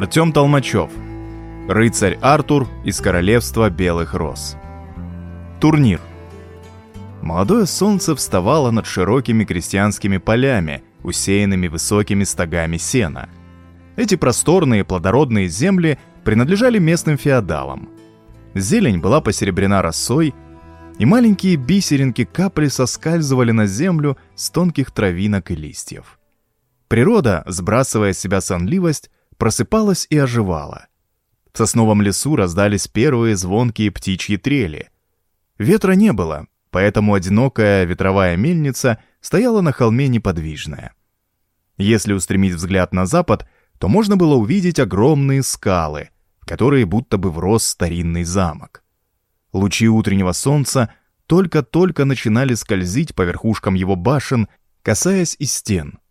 Артем Толмачев. Рыцарь Артур из Королевства Белых Роз. Турнир. Молодое солнце вставало над широкими крестьянскими полями, усеянными высокими стогами сена. Эти просторные плодородные земли принадлежали местным феодалам. Зелень была посеребрена росой, и маленькие бисеринки капли соскальзывали на землю с тонких травинок и листьев. Природа, сбрасывая с себя сонливость, просыпалась и оживала. В сосновом лесу раздались первые звонкие птичьи трели. Ветра не было, поэтому одинокая ветровая мельница стояла на холме неподвижная. Если устремить взгляд на запад, то можно было увидеть огромные скалы, в которые будто бы врос старинный замок. Лучи утреннего солнца только-только начинали скользить по верхушкам его башен, касаясь и стен —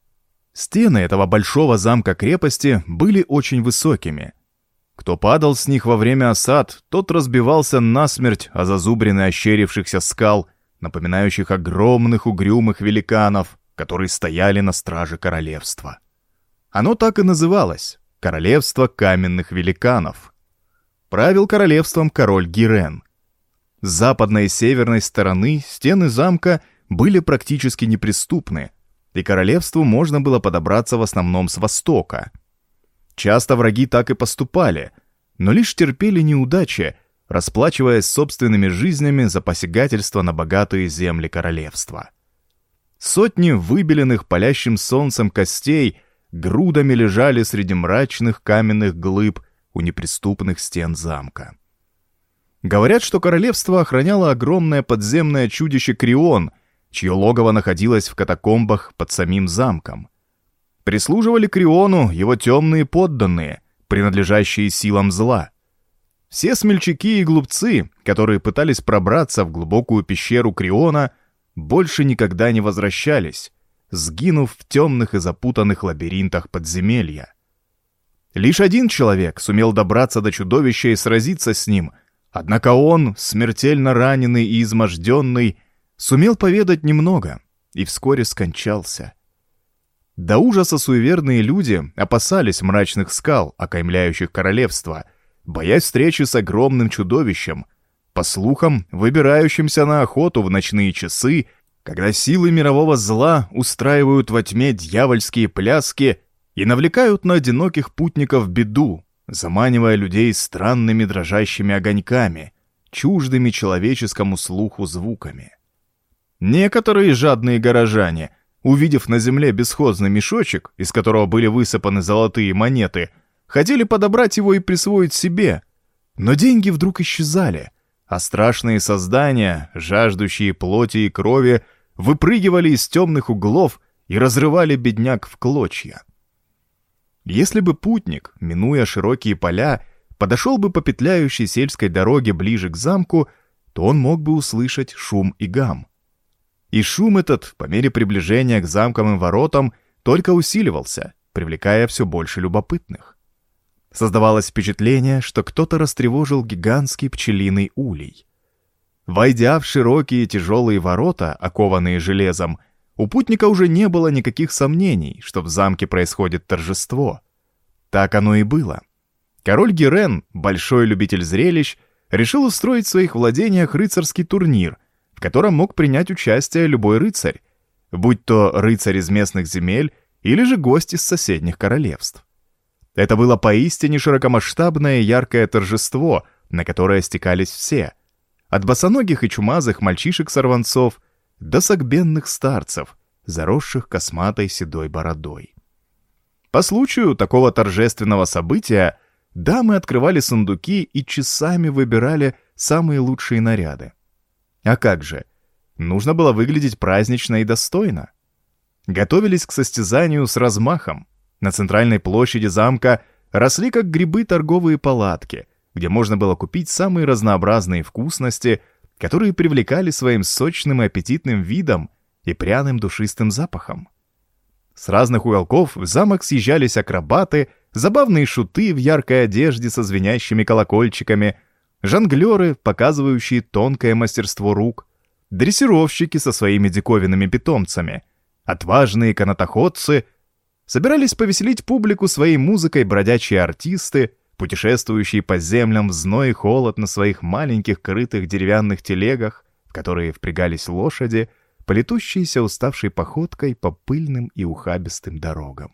Стены этого большого замка-крепости были очень высокими. Кто падал с них во время осад, тот разбивался насмерть о зазубрины ощерившихся скал, напоминающих огромных угрюмых великанов, которые стояли на страже королевства. Оно так и называлось — Королевство каменных великанов. Правил королевством король Гирен. С западной и северной стороны стены замка были практически неприступны — и королевству можно было подобраться в основном с востока. Часто враги так и поступали, но лишь терпели неудачи, расплачиваясь собственными жизнями за посягательство на богатые земли королевства. Сотни выбеленных палящим солнцем костей грудами лежали среди мрачных каменных глыб у неприступных стен замка. Говорят, что королевство охраняло огромное подземное чудище Крион — чье логово находилось в катакомбах под самим замком. Прислуживали Криону его темные подданные, принадлежащие силам зла. Все смельчаки и глупцы, которые пытались пробраться в глубокую пещеру Криона, больше никогда не возвращались, сгинув в темных и запутанных лабиринтах подземелья. Лишь один человек сумел добраться до чудовища и сразиться с ним, однако он, смертельно раненый и изможденный, Сумел поведать немного и вскоре скончался. До ужаса суеверные люди опасались мрачных скал, окаймляющих королевство, боясь встречи с огромным чудовищем, по слухам, выбирающимся на охоту в ночные часы, когда силы мирового зла устраивают во тьме дьявольские пляски и навлекают на одиноких путников беду, заманивая людей странными дрожащими огоньками, чуждыми человеческому слуху звуками. Некоторые жадные горожане, увидев на земле бесхозный мешочек, из которого были высыпаны золотые монеты, хотели подобрать его и присвоить себе. Но деньги вдруг исчезали, а страшные создания, жаждущие плоти и крови, выпрыгивали из темных углов и разрывали бедняк в клочья. Если бы путник, минуя широкие поля, подошел бы по петляющей сельской дороге ближе к замку, то он мог бы услышать шум и гам. И шум этот, по мере приближения к замковым воротам, только усиливался, привлекая все больше любопытных. Создавалось впечатление, что кто-то растревожил гигантский пчелиный улей. Войдя в широкие тяжелые ворота, окованные железом, у путника уже не было никаких сомнений, что в замке происходит торжество. Так оно и было. Король Герен, большой любитель зрелищ, решил устроить в своих владениях рыцарский турнир — в котором мог принять участие любой рыцарь, будь то рыцарь из местных земель или же гость из соседних королевств. Это было поистине широкомасштабное яркое торжество, на которое стекались все, от босоногих и чумазых мальчишек-сорванцов до согбенных старцев, заросших косматой седой бородой. По случаю такого торжественного события дамы открывали сундуки и часами выбирали самые лучшие наряды. А как же? Нужно было выглядеть празднично и достойно. Готовились к состязанию с размахом. На центральной площади замка росли как грибы торговые палатки, где можно было купить самые разнообразные вкусности, которые привлекали своим сочным и аппетитным видом и пряным душистым запахом. С разных уголков в замок съезжались акробаты, забавные шуты в яркой одежде со звенящими колокольчиками — жонглеры, показывающие тонкое мастерство рук, дрессировщики со своими диковинными питомцами, отважные канатоходцы. Собирались повеселить публику своей музыкой бродячие артисты, путешествующие по землям в зной и холод на своих маленьких крытых деревянных телегах, в которые впрягались лошади, полетущиеся уставшей походкой по пыльным и ухабистым дорогам.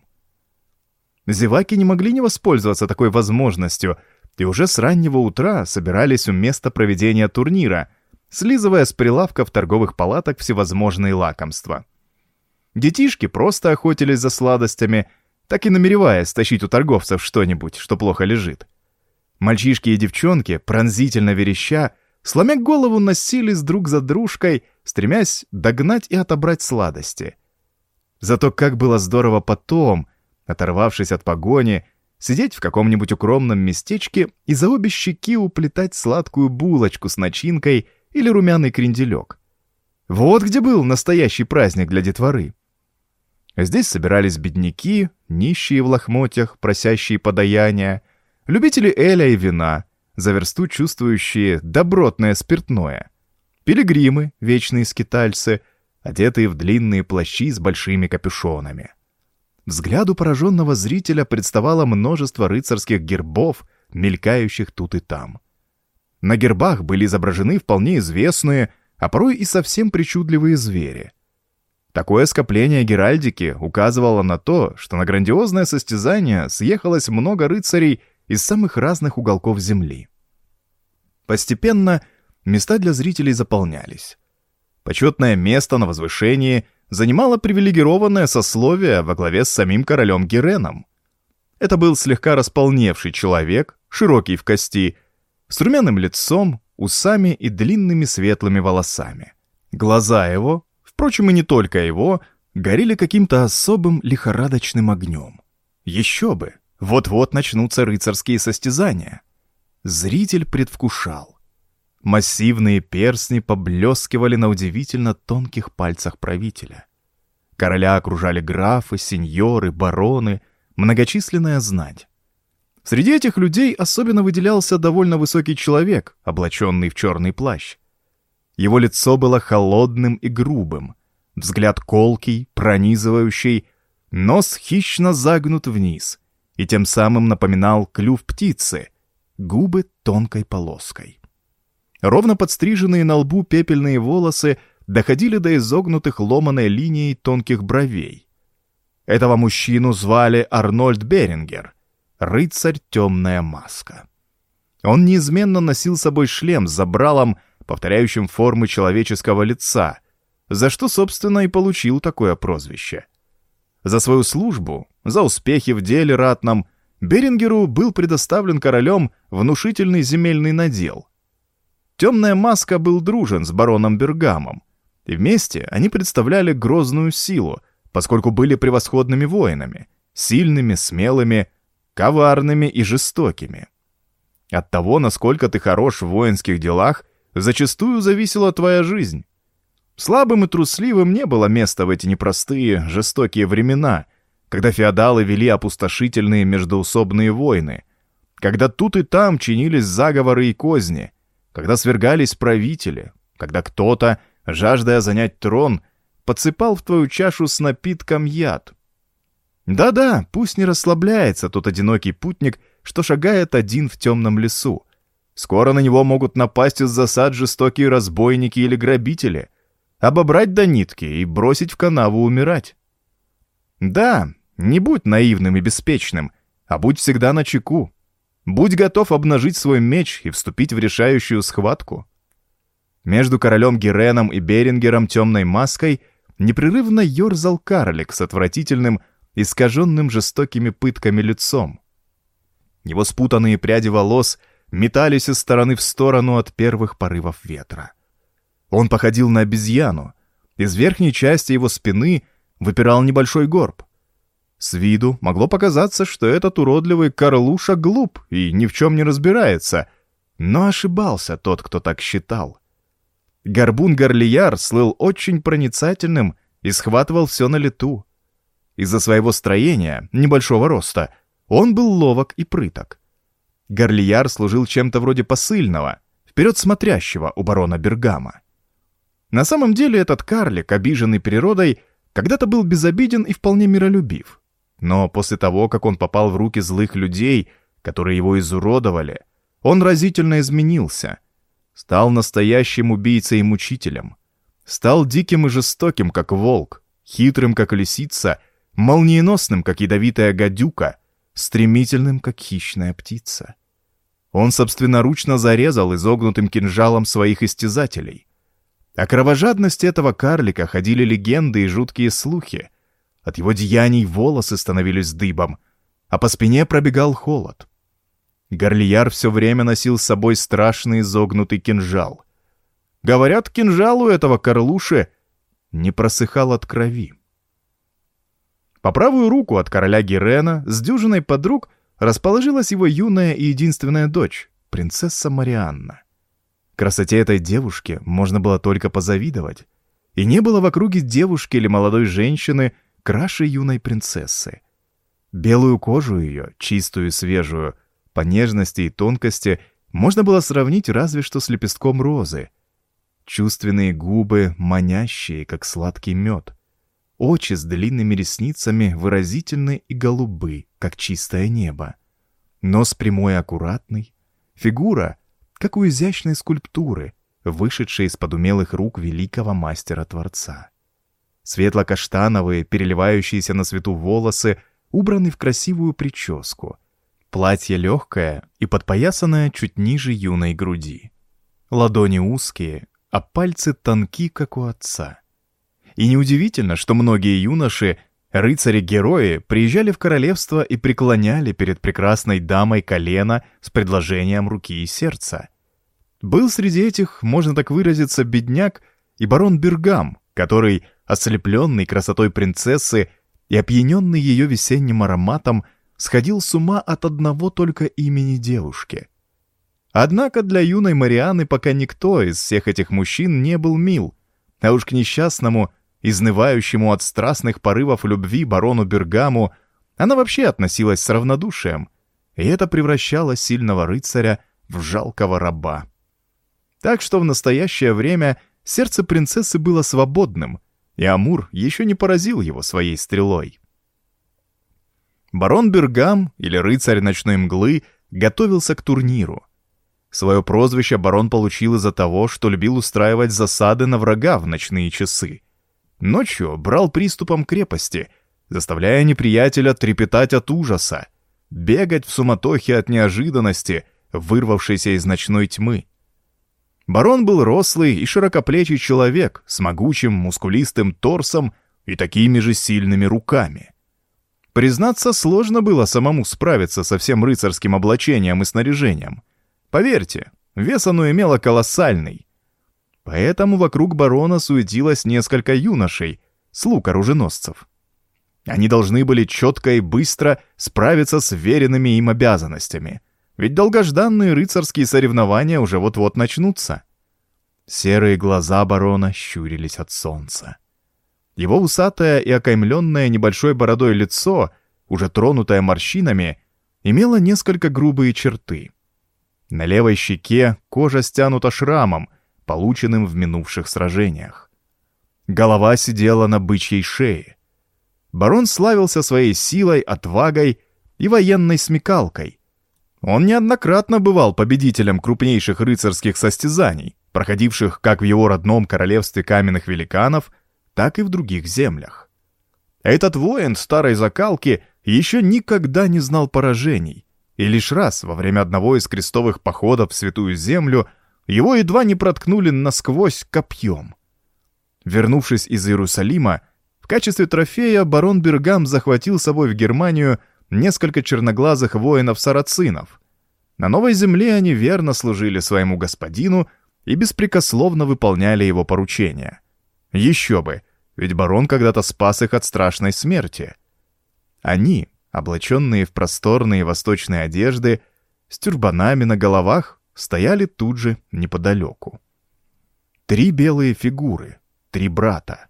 Зеваки не могли не воспользоваться такой возможностью, и уже с раннего утра собирались у места проведения турнира, слизывая с прилавков торговых палаток всевозможные лакомства. Детишки просто охотились за сладостями, так и намереваясь стащить у торговцев что-нибудь, что плохо лежит. Мальчишки и девчонки, пронзительно вереща, сломя голову, носились друг за дружкой, стремясь догнать и отобрать сладости. Зато как было здорово потом, оторвавшись от погони, сидеть в каком-нибудь укромном местечке и за обе щеки уплетать сладкую булочку с начинкой или румяный кренделек. Вот где был настоящий праздник для детворы. Здесь собирались бедняки, нищие в лохмотьях, просящие подаяния, любители эля и вина, за версту чувствующие добротное спиртное, пилигримы, вечные скитальцы, одетые в длинные плащи с большими капюшонами. Взгляду пораженного зрителя представало множество рыцарских гербов, мелькающих тут и там. На гербах были изображены вполне известные, а порой и совсем причудливые звери — Такое скопление геральдики указывало на то, что на грандиозное состязание съехалось много рыцарей из самых разных уголков земли. Постепенно места для зрителей заполнялись. Почетное место на возвышении занимало привилегированное сословие во главе с самим королем Гереном. Это был слегка располневший человек, широкий в кости, с румяным лицом, усами и длинными светлыми волосами. Глаза его впрочем, и не только его, горели каким-то особым лихорадочным огнем. Еще бы, вот-вот начнутся рыцарские состязания. Зритель предвкушал. Массивные перстни поблескивали на удивительно тонких пальцах правителя. Короля окружали графы, сеньоры, бароны, многочисленная знать. Среди этих людей особенно выделялся довольно высокий человек, облаченный в черный плащ. Его лицо было холодным и грубым, взгляд колкий, пронизывающий, нос хищно загнут вниз и тем самым напоминал клюв птицы, губы тонкой полоской. Ровно подстриженные на лбу пепельные волосы доходили до изогнутых ломаной линией тонких бровей. Этого мужчину звали Арнольд Берингер, рыцарь темная маска. Он неизменно носил с собой шлем с забралом, повторяющим формы человеческого лица, за что, собственно, и получил такое прозвище. За свою службу, за успехи в деле ратном, Берингеру был предоставлен королем внушительный земельный надел. Темная маска был дружен с бароном Бергамом, и вместе они представляли грозную силу, поскольку были превосходными воинами, сильными, смелыми, коварными и жестокими. От того, насколько ты хорош в воинских делах, зачастую зависела твоя жизнь. Слабым и трусливым не было места в эти непростые, жестокие времена, когда феодалы вели опустошительные междоусобные войны, когда тут и там чинились заговоры и козни, когда свергались правители, когда кто-то, жаждая занять трон, подсыпал в твою чашу с напитком яд. Да-да, пусть не расслабляется тот одинокий путник, что шагает один в темном лесу, Скоро на него могут напасть из засад жестокие разбойники или грабители, обобрать до нитки и бросить в канаву умирать. Да, не будь наивным и беспечным, а будь всегда на чеку. Будь готов обнажить свой меч и вступить в решающую схватку. Между королем Гереном и Берингером темной маской непрерывно ерзал карлик с отвратительным, искаженным жестокими пытками лицом. Его спутанные пряди волос — метались из стороны в сторону от первых порывов ветра. Он походил на обезьяну. Из верхней части его спины выпирал небольшой горб. С виду могло показаться, что этот уродливый Карлуша глуп и ни в чем не разбирается, но ошибался тот, кто так считал. Горбун Горлияр слыл очень проницательным и схватывал все на лету. Из-за своего строения, небольшого роста, он был ловок и прыток. Горлияр служил чем-то вроде посыльного, вперед смотрящего у барона Бергама. На самом деле этот карлик, обиженный природой, когда-то был безобиден и вполне миролюбив. Но после того, как он попал в руки злых людей, которые его изуродовали, он разительно изменился. Стал настоящим убийцей и мучителем. Стал диким и жестоким, как волк, хитрым, как лисица, молниеносным, как ядовитая гадюка, стремительным, как хищная птица. Он собственноручно зарезал изогнутым кинжалом своих истязателей. О кровожадности этого карлика ходили легенды и жуткие слухи. От его деяний волосы становились дыбом, а по спине пробегал холод. Горлияр все время носил с собой страшный изогнутый кинжал. Говорят, кинжал у этого Карлуши не просыхал от крови. По правую руку от короля Герена с дюжиной подруг расположилась его юная и единственная дочь, принцесса Марианна. Красоте этой девушки можно было только позавидовать, и не было в округе девушки или молодой женщины краше юной принцессы. Белую кожу ее, чистую и свежую, по нежности и тонкости можно было сравнить разве что с лепестком розы. Чувственные губы, манящие, как сладкий мед. Очи с длинными ресницами выразительны и голубы, как чистое небо. Нос прямой и аккуратный. Фигура, как у изящной скульптуры, вышедшей из-под умелых рук великого мастера-творца. Светло-каштановые, переливающиеся на свету волосы, убраны в красивую прическу — Платье легкое и подпоясанное чуть ниже юной груди. Ладони узкие, а пальцы тонки, как у отца. И неудивительно, что многие юноши, рыцари-герои, приезжали в королевство и преклоняли перед прекрасной дамой колено с предложением руки и сердца. Был среди этих, можно так выразиться, бедняк и барон Бергам, который, ослепленный красотой принцессы и опьяненный ее весенним ароматом, сходил с ума от одного только имени девушки. Однако для юной Марианы пока никто из всех этих мужчин не был мил, а уж к несчастному, изнывающему от страстных порывов любви барону Бергаму, она вообще относилась с равнодушием, и это превращало сильного рыцаря в жалкого раба. Так что в настоящее время сердце принцессы было свободным, и Амур еще не поразил его своей стрелой. Барон Бергам, или рыцарь ночной мглы, готовился к турниру. Свое прозвище барон получил из-за того, что любил устраивать засады на врага в ночные часы. Ночью брал приступом крепости, заставляя неприятеля трепетать от ужаса, бегать в суматохе от неожиданности, вырвавшейся из ночной тьмы. Барон был рослый и широкоплечий человек с могучим мускулистым торсом и такими же сильными руками. Признаться, сложно было самому справиться со всем рыцарским облачением и снаряжением. Поверьте, вес оно имело колоссальный. Поэтому вокруг барона суетилось несколько юношей, слуг оруженосцев. Они должны были четко и быстро справиться с веренными им обязанностями, ведь долгожданные рыцарские соревнования уже вот-вот начнутся. Серые глаза барона щурились от солнца. Его усатое и окаймленное небольшой бородой лицо, уже тронутое морщинами, имело несколько грубые черты. На левой щеке кожа стянута шрамом, полученным в минувших сражениях. Голова сидела на бычьей шее. Барон славился своей силой, отвагой и военной смекалкой. Он неоднократно бывал победителем крупнейших рыцарских состязаний, проходивших как в его родном королевстве каменных великанов — так и в других землях. Этот воин старой закалки еще никогда не знал поражений, и лишь раз во время одного из крестовых походов в Святую Землю его едва не проткнули насквозь копьем. Вернувшись из Иерусалима, в качестве трофея барон Бергам захватил собой в Германию несколько черноглазых воинов-сарацинов. На новой земле они верно служили своему господину и беспрекословно выполняли его поручения. Еще бы, ведь барон когда-то спас их от страшной смерти. Они, облаченные в просторные восточные одежды, с тюрбанами на головах, стояли тут же неподалеку. Три белые фигуры, три брата.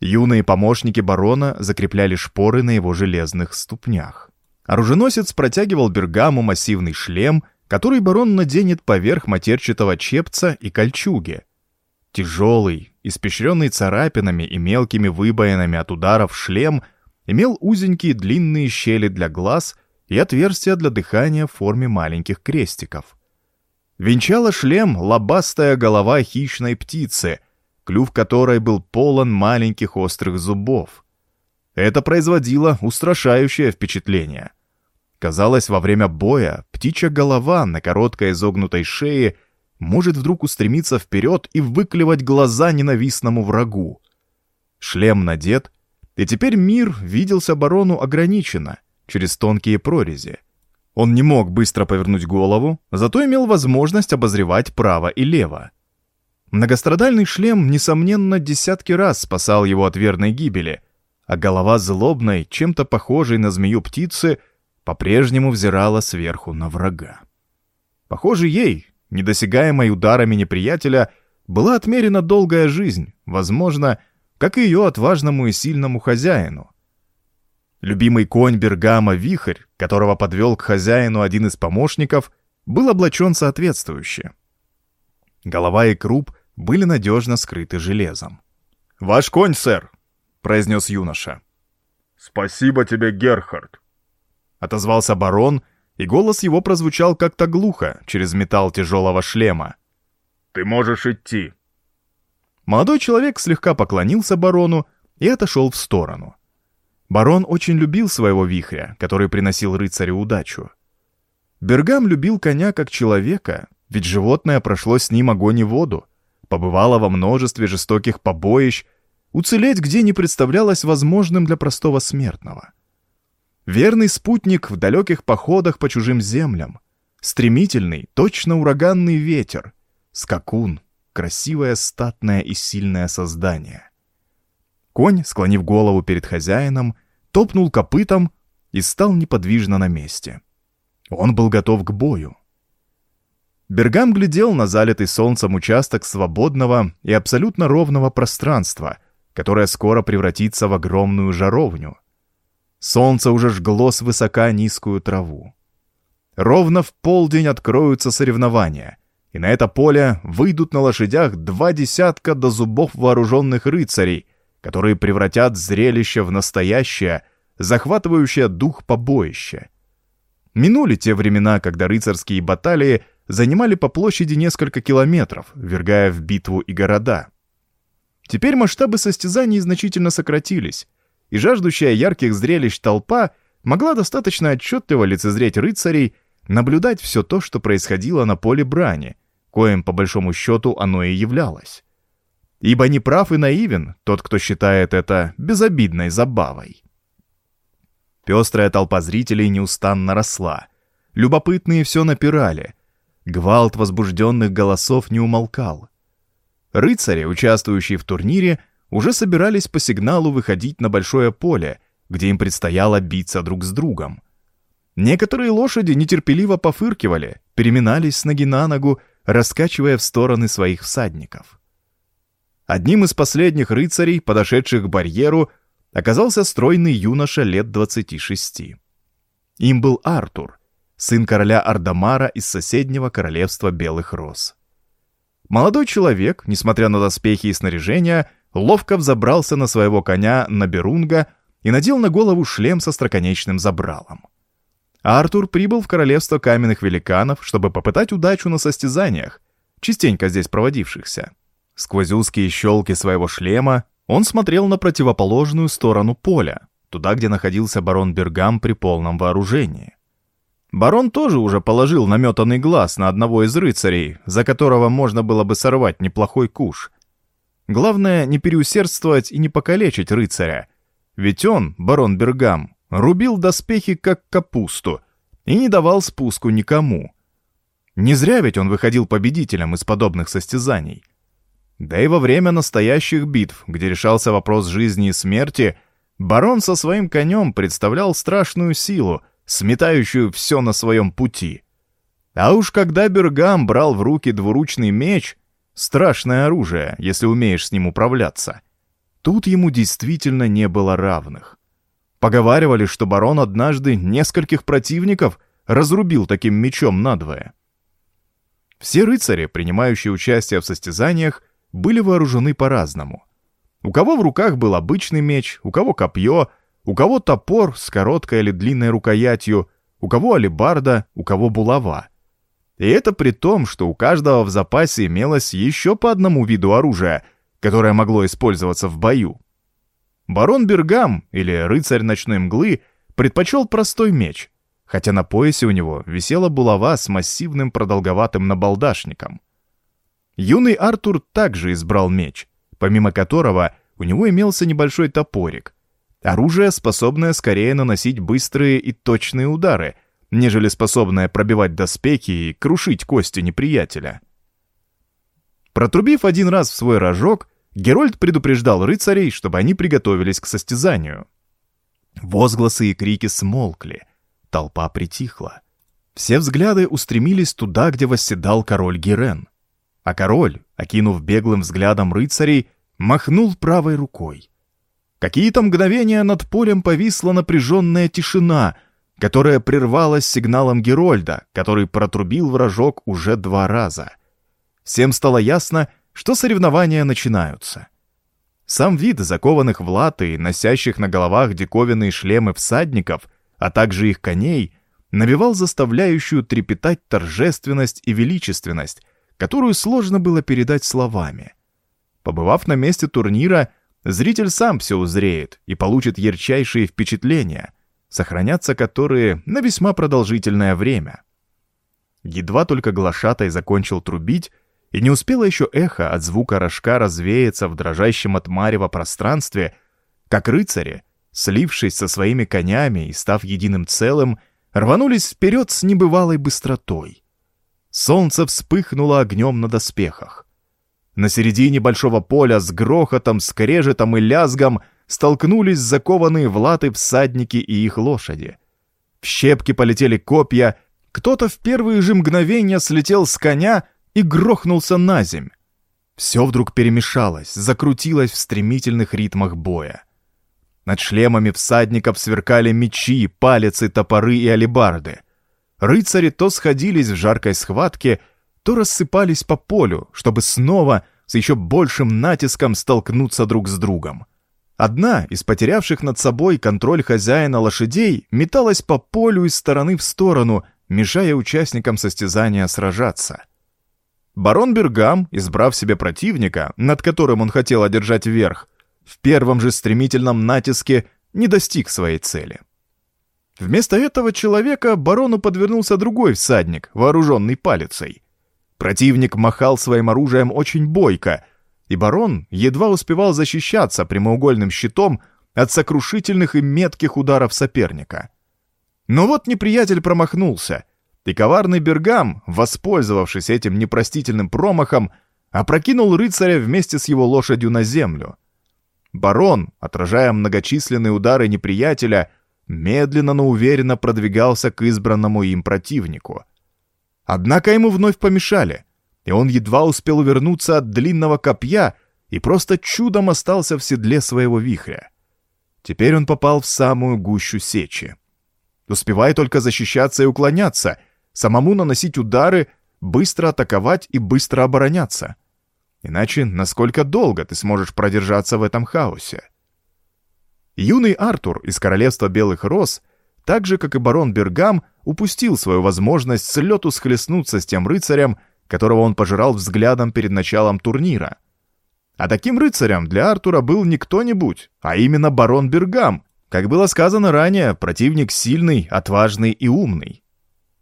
Юные помощники барона закрепляли шпоры на его железных ступнях. Оруженосец протягивал Бергаму массивный шлем, который барон наденет поверх матерчатого чепца и кольчуги. Тяжелый, испещренный царапинами и мелкими выбоинами от ударов шлем, имел узенькие длинные щели для глаз и отверстия для дыхания в форме маленьких крестиков. Венчала шлем лобастая голова хищной птицы, клюв которой был полон маленьких острых зубов. Это производило устрашающее впечатление. Казалось, во время боя птичья голова на короткой изогнутой шее может вдруг устремиться вперед и выклевать глаза ненавистному врагу. Шлем надет, и теперь мир виделся барону ограниченно, через тонкие прорези. Он не мог быстро повернуть голову, зато имел возможность обозревать право и лево. Многострадальный шлем, несомненно, десятки раз спасал его от верной гибели, а голова злобной, чем-то похожей на змею птицы, по-прежнему взирала сверху на врага. Похоже, ей, недосягаемой ударами неприятеля, была отмерена долгая жизнь, возможно, как и ее отважному и сильному хозяину. Любимый конь Бергама Вихрь, которого подвел к хозяину один из помощников, был облачен соответствующе. Голова и круп были надежно скрыты железом. «Ваш конь, сэр!» — произнес юноша. «Спасибо тебе, Герхард!» — отозвался барон, и голос его прозвучал как-то глухо через металл тяжелого шлема. «Ты можешь идти!» Молодой человек слегка поклонился барону и отошел в сторону. Барон очень любил своего вихря, который приносил рыцарю удачу. Бергам любил коня как человека, ведь животное прошло с ним огонь и воду, побывало во множестве жестоких побоищ, уцелеть где не представлялось возможным для простого смертного. Верный спутник в далеких походах по чужим землям, стремительный, точно ураганный ветер, скакун, красивое, статное и сильное создание. Конь, склонив голову перед хозяином, топнул копытом и стал неподвижно на месте. Он был готов к бою. Бергам глядел на залитый солнцем участок свободного и абсолютно ровного пространства, которое скоро превратится в огромную жаровню. Солнце уже жгло свысока низкую траву. Ровно в полдень откроются соревнования, и на это поле выйдут на лошадях два десятка до зубов вооруженных рыцарей, которые превратят зрелище в настоящее, захватывающее дух побоище. Минули те времена, когда рыцарские баталии — занимали по площади несколько километров, ввергая в битву и города. Теперь масштабы состязаний значительно сократились, и жаждущая ярких зрелищ толпа могла достаточно отчетливо лицезреть рыцарей, наблюдать все то, что происходило на поле брани, коим, по большому счету, оно и являлось. Ибо не прав и наивен тот, кто считает это безобидной забавой. Пестрая толпа зрителей неустанно росла. Любопытные все напирали, Гвалт возбужденных голосов не умолкал. Рыцари, участвующие в турнире, уже собирались по сигналу выходить на большое поле, где им предстояло биться друг с другом. Некоторые лошади нетерпеливо пофыркивали, переминались с ноги на ногу, раскачивая в стороны своих всадников. Одним из последних рыцарей, подошедших к барьеру, оказался стройный юноша лет 26. Им был Артур, сын короля Ардамара из соседнего королевства Белых Роз. Молодой человек, несмотря на доспехи и снаряжение, ловко взобрался на своего коня на Берунга и надел на голову шлем со строконечным забралом. Артур прибыл в королевство каменных великанов, чтобы попытать удачу на состязаниях, частенько здесь проводившихся. Сквозь узкие щелки своего шлема он смотрел на противоположную сторону поля, туда, где находился барон Бергам при полном вооружении. Барон тоже уже положил наметанный глаз на одного из рыцарей, за которого можно было бы сорвать неплохой куш. Главное, не переусердствовать и не покалечить рыцаря. Ведь он, барон Бергам, рубил доспехи как капусту и не давал спуску никому. Не зря ведь он выходил победителем из подобных состязаний. Да и во время настоящих битв, где решался вопрос жизни и смерти, барон со своим конем представлял страшную силу — сметающую все на своем пути. А уж когда Бергам брал в руки двуручный меч, страшное оружие, если умеешь с ним управляться, тут ему действительно не было равных. Поговаривали, что барон однажды нескольких противников разрубил таким мечом надвое. Все рыцари, принимающие участие в состязаниях, были вооружены по-разному. У кого в руках был обычный меч, у кого копье, у кого топор с короткой или длинной рукоятью, у кого алебарда, у кого булава. И это при том, что у каждого в запасе имелось еще по одному виду оружия, которое могло использоваться в бою. Барон Бергам, или рыцарь ночной мглы, предпочел простой меч, хотя на поясе у него висела булава с массивным продолговатым набалдашником. Юный Артур также избрал меч, помимо которого у него имелся небольшой топорик. Оружие, способное скорее наносить быстрые и точные удары, нежели способное пробивать доспехи и крушить кости неприятеля. Протрубив один раз в свой рожок, Герольд предупреждал рыцарей, чтобы они приготовились к состязанию. Возгласы и крики смолкли, толпа притихла. Все взгляды устремились туда, где восседал король Герен. А король, окинув беглым взглядом рыцарей, махнул правой рукой. Какие-то мгновения над полем повисла напряженная тишина, которая прервалась сигналом Герольда, который протрубил вражок уже два раза. Всем стало ясно, что соревнования начинаются. Сам вид закованных в латы и носящих на головах диковинные шлемы всадников, а также их коней, навевал заставляющую трепетать торжественность и величественность, которую сложно было передать словами. Побывав на месте турнира, зритель сам все узреет и получит ярчайшие впечатления, сохранятся которые на весьма продолжительное время. Едва только глашатай закончил трубить, и не успело еще эхо от звука рожка развеяться в дрожащем от марева пространстве, как рыцари, слившись со своими конями и став единым целым, рванулись вперед с небывалой быстротой. Солнце вспыхнуло огнем на доспехах. На середине большого поля с грохотом, скрежетом и лязгом столкнулись закованные в латы всадники и их лошади. В щепки полетели копья, кто-то в первые же мгновения слетел с коня — и грохнулся на земь. Все вдруг перемешалось, закрутилось в стремительных ритмах боя. Над шлемами всадников сверкали мечи, палицы, топоры и алебарды. Рыцари то сходились в жаркой схватке, то рассыпались по полю, чтобы снова с еще большим натиском столкнуться друг с другом. Одна из потерявших над собой контроль хозяина лошадей металась по полю из стороны в сторону, мешая участникам состязания сражаться. Барон Бергам, избрав себе противника, над которым он хотел одержать верх, в первом же стремительном натиске не достиг своей цели. Вместо этого человека барону подвернулся другой всадник, вооруженный палицей. Противник махал своим оружием очень бойко, и барон едва успевал защищаться прямоугольным щитом от сокрушительных и метких ударов соперника. Но вот неприятель промахнулся, и коварный Бергам, воспользовавшись этим непростительным промахом, опрокинул рыцаря вместе с его лошадью на землю. Барон, отражая многочисленные удары неприятеля, медленно, но уверенно продвигался к избранному им противнику. Однако ему вновь помешали, и он едва успел увернуться от длинного копья и просто чудом остался в седле своего вихря. Теперь он попал в самую гущу сечи. Успевая только защищаться и уклоняться — самому наносить удары, быстро атаковать и быстро обороняться. Иначе насколько долго ты сможешь продержаться в этом хаосе? Юный Артур из Королевства Белых Роз, так же, как и барон Бергам, упустил свою возможность с лету схлестнуться с тем рыцарем, которого он пожирал взглядом перед началом турнира. А таким рыцарем для Артура был не кто-нибудь, а именно барон Бергам, как было сказано ранее, противник сильный, отважный и умный.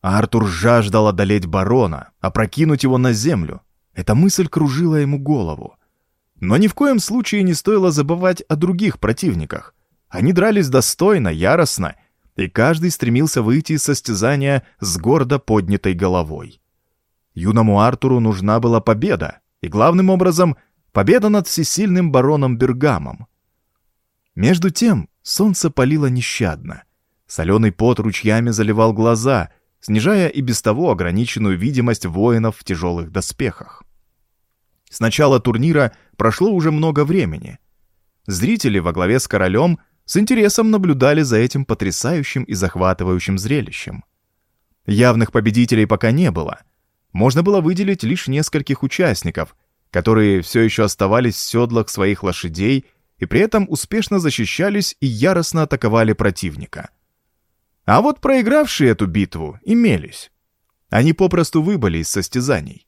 Артур жаждал одолеть барона, опрокинуть его на землю. Эта мысль кружила ему голову. Но ни в коем случае не стоило забывать о других противниках. Они дрались достойно, яростно, и каждый стремился выйти из состязания с гордо поднятой головой. Юному Артуру нужна была победа, и главным образом победа над всесильным бароном Бергамом. Между тем солнце палило нещадно. Соленый пот ручьями заливал глаза, снижая и без того ограниченную видимость воинов в тяжелых доспехах. С начала турнира прошло уже много времени. Зрители во главе с королем с интересом наблюдали за этим потрясающим и захватывающим зрелищем. Явных победителей пока не было. Можно было выделить лишь нескольких участников, которые все еще оставались в седлах своих лошадей и при этом успешно защищались и яростно атаковали противника. А вот проигравшие эту битву имелись. Они попросту выбыли из состязаний.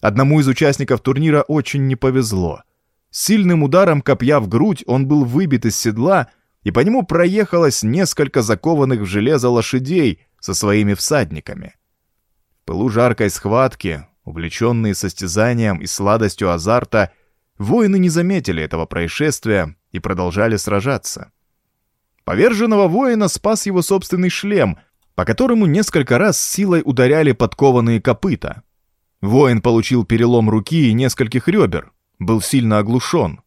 Одному из участников турнира очень не повезло. Сильным ударом копья в грудь он был выбит из седла, и по нему проехалось несколько закованных в железо лошадей со своими всадниками. В пылу жаркой схватки, увлеченные состязанием и сладостью азарта, воины не заметили этого происшествия и продолжали сражаться. Поверженного воина спас его собственный шлем, по которому несколько раз силой ударяли подкованные копыта. Воин получил перелом руки и нескольких ребер, был сильно оглушен.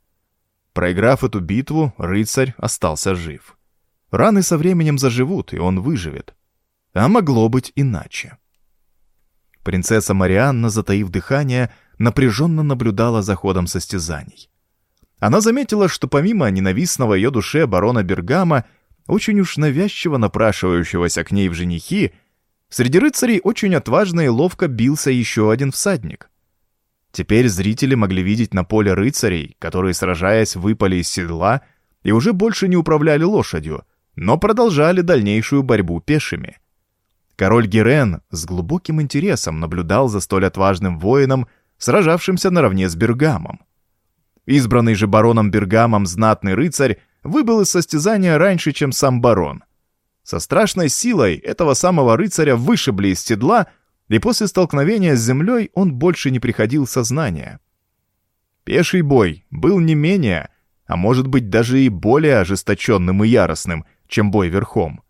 Проиграв эту битву, рыцарь остался жив. Раны со временем заживут, и он выживет. А могло быть иначе. Принцесса Марианна, затаив дыхание, напряженно наблюдала за ходом состязаний. Она заметила, что помимо ненавистного ее душе барона Бергама, очень уж навязчиво напрашивающегося к ней в женихи, Среди рыцарей очень отважно и ловко бился еще один всадник. Теперь зрители могли видеть на поле рыцарей, которые, сражаясь, выпали из седла и уже больше не управляли лошадью, но продолжали дальнейшую борьбу пешими. Король Герен с глубоким интересом наблюдал за столь отважным воином, сражавшимся наравне с Бергамом. Избранный же бароном Бергамом знатный рыцарь выбыл из состязания раньше, чем сам барон. Со страшной силой этого самого рыцаря вышибли из седла, и после столкновения с землей он больше не приходил в сознание. Пеший бой был не менее, а может быть даже и более ожесточенным и яростным, чем бой верхом.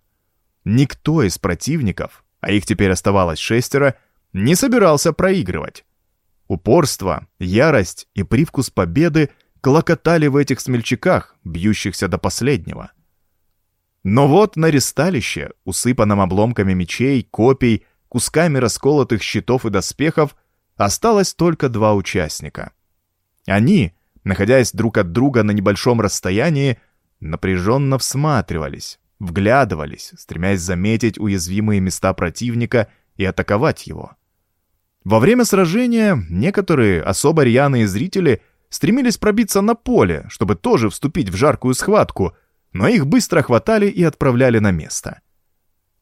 Никто из противников, а их теперь оставалось шестеро, не собирался проигрывать. Упорство, ярость и привкус победы клокотали в этих смельчаках, бьющихся до последнего. Но вот на ресталище, усыпанном обломками мечей, копий, кусками расколотых щитов и доспехов, осталось только два участника. Они, находясь друг от друга на небольшом расстоянии, напряженно всматривались, вглядывались, стремясь заметить уязвимые места противника и атаковать его. Во время сражения некоторые особо рьяные зрители стремились пробиться на поле, чтобы тоже вступить в жаркую схватку — но их быстро хватали и отправляли на место.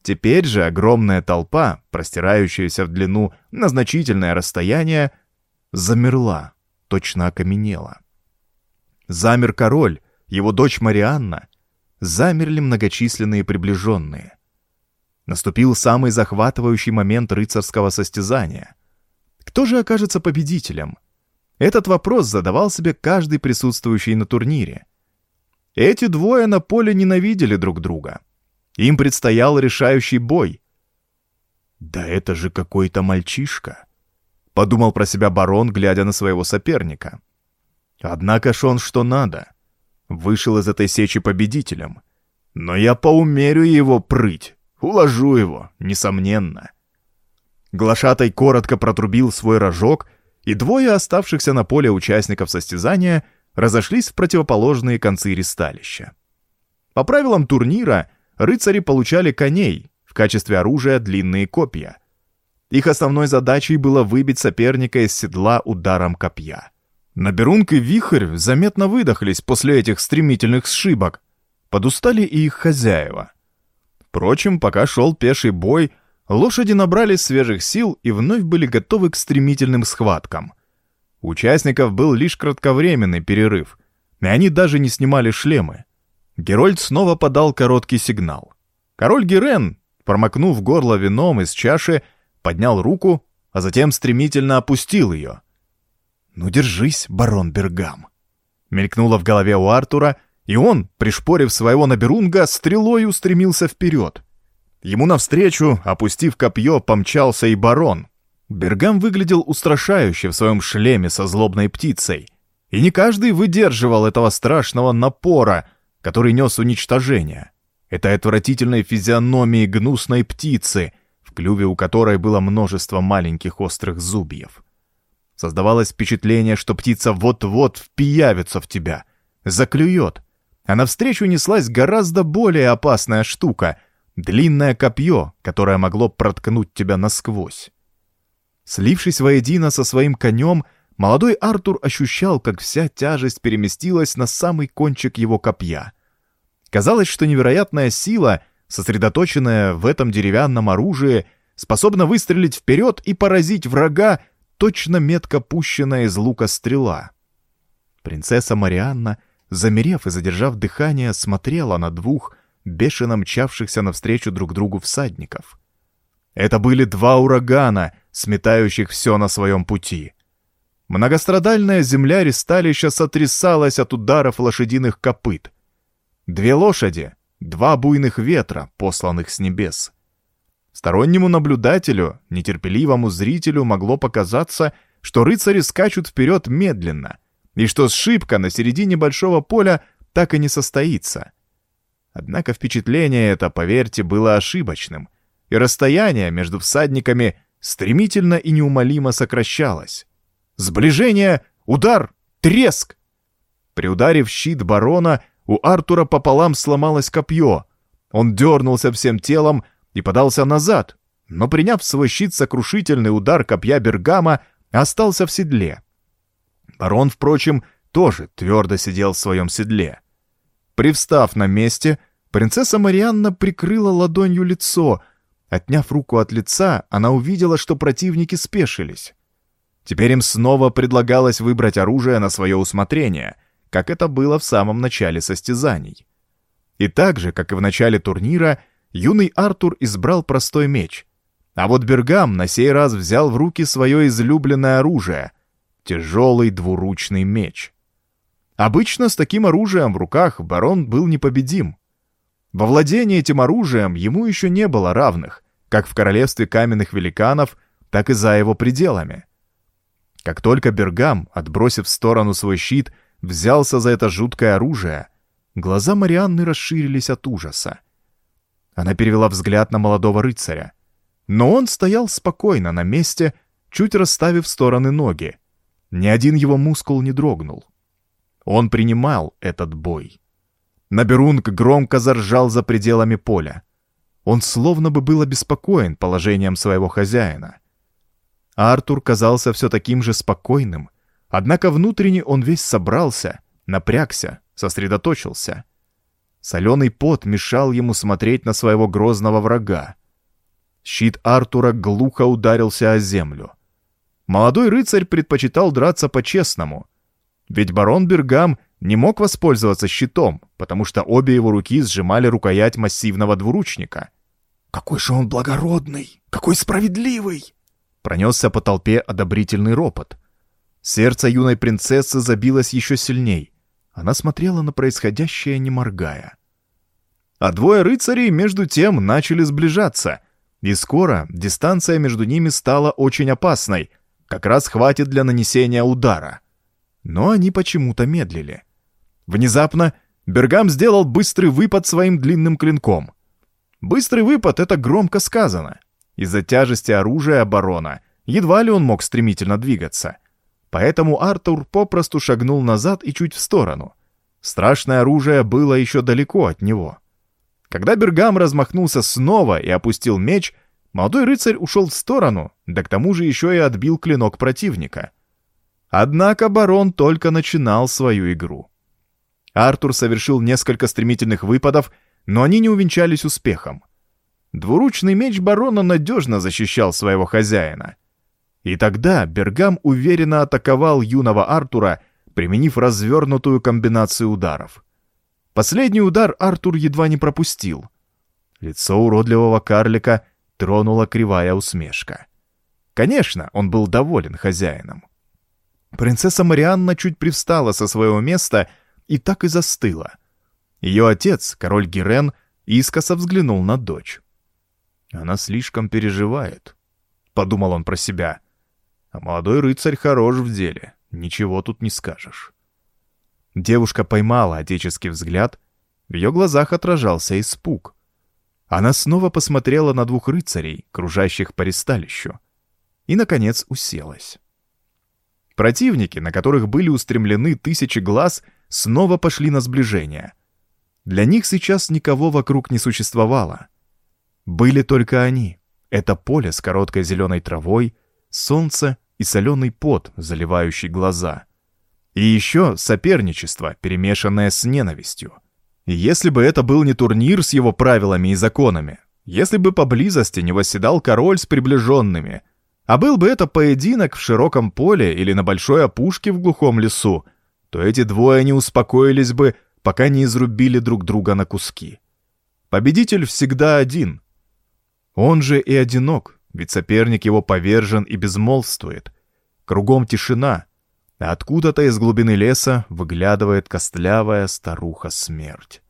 Теперь же огромная толпа, простирающаяся в длину на значительное расстояние, замерла, точно окаменела. Замер король, его дочь Марианна, замерли многочисленные приближенные. Наступил самый захватывающий момент рыцарского состязания. Кто же окажется победителем? Этот вопрос задавал себе каждый присутствующий на турнире. Эти двое на поле ненавидели друг друга. Им предстоял решающий бой. «Да это же какой-то мальчишка», — подумал про себя барон, глядя на своего соперника. Однако ж он что надо. Вышел из этой сечи победителем. Но я поумерю его прыть, уложу его, несомненно. Глашатай коротко протрубил свой рожок, и двое оставшихся на поле участников состязания — разошлись в противоположные концы ристалища. По правилам турнира рыцари получали коней, в качестве оружия длинные копья. Их основной задачей было выбить соперника из седла ударом копья. Наберунг и Вихрь заметно выдохлись после этих стремительных сшибок. Подустали и их хозяева. Впрочем, пока шел пеший бой, лошади набрали свежих сил и вновь были готовы к стремительным схваткам. У участников был лишь кратковременный перерыв, и они даже не снимали шлемы. Герольд снова подал короткий сигнал. Король Герен, промокнув горло вином из чаши, поднял руку, а затем стремительно опустил ее. «Ну держись, барон Бергам!» Мелькнуло в голове у Артура, и он, пришпорив своего наберунга, стрелой устремился вперед. Ему навстречу, опустив копье, помчался и барон, Бергам выглядел устрашающе в своем шлеме со злобной птицей, и не каждый выдерживал этого страшного напора, который нес уничтожение. Этой отвратительной физиономии гнусной птицы, в клюве у которой было множество маленьких острых зубьев. Создавалось впечатление, что птица вот-вот впиявится в тебя, заклюет, а навстречу неслась гораздо более опасная штука — длинное копье, которое могло проткнуть тебя насквозь. Слившись воедино со своим конем, молодой Артур ощущал, как вся тяжесть переместилась на самый кончик его копья. Казалось, что невероятная сила, сосредоточенная в этом деревянном оружии, способна выстрелить вперед и поразить врага, точно метко пущенная из лука стрела. Принцесса Марианна, замерев и задержав дыхание, смотрела на двух бешено мчавшихся навстречу друг другу всадников. Это были два урагана, сметающих все на своем пути. Многострадальная земля ресталища сотрясалась от ударов лошадиных копыт. Две лошади, два буйных ветра, посланных с небес. Стороннему наблюдателю, нетерпеливому зрителю могло показаться, что рыцари скачут вперед медленно, и что сшибка на середине большого поля так и не состоится. Однако впечатление это, поверьте, было ошибочным, и расстояние между всадниками стремительно и неумолимо сокращалось. Сближение, удар, треск! При ударе в щит барона у Артура пополам сломалось копье. Он дернулся всем телом и подался назад, но, приняв в свой щит сокрушительный удар копья Бергама, остался в седле. Барон, впрочем, тоже твердо сидел в своем седле. Привстав на месте, принцесса Марианна прикрыла ладонью лицо. Отняв руку от лица, она увидела, что противники спешились. Теперь им снова предлагалось выбрать оружие на свое усмотрение, как это было в самом начале состязаний. И так же, как и в начале турнира, юный Артур избрал простой меч. А вот Бергам на сей раз взял в руки свое излюбленное оружие — тяжелый двуручный меч. Обычно с таким оружием в руках барон был непобедим. Во владении этим оружием ему еще не было равных, как в королевстве каменных великанов, так и за его пределами — как только Бергам, отбросив в сторону свой щит, взялся за это жуткое оружие, глаза Марианны расширились от ужаса. Она перевела взгляд на молодого рыцаря. Но он стоял спокойно на месте, чуть расставив стороны ноги. Ни один его мускул не дрогнул. Он принимал этот бой. Наберунг громко заржал за пределами поля. Он словно бы был обеспокоен положением своего хозяина — Артур казался все таким же спокойным, однако внутренне он весь собрался, напрягся, сосредоточился. Соленый пот мешал ему смотреть на своего грозного врага. Щит Артура глухо ударился о землю. Молодой рыцарь предпочитал драться по-честному, ведь барон Бергам не мог воспользоваться щитом, потому что обе его руки сжимали рукоять массивного двуручника. «Какой же он благородный! Какой справедливый!» Пронесся по толпе одобрительный ропот. Сердце юной принцессы забилось еще сильней. Она смотрела на происходящее, не моргая. А двое рыцарей, между тем, начали сближаться. И скоро дистанция между ними стала очень опасной. Как раз хватит для нанесения удара. Но они почему-то медлили. Внезапно Бергам сделал быстрый выпад своим длинным клинком. Быстрый выпад — это громко сказано. Из-за тяжести оружия барона едва ли он мог стремительно двигаться. Поэтому Артур попросту шагнул назад и чуть в сторону. Страшное оружие было еще далеко от него. Когда Бергам размахнулся снова и опустил меч, молодой рыцарь ушел в сторону, да к тому же еще и отбил клинок противника. Однако барон только начинал свою игру. Артур совершил несколько стремительных выпадов, но они не увенчались успехом. Двуручный меч барона надежно защищал своего хозяина. И тогда Бергам уверенно атаковал юного Артура, применив развернутую комбинацию ударов. Последний удар Артур едва не пропустил. Лицо уродливого карлика тронула кривая усмешка. Конечно, он был доволен хозяином. Принцесса Марианна чуть привстала со своего места и так и застыла. Ее отец, король Герен, искоса взглянул на дочь. Она слишком переживает, — подумал он про себя. А молодой рыцарь хорош в деле, ничего тут не скажешь. Девушка поймала отеческий взгляд, в ее глазах отражался испуг. Она снова посмотрела на двух рыцарей, кружащих по ресталищу, и, наконец, уселась. Противники, на которых были устремлены тысячи глаз, снова пошли на сближение. Для них сейчас никого вокруг не существовало — были только они. Это поле с короткой зеленой травой, солнце и соленый пот, заливающий глаза. И еще соперничество, перемешанное с ненавистью. И если бы это был не турнир с его правилами и законами, если бы поблизости не восседал король с приближенными, а был бы это поединок в широком поле или на большой опушке в глухом лесу, то эти двое не успокоились бы, пока не изрубили друг друга на куски. Победитель всегда один. Он же и одинок, ведь соперник его повержен и безмолвствует. Кругом тишина, а откуда-то из глубины леса выглядывает костлявая старуха-смерть.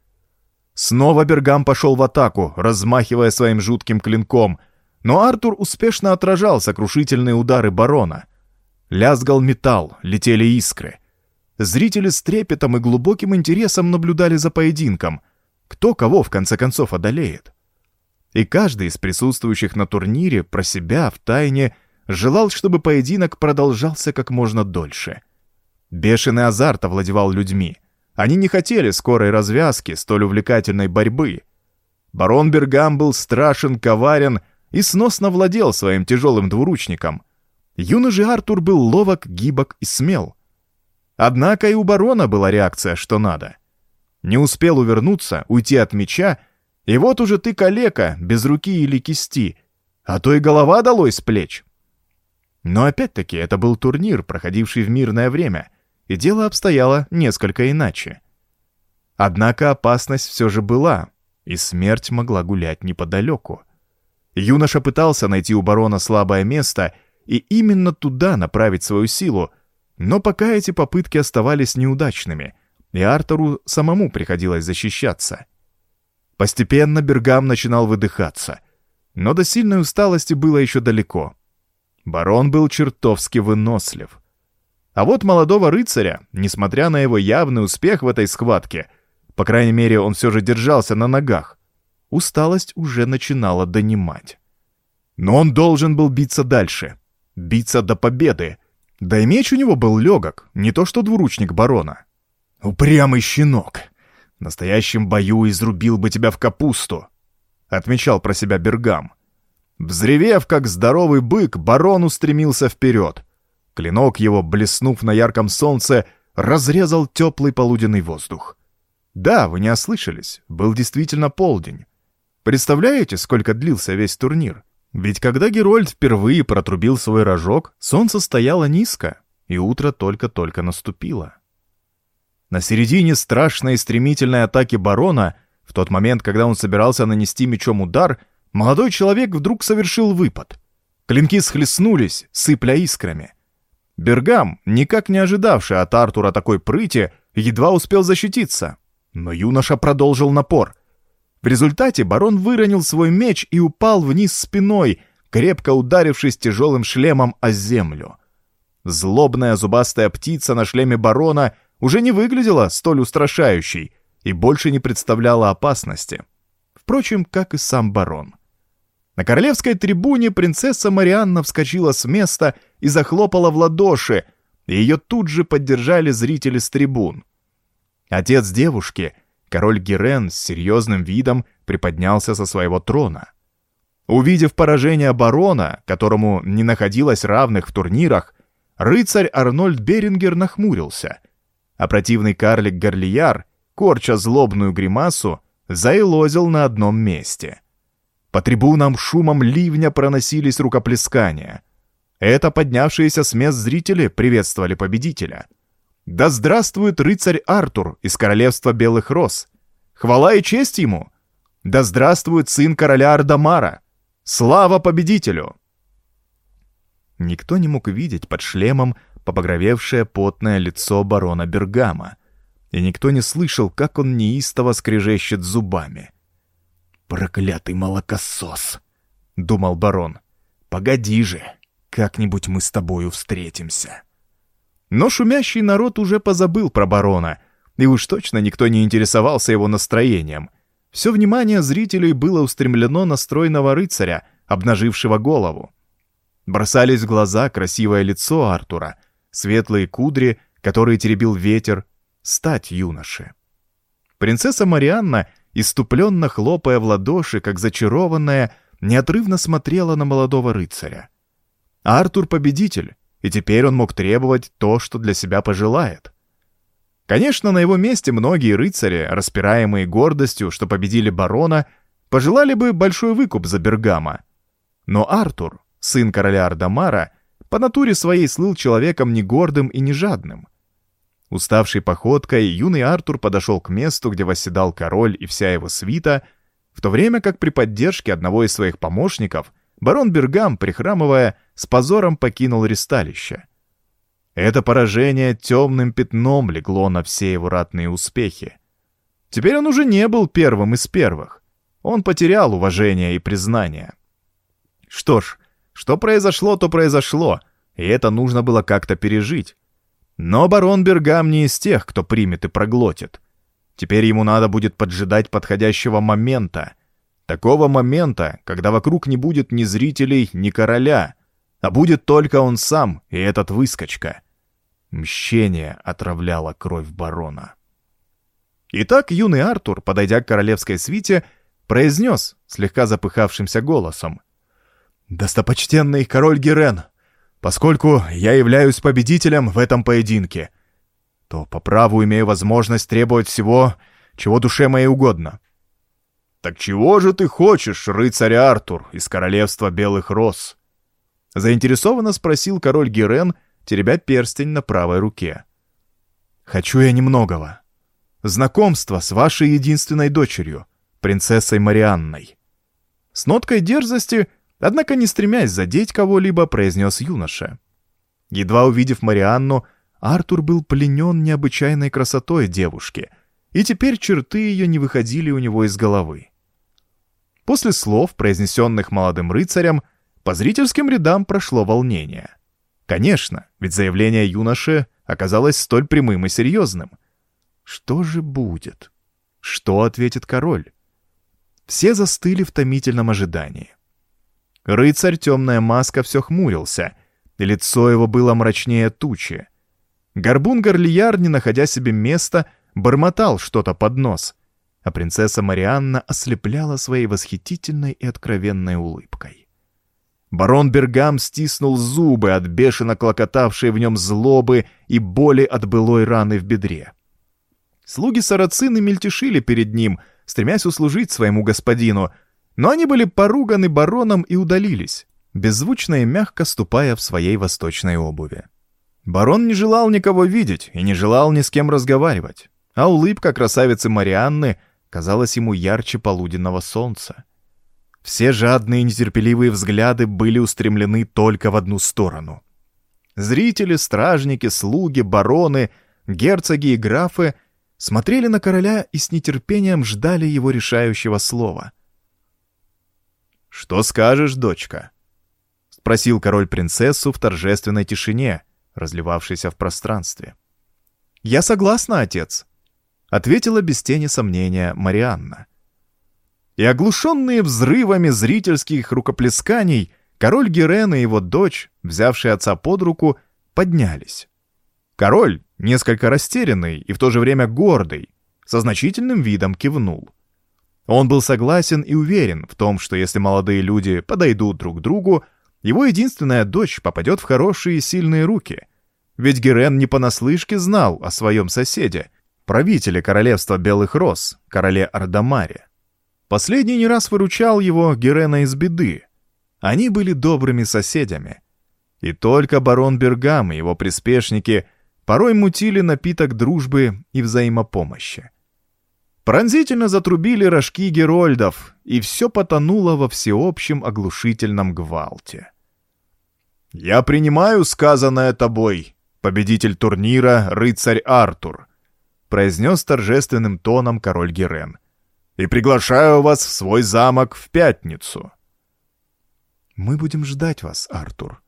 Снова Бергам пошел в атаку, размахивая своим жутким клинком, но Артур успешно отражал сокрушительные удары барона. Лязгал металл, летели искры. Зрители с трепетом и глубоким интересом наблюдали за поединком. Кто кого в конце концов одолеет? И каждый из присутствующих на турнире про себя в тайне желал, чтобы поединок продолжался как можно дольше. Бешеный азарт овладевал людьми. Они не хотели скорой развязки столь увлекательной борьбы. Барон Бергам был страшен, коварен и сносно владел своим тяжелым двуручником. Юный же Артур был ловок, гибок и смел. Однако и у барона была реакция, что надо. Не успел увернуться, уйти от меча, и вот уже ты калека, без руки или кисти, а то и голова долой с плеч. Но опять-таки это был турнир, проходивший в мирное время, и дело обстояло несколько иначе. Однако опасность все же была, и смерть могла гулять неподалеку. Юноша пытался найти у барона слабое место и именно туда направить свою силу, но пока эти попытки оставались неудачными, и Артуру самому приходилось защищаться. Постепенно Бергам начинал выдыхаться, но до сильной усталости было еще далеко — Барон был чертовски вынослив. А вот молодого рыцаря, несмотря на его явный успех в этой схватке, по крайней мере, он все же держался на ногах, усталость уже начинала донимать. Но он должен был биться дальше, биться до победы. Да и меч у него был легок, не то что двуручник барона. «Упрямый щенок! В настоящем бою изрубил бы тебя в капусту!» — отмечал про себя Бергам. Взревев, как здоровый бык, барон устремился вперед. Клинок его, блеснув на ярком солнце, разрезал теплый полуденный воздух. Да, вы не ослышались, был действительно полдень. Представляете, сколько длился весь турнир? Ведь когда Герольд впервые протрубил свой рожок, солнце стояло низко, и утро только-только наступило. На середине страшной и стремительной атаки барона, в тот момент, когда он собирался нанести мечом удар, молодой человек вдруг совершил выпад. Клинки схлестнулись, сыпля искрами. Бергам, никак не ожидавший от Артура такой прыти, едва успел защититься. Но юноша продолжил напор. В результате барон выронил свой меч и упал вниз спиной, крепко ударившись тяжелым шлемом о землю. Злобная зубастая птица на шлеме барона уже не выглядела столь устрашающей и больше не представляла опасности. Впрочем, как и сам барон. На королевской трибуне принцесса Марианна вскочила с места и захлопала в ладоши, и ее тут же поддержали зрители с трибун. Отец девушки, король Герен, с серьезным видом приподнялся со своего трона. Увидев поражение барона, которому не находилось равных в турнирах, рыцарь Арнольд Берингер нахмурился, а противный карлик Горлияр, корча злобную гримасу, заилозил на одном месте — по трибунам шумом ливня проносились рукоплескания. Это поднявшиеся с мест зрители приветствовали победителя. «Да здравствует рыцарь Артур из королевства Белых Роз! Хвала и честь ему! Да здравствует сын короля Ардамара! Слава победителю!» Никто не мог видеть под шлемом побагровевшее потное лицо барона Бергама, и никто не слышал, как он неистово скрежещет зубами — «Проклятый молокосос!» — думал барон. «Погоди же, как-нибудь мы с тобою встретимся». Но шумящий народ уже позабыл про барона, и уж точно никто не интересовался его настроением. Все внимание зрителей было устремлено на стройного рыцаря, обнажившего голову. Бросались в глаза красивое лицо Артура, светлые кудри, которые теребил ветер, стать юноши. Принцесса Марианна иступленно хлопая в ладоши, как зачарованная, неотрывно смотрела на молодого рыцаря. А Артур-победитель, и теперь он мог требовать то, что для себя пожелает. Конечно, на его месте многие рыцари, распираемые гордостью, что победили барона, пожелали бы большой выкуп за Бергама. Но Артур, сын короля Ардамара, по натуре своей слыл человеком не гордым и не жадным. Уставший походкой, юный Артур подошел к месту, где восседал король и вся его свита, в то время как при поддержке одного из своих помощников барон Бергам, прихрамывая, с позором покинул ресталище. Это поражение темным пятном легло на все его ратные успехи. Теперь он уже не был первым из первых. Он потерял уважение и признание. Что ж, что произошло, то произошло, и это нужно было как-то пережить. Но барон Бергам не из тех, кто примет и проглотит. Теперь ему надо будет поджидать подходящего момента. Такого момента, когда вокруг не будет ни зрителей, ни короля, а будет только он сам и этот выскочка. Мщение отравляло кровь барона. Итак, юный Артур, подойдя к королевской свите, произнес слегка запыхавшимся голосом. «Достопочтенный король Герен, поскольку я являюсь победителем в этом поединке, то по праву имею возможность требовать всего, чего душе моей угодно. «Так чего же ты хочешь, рыцарь Артур из королевства Белых Роз?» Заинтересованно спросил король Герен, теребя перстень на правой руке. «Хочу я немногого. Знакомство с вашей единственной дочерью, принцессой Марианной». С ноткой дерзости Однако, не стремясь задеть кого-либо, произнес юноша. Едва увидев Марианну, Артур был пленен необычайной красотой девушки, и теперь черты ее не выходили у него из головы. После слов, произнесенных молодым рыцарем, по зрительским рядам прошло волнение. Конечно, ведь заявление юноши оказалось столь прямым и серьезным. Что же будет? Что ответит король? Все застыли в томительном ожидании. Рыцарь темная маска все хмурился, лицо его было мрачнее тучи. Горбун Горлияр, не находя себе места, бормотал что-то под нос, а принцесса Марианна ослепляла своей восхитительной и откровенной улыбкой. Барон Бергам стиснул зубы от бешено клокотавшей в нем злобы и боли от былой раны в бедре. Слуги сарацины мельтешили перед ним, стремясь услужить своему господину — но они были поруганы бароном и удалились, беззвучно и мягко ступая в своей восточной обуви. Барон не желал никого видеть и не желал ни с кем разговаривать, а улыбка красавицы Марианны казалась ему ярче полуденного солнца. Все жадные и нетерпеливые взгляды были устремлены только в одну сторону. Зрители, стражники, слуги, бароны, герцоги и графы смотрели на короля и с нетерпением ждали его решающего слова. «Что скажешь, дочка?» — спросил король принцессу в торжественной тишине, разливавшейся в пространстве. «Я согласна, отец», — ответила без тени сомнения Марианна. И оглушенные взрывами зрительских рукоплесканий, король Герен и его дочь, взявшие отца под руку, поднялись. Король, несколько растерянный и в то же время гордый, со значительным видом кивнул. Он был согласен и уверен в том, что если молодые люди подойдут друг к другу, его единственная дочь попадет в хорошие и сильные руки. Ведь Герен не понаслышке знал о своем соседе, правителе королевства Белых Роз, короле Ардамаре. Последний не раз выручал его Герена из беды. Они были добрыми соседями. И только барон Бергам и его приспешники порой мутили напиток дружбы и взаимопомощи. Пронзительно затрубили рожки герольдов, и все потонуло во всеобщем оглушительном гвалте. «Я принимаю сказанное тобой, победитель турнира рыцарь Артур», произнес торжественным тоном король Герен, «и приглашаю вас в свой замок в пятницу». «Мы будем ждать вас, Артур»,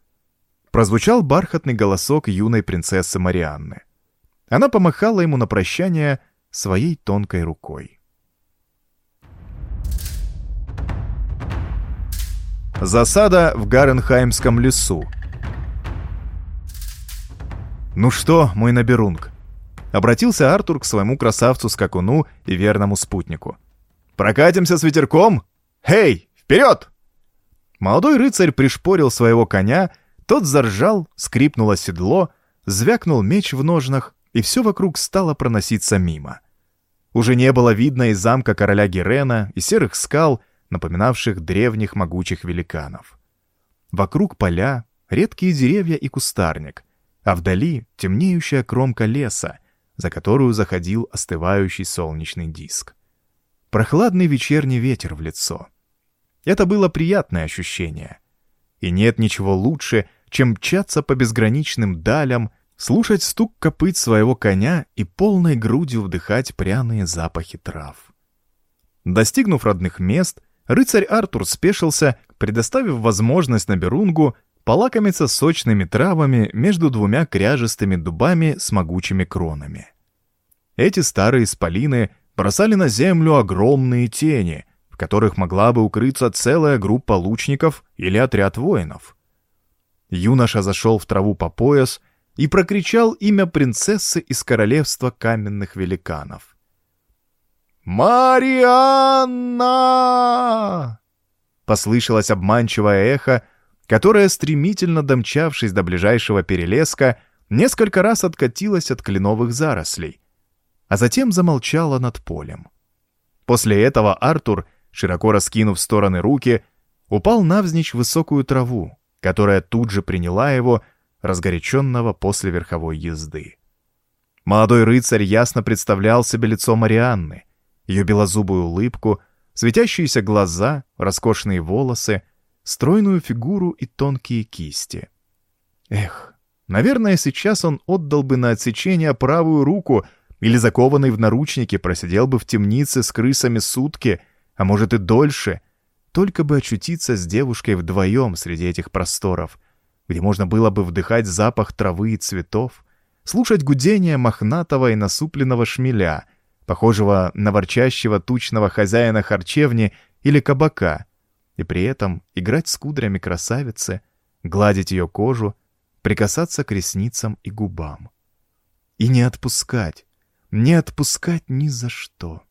прозвучал бархатный голосок юной принцессы Марианны. Она помахала ему на прощание — своей тонкой рукой. Засада в Гаренхаймском лесу. «Ну что, мой наберунг?» Обратился Артур к своему красавцу-скакуну и верному спутнику. «Прокатимся с ветерком? Хей, вперед!» Молодой рыцарь пришпорил своего коня, Тот заржал, скрипнуло седло, звякнул меч в ножнах, и все вокруг стало проноситься мимо. Уже не было видно и замка короля Герена, и серых скал, напоминавших древних могучих великанов. Вокруг поля, редкие деревья и кустарник, а вдали темнеющая кромка леса, за которую заходил остывающий солнечный диск. Прохладный вечерний ветер в лицо. Это было приятное ощущение. И нет ничего лучше, чем мчаться по безграничным далям, слушать стук копыт своего коня и полной грудью вдыхать пряные запахи трав. Достигнув родных мест, рыцарь Артур спешился, предоставив возможность Наберунгу полакомиться сочными травами между двумя кряжестыми дубами с могучими кронами. Эти старые спалины бросали на землю огромные тени, в которых могла бы укрыться целая группа лучников или отряд воинов. Юноша зашел в траву по пояс и прокричал имя принцессы из королевства каменных великанов. «Марианна!» Послышалось обманчивое эхо, которая, стремительно домчавшись до ближайшего перелеска, несколько раз откатилась от кленовых зарослей, а затем замолчала над полем. После этого Артур, широко раскинув в стороны руки, упал навзничь в высокую траву, которая тут же приняла его, разгоряченного после верховой езды. Молодой рыцарь ясно представлял себе лицо Марианны, ее белозубую улыбку, светящиеся глаза, роскошные волосы — стройную фигуру и тонкие кисти. Эх, наверное, сейчас он отдал бы на отсечение правую руку или закованный в наручники просидел бы в темнице с крысами сутки, а может и дольше, только бы очутиться с девушкой вдвоем среди этих просторов, где можно было бы вдыхать запах травы и цветов, слушать гудение мохнатого и насупленного шмеля, похожего на ворчащего тучного хозяина харчевни или кабака, и при этом играть с кудрями красавицы, гладить ее кожу, прикасаться к ресницам и губам. И не отпускать, не отпускать ни за что.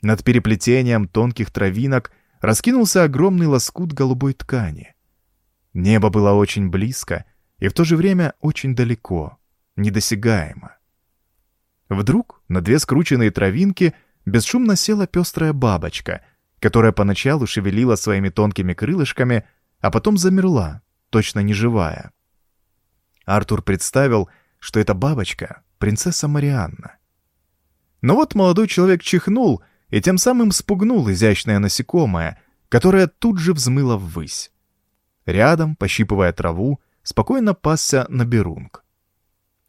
Над переплетением тонких травинок раскинулся огромный лоскут голубой ткани. Небо было очень близко и в то же время очень далеко, недосягаемо. Вдруг на две скрученные травинки бесшумно села пестрая бабочка — которая поначалу шевелила своими тонкими крылышками, а потом замерла, точно не живая. Артур представил, что эта бабочка — принцесса Марианна. Но вот молодой человек чихнул и тем самым спугнул изящное насекомое, которое тут же взмыло ввысь. Рядом, пощипывая траву, спокойно пасся Наберунг.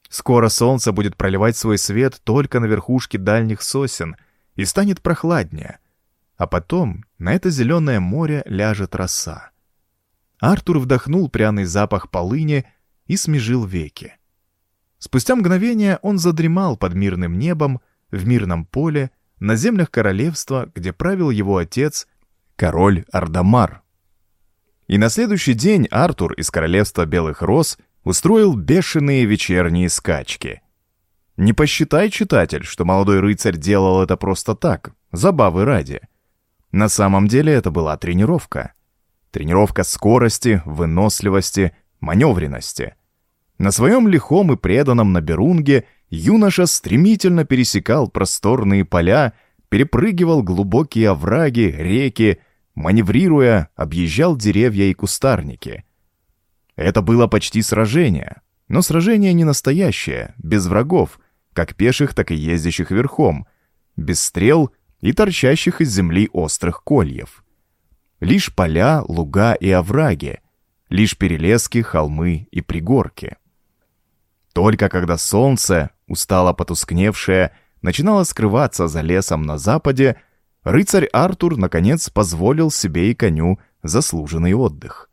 Скоро солнце будет проливать свой свет только на верхушке дальних сосен и станет прохладнее — а потом на это зеленое море ляжет роса. Артур вдохнул пряный запах полыни и смежил веки. Спустя мгновение он задремал под мирным небом, в мирном поле, на землях королевства, где правил его отец, король Ардамар. И на следующий день Артур из королевства Белых Роз устроил бешеные вечерние скачки. Не посчитай, читатель, что молодой рыцарь делал это просто так, забавы ради — на самом деле это была тренировка. Тренировка скорости, выносливости, маневренности. На своем лихом и преданном Наберунге юноша стремительно пересекал просторные поля, перепрыгивал глубокие овраги, реки, маневрируя, объезжал деревья и кустарники. Это было почти сражение, но сражение не настоящее, без врагов, как пеших, так и ездящих верхом, без стрел — и торчащих из земли острых кольев. Лишь поля, луга и овраги, лишь перелески, холмы и пригорки. Только когда солнце, устало потускневшее, начинало скрываться за лесом на западе, рыцарь Артур, наконец, позволил себе и коню заслуженный отдых.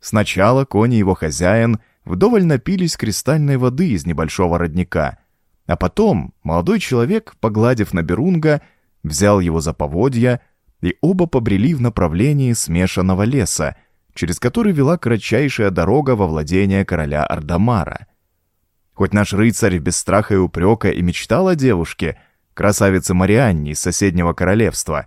Сначала кони его хозяин вдоволь напились кристальной воды из небольшого родника, а потом молодой человек, погладив на Берунга, взял его за поводья, и оба побрели в направлении смешанного леса, через который вела кратчайшая дорога во владение короля Ардамара. Хоть наш рыцарь без страха и упрека и мечтал о девушке, красавице Марианне из соседнего королевства,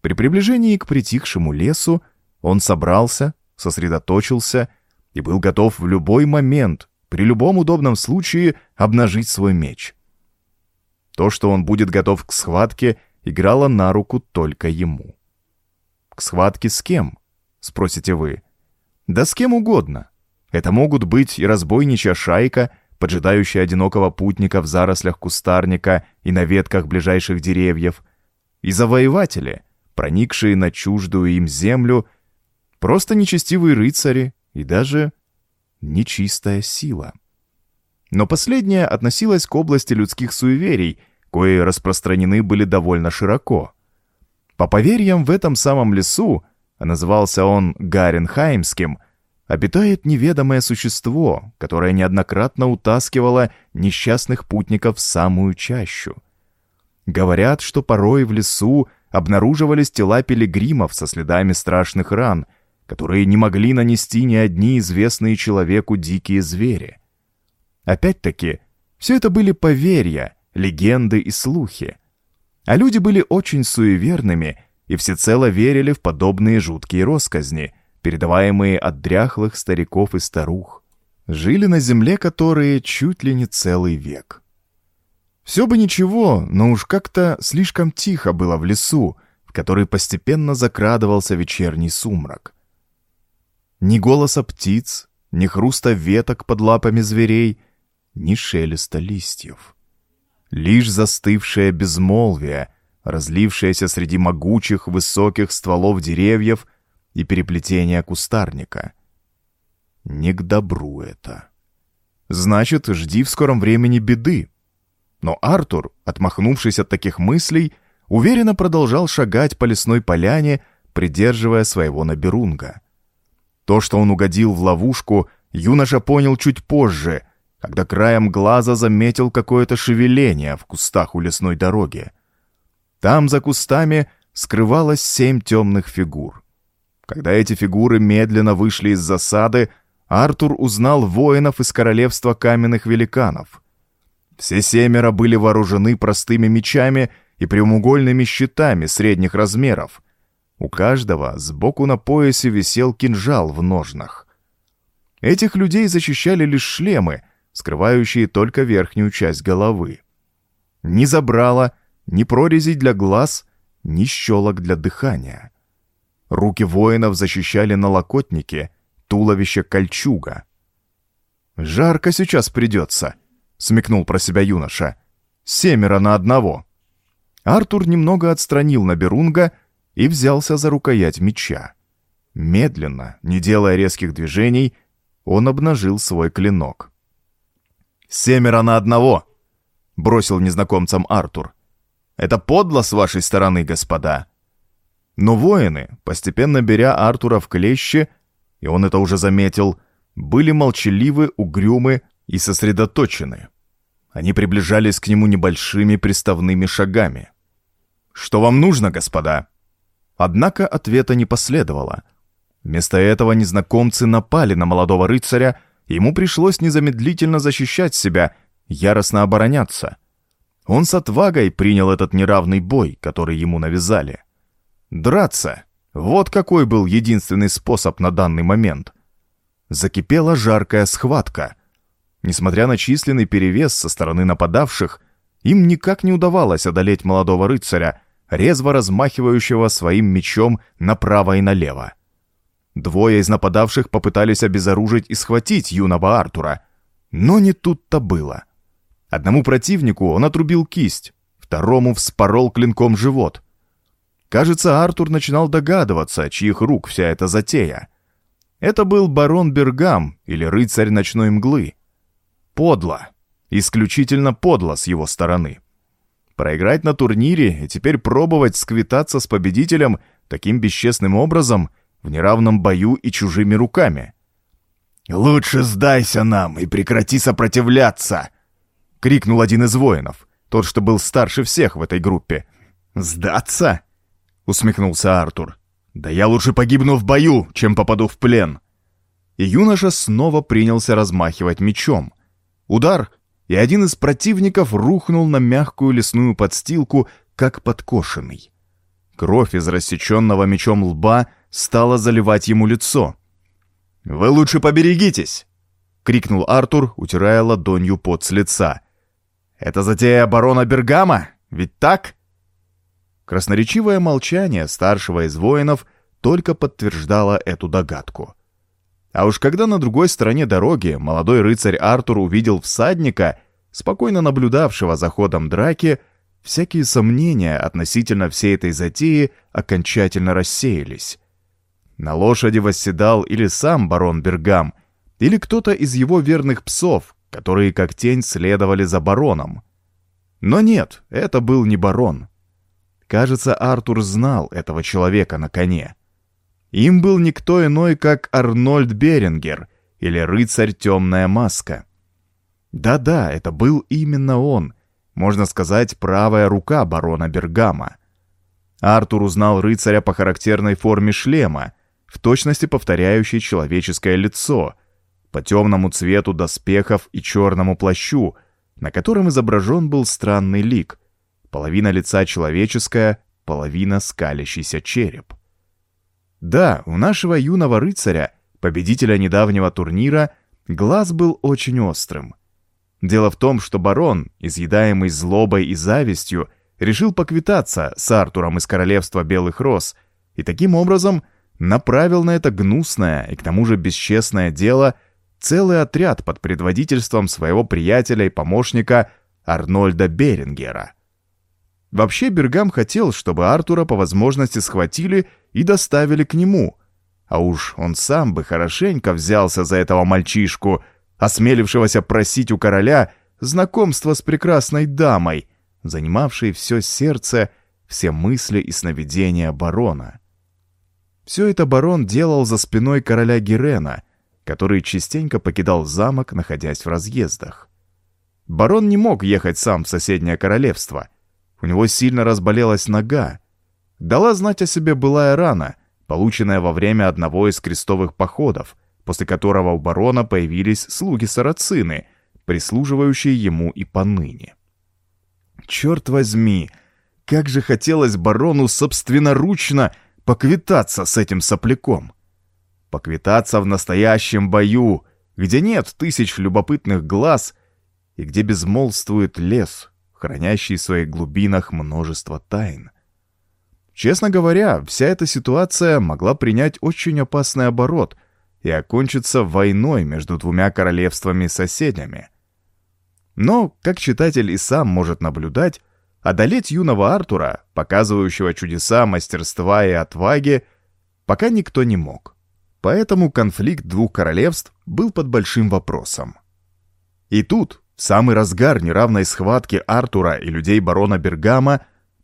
при приближении к притихшему лесу он собрался, сосредоточился и был готов в любой момент, при любом удобном случае, обнажить свой меч. То, что он будет готов к схватке, играло на руку только ему. К схватке с кем? Спросите вы. Да с кем угодно. Это могут быть и разбойничья шайка, поджидающая одинокого путника в зарослях кустарника и на ветках ближайших деревьев, и завоеватели, проникшие на чуждую им землю, просто нечестивые рыцари и даже нечистая сила. Но последняя относилась к области людских суеверий, кои распространены были довольно широко. По поверьям, в этом самом лесу, а назывался он Гаренхаймским, обитает неведомое существо, которое неоднократно утаскивало несчастных путников в самую чащу. Говорят, что порой в лесу обнаруживались тела пилигримов со следами страшных ран, которые не могли нанести ни одни известные человеку дикие звери. Опять-таки, все это были поверья, легенды и слухи. А люди были очень суеверными и всецело верили в подобные жуткие росказни, передаваемые от дряхлых стариков и старух. Жили на земле, которые чуть ли не целый век. Все бы ничего, но уж как-то слишком тихо было в лесу, в который постепенно закрадывался вечерний сумрак. Ни голоса птиц, ни хруста веток под лапами зверей, ни шелеста листьев. Лишь застывшее безмолвие, разлившееся среди могучих высоких стволов деревьев и переплетения кустарника. Не к добру это. Значит, жди в скором времени беды. Но Артур, отмахнувшись от таких мыслей, уверенно продолжал шагать по лесной поляне, придерживая своего наберунга. То, что он угодил в ловушку, юноша понял чуть позже, когда краем глаза заметил какое-то шевеление в кустах у лесной дороги. Там за кустами скрывалось семь темных фигур. Когда эти фигуры медленно вышли из засады, Артур узнал воинов из королевства каменных великанов. Все семеро были вооружены простыми мечами и прямоугольными щитами средних размеров. У каждого сбоку на поясе висел кинжал в ножнах. Этих людей защищали лишь шлемы, скрывающие только верхнюю часть головы. Ни забрала, ни прорезей для глаз, ни щелок для дыхания. Руки воинов защищали налокотники, туловище кольчуга. «Жарко сейчас придется», — смекнул про себя юноша. «Семеро на одного». Артур немного отстранил Наберунга и взялся за рукоять меча. Медленно, не делая резких движений, он обнажил свой клинок. «Семеро на одного!» — бросил незнакомцам Артур. «Это подло с вашей стороны, господа!» Но воины, постепенно беря Артура в клещи, и он это уже заметил, были молчаливы, угрюмы и сосредоточены. Они приближались к нему небольшими приставными шагами. «Что вам нужно, господа?» Однако ответа не последовало. Вместо этого незнакомцы напали на молодого рыцаря, Ему пришлось незамедлительно защищать себя, яростно обороняться. Он с отвагой принял этот неравный бой, который ему навязали. Драться — вот какой был единственный способ на данный момент. Закипела жаркая схватка. Несмотря на численный перевес со стороны нападавших, им никак не удавалось одолеть молодого рыцаря, резво размахивающего своим мечом направо и налево. Двое из нападавших попытались обезоружить и схватить юного Артура. Но не тут-то было. Одному противнику он отрубил кисть, второму вспорол клинком живот. Кажется, Артур начинал догадываться, чьих рук вся эта затея. Это был барон Бергам или рыцарь ночной мглы. Подло. Исключительно подло с его стороны. Проиграть на турнире и теперь пробовать сквитаться с победителем таким бесчестным образом в неравном бою и чужими руками. «Лучше сдайся нам и прекрати сопротивляться!» — крикнул один из воинов, тот, что был старше всех в этой группе. «Сдаться?» — усмехнулся Артур. «Да я лучше погибну в бою, чем попаду в плен!» И юноша снова принялся размахивать мечом. Удар, и один из противников рухнул на мягкую лесную подстилку, как подкошенный. Кровь из рассеченного мечом лба — стала заливать ему лицо. «Вы лучше поберегитесь!» — крикнул Артур, утирая ладонью пот с лица. «Это затея барона Бергама, ведь так?» Красноречивое молчание старшего из воинов только подтверждало эту догадку. А уж когда на другой стороне дороги молодой рыцарь Артур увидел всадника, спокойно наблюдавшего за ходом драки, всякие сомнения относительно всей этой затеи окончательно рассеялись. На лошади восседал или сам барон Бергам, или кто-то из его верных псов, которые как тень следовали за бароном. Но нет, это был не барон. Кажется, Артур знал этого человека на коне. Им был никто иной, как Арнольд Берингер или рыцарь Темная Маска. Да-да, это был именно он, можно сказать, правая рука барона Бергама. Артур узнал рыцаря по характерной форме шлема, в точности повторяющей человеческое лицо, по темному цвету доспехов и черному плащу, на котором изображен был странный лик, половина лица человеческая, половина скалящийся череп. Да, у нашего юного рыцаря, победителя недавнего турнира, глаз был очень острым. Дело в том, что барон, изъедаемый злобой и завистью, решил поквитаться с Артуром из королевства Белых Роз и таким образом направил на это гнусное и к тому же бесчестное дело целый отряд под предводительством своего приятеля и помощника Арнольда Берингера. Вообще Бергам хотел, чтобы Артура по возможности схватили и доставили к нему. А уж он сам бы хорошенько взялся за этого мальчишку, осмелившегося просить у короля знакомства с прекрасной дамой, занимавшей все сердце, все мысли и сновидения барона. Все это барон делал за спиной короля Герена, который частенько покидал замок, находясь в разъездах. Барон не мог ехать сам в соседнее королевство. У него сильно разболелась нога, дала знать о себе былая рана, полученная во время одного из крестовых походов, после которого у барона появились слуги-сарацины, прислуживающие ему и поныне. Черт возьми, как же хотелось барону собственноручно поквитаться с этим сопляком. Поквитаться в настоящем бою, где нет тысяч любопытных глаз и где безмолвствует лес, хранящий в своих глубинах множество тайн. Честно говоря, вся эта ситуация могла принять очень опасный оборот и окончиться войной между двумя королевствами-соседями. Но, как читатель и сам может наблюдать, одолеть юного Артура, показывающего чудеса мастерства и отваги, пока никто не мог. Поэтому конфликт двух королевств был под большим вопросом. И тут, в самый разгар неравной схватки Артура и людей барона Бергама,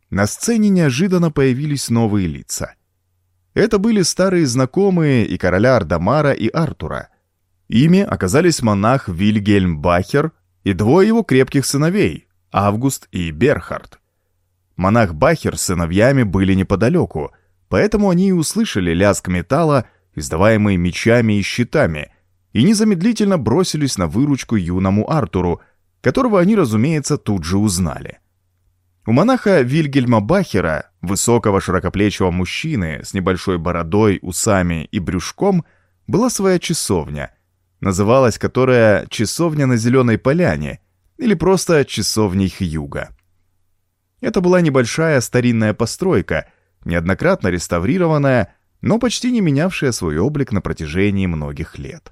на сцене неожиданно появились новые лица. Это были старые знакомые и короля Ардамара, и Артура. Ими оказались монах Вильгельм Бахер и двое его крепких сыновей, Август и Берхард. Монах Бахер с сыновьями были неподалеку, поэтому они и услышали лязг металла, издаваемый мечами и щитами, и незамедлительно бросились на выручку юному Артуру, которого они, разумеется, тут же узнали. У монаха Вильгельма Бахера, высокого широкоплечего мужчины с небольшой бородой, усами и брюшком, была своя часовня, называлась которая «Часовня на Зеленой Поляне» или просто «Часовней Хьюга». Это была небольшая старинная постройка, неоднократно реставрированная, но почти не менявшая свой облик на протяжении многих лет.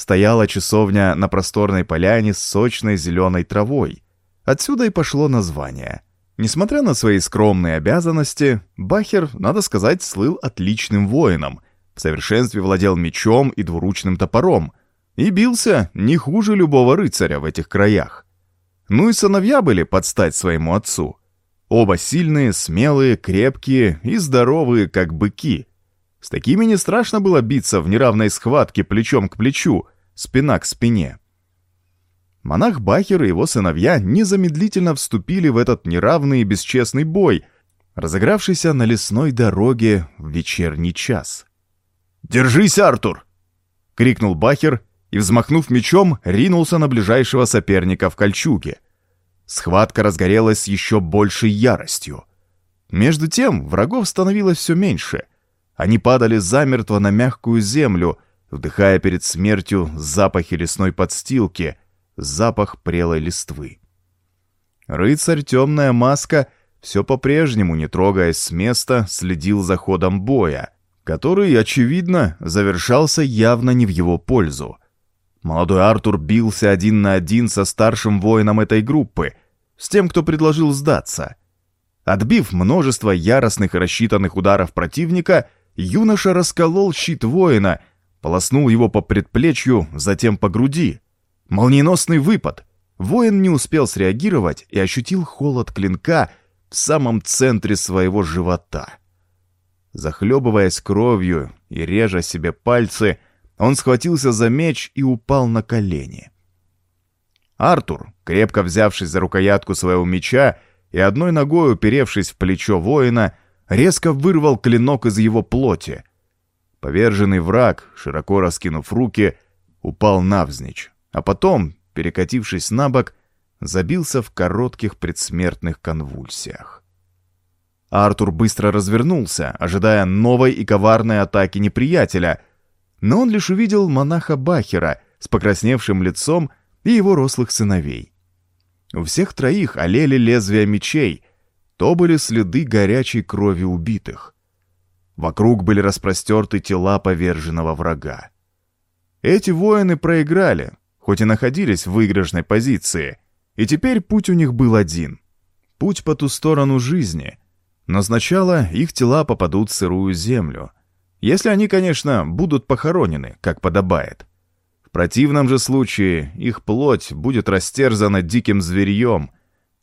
Стояла часовня на просторной поляне с сочной зеленой травой. Отсюда и пошло название — Несмотря на свои скромные обязанности, Бахер, надо сказать, слыл отличным воином, в совершенстве владел мечом и двуручным топором, и бился не хуже любого рыцаря в этих краях. Ну и сыновья были под стать своему отцу. Оба сильные, смелые, крепкие и здоровые, как быки. С такими не страшно было биться в неравной схватке плечом к плечу, спина к спине. Монах Бахер и его сыновья незамедлительно вступили в этот неравный и бесчестный бой, разыгравшийся на лесной дороге в вечерний час. «Держись, Артур!» — крикнул Бахер и, взмахнув мечом, ринулся на ближайшего соперника в кольчуге. Схватка разгорелась еще большей яростью. Между тем врагов становилось все меньше. Они падали замертво на мягкую землю, вдыхая перед смертью запахи лесной подстилки, запах прелой листвы. Рыцарь «Темная маска» все по-прежнему, не трогаясь с места, следил за ходом боя, который, очевидно, завершался явно не в его пользу. Молодой Артур бился один на один со старшим воином этой группы, с тем, кто предложил сдаться. Отбив множество яростных и рассчитанных ударов противника, юноша расколол щит воина, полоснул его по предплечью, затем по груди. Молниеносный выпад. Воин не успел среагировать и ощутил холод клинка в самом центре своего живота. Захлебываясь кровью и режа себе пальцы, он схватился за меч и упал на колени. Артур, крепко взявшись за рукоятку своего меча и одной ногой уперевшись в плечо воина, резко вырвал клинок из его плоти. Поверженный враг, широко раскинув руки, упал навзничь, а потом, перекатившись на бок, забился в коротких предсмертных конвульсиях. Артур быстро развернулся, ожидая новой и коварной атаки неприятеля, но он лишь увидел монаха Бахера с покрасневшим лицом и его рослых сыновей. У всех троих олели лезвия мечей, то были следы горячей крови убитых. Вокруг были распростерты тела поверженного врага. Эти воины проиграли, хоть и находились в выигрышной позиции, и теперь путь у них был один — путь по ту сторону жизни, но сначала их тела попадут в сырую землю, если они, конечно, будут похоронены, как подобает. В противном же случае их плоть будет растерзана диким зверьем,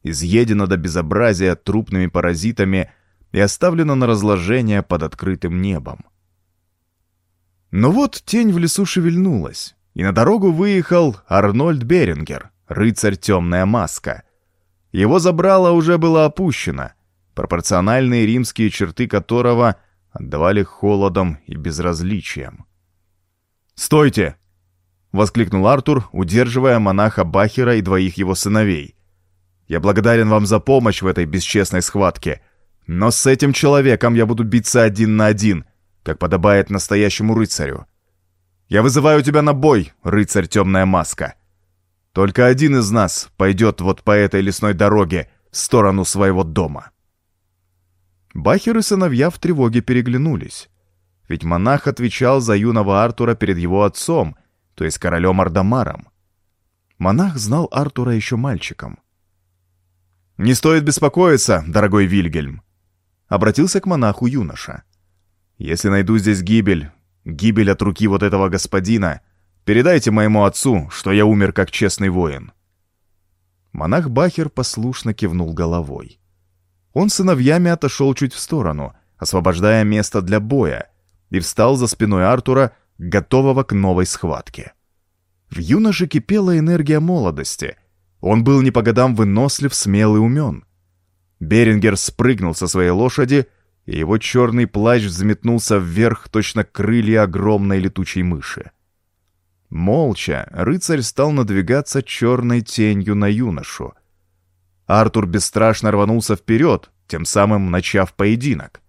изъедена до безобразия трупными паразитами и оставлена на разложение под открытым небом. Но вот тень в лесу шевельнулась, и на дорогу выехал Арнольд Берингер, рыцарь «Темная маска». Его забрало уже было опущено, пропорциональные римские черты которого отдавали холодом и безразличием. «Стойте!» — воскликнул Артур, удерживая монаха Бахера и двоих его сыновей. «Я благодарен вам за помощь в этой бесчестной схватке, но с этим человеком я буду биться один на один, как подобает настоящему рыцарю. Я вызываю тебя на бой, рыцарь Темная Маска. Только один из нас пойдет вот по этой лесной дороге в сторону своего дома». Бахер и сыновья в тревоге переглянулись. Ведь монах отвечал за юного Артура перед его отцом — то есть королем Ардамаром. Монах знал Артура еще мальчиком. «Не стоит беспокоиться, дорогой Вильгельм», — обратился к монаху юноша. «Если найду здесь гибель, гибель от руки вот этого господина, передайте моему отцу, что я умер как честный воин». Монах Бахер послушно кивнул головой. Он сыновьями отошел чуть в сторону, освобождая место для боя, и встал за спиной Артура, готового к новой схватке. В юноше кипела энергия молодости. Он был не по годам вынослив, смел и умен. Берингер спрыгнул со своей лошади, и его черный плащ взметнулся вверх, точно крылья огромной летучей мыши. Молча рыцарь стал надвигаться черной тенью на юношу. Артур бесстрашно рванулся вперед, тем самым начав поединок.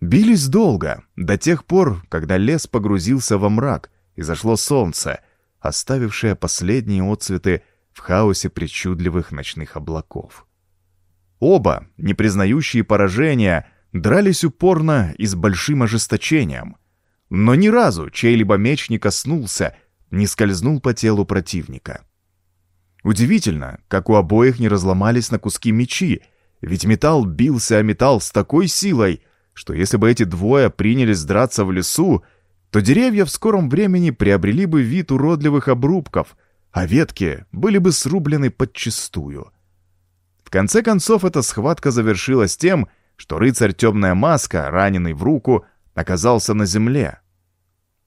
Бились долго, до тех пор, когда лес погрузился во мрак, и зашло солнце, оставившее последние отцветы в хаосе причудливых ночных облаков. Оба, не признающие поражения, дрались упорно и с большим ожесточением. Но ни разу чей-либо меч не коснулся, не скользнул по телу противника. Удивительно, как у обоих не разломались на куски мечи, ведь металл бился о металл с такой силой, что если бы эти двое принялись драться в лесу, то деревья в скором времени приобрели бы вид уродливых обрубков, а ветки были бы срублены подчистую. В конце концов, эта схватка завершилась тем, что рыцарь Темная Маска, раненый в руку, оказался на земле.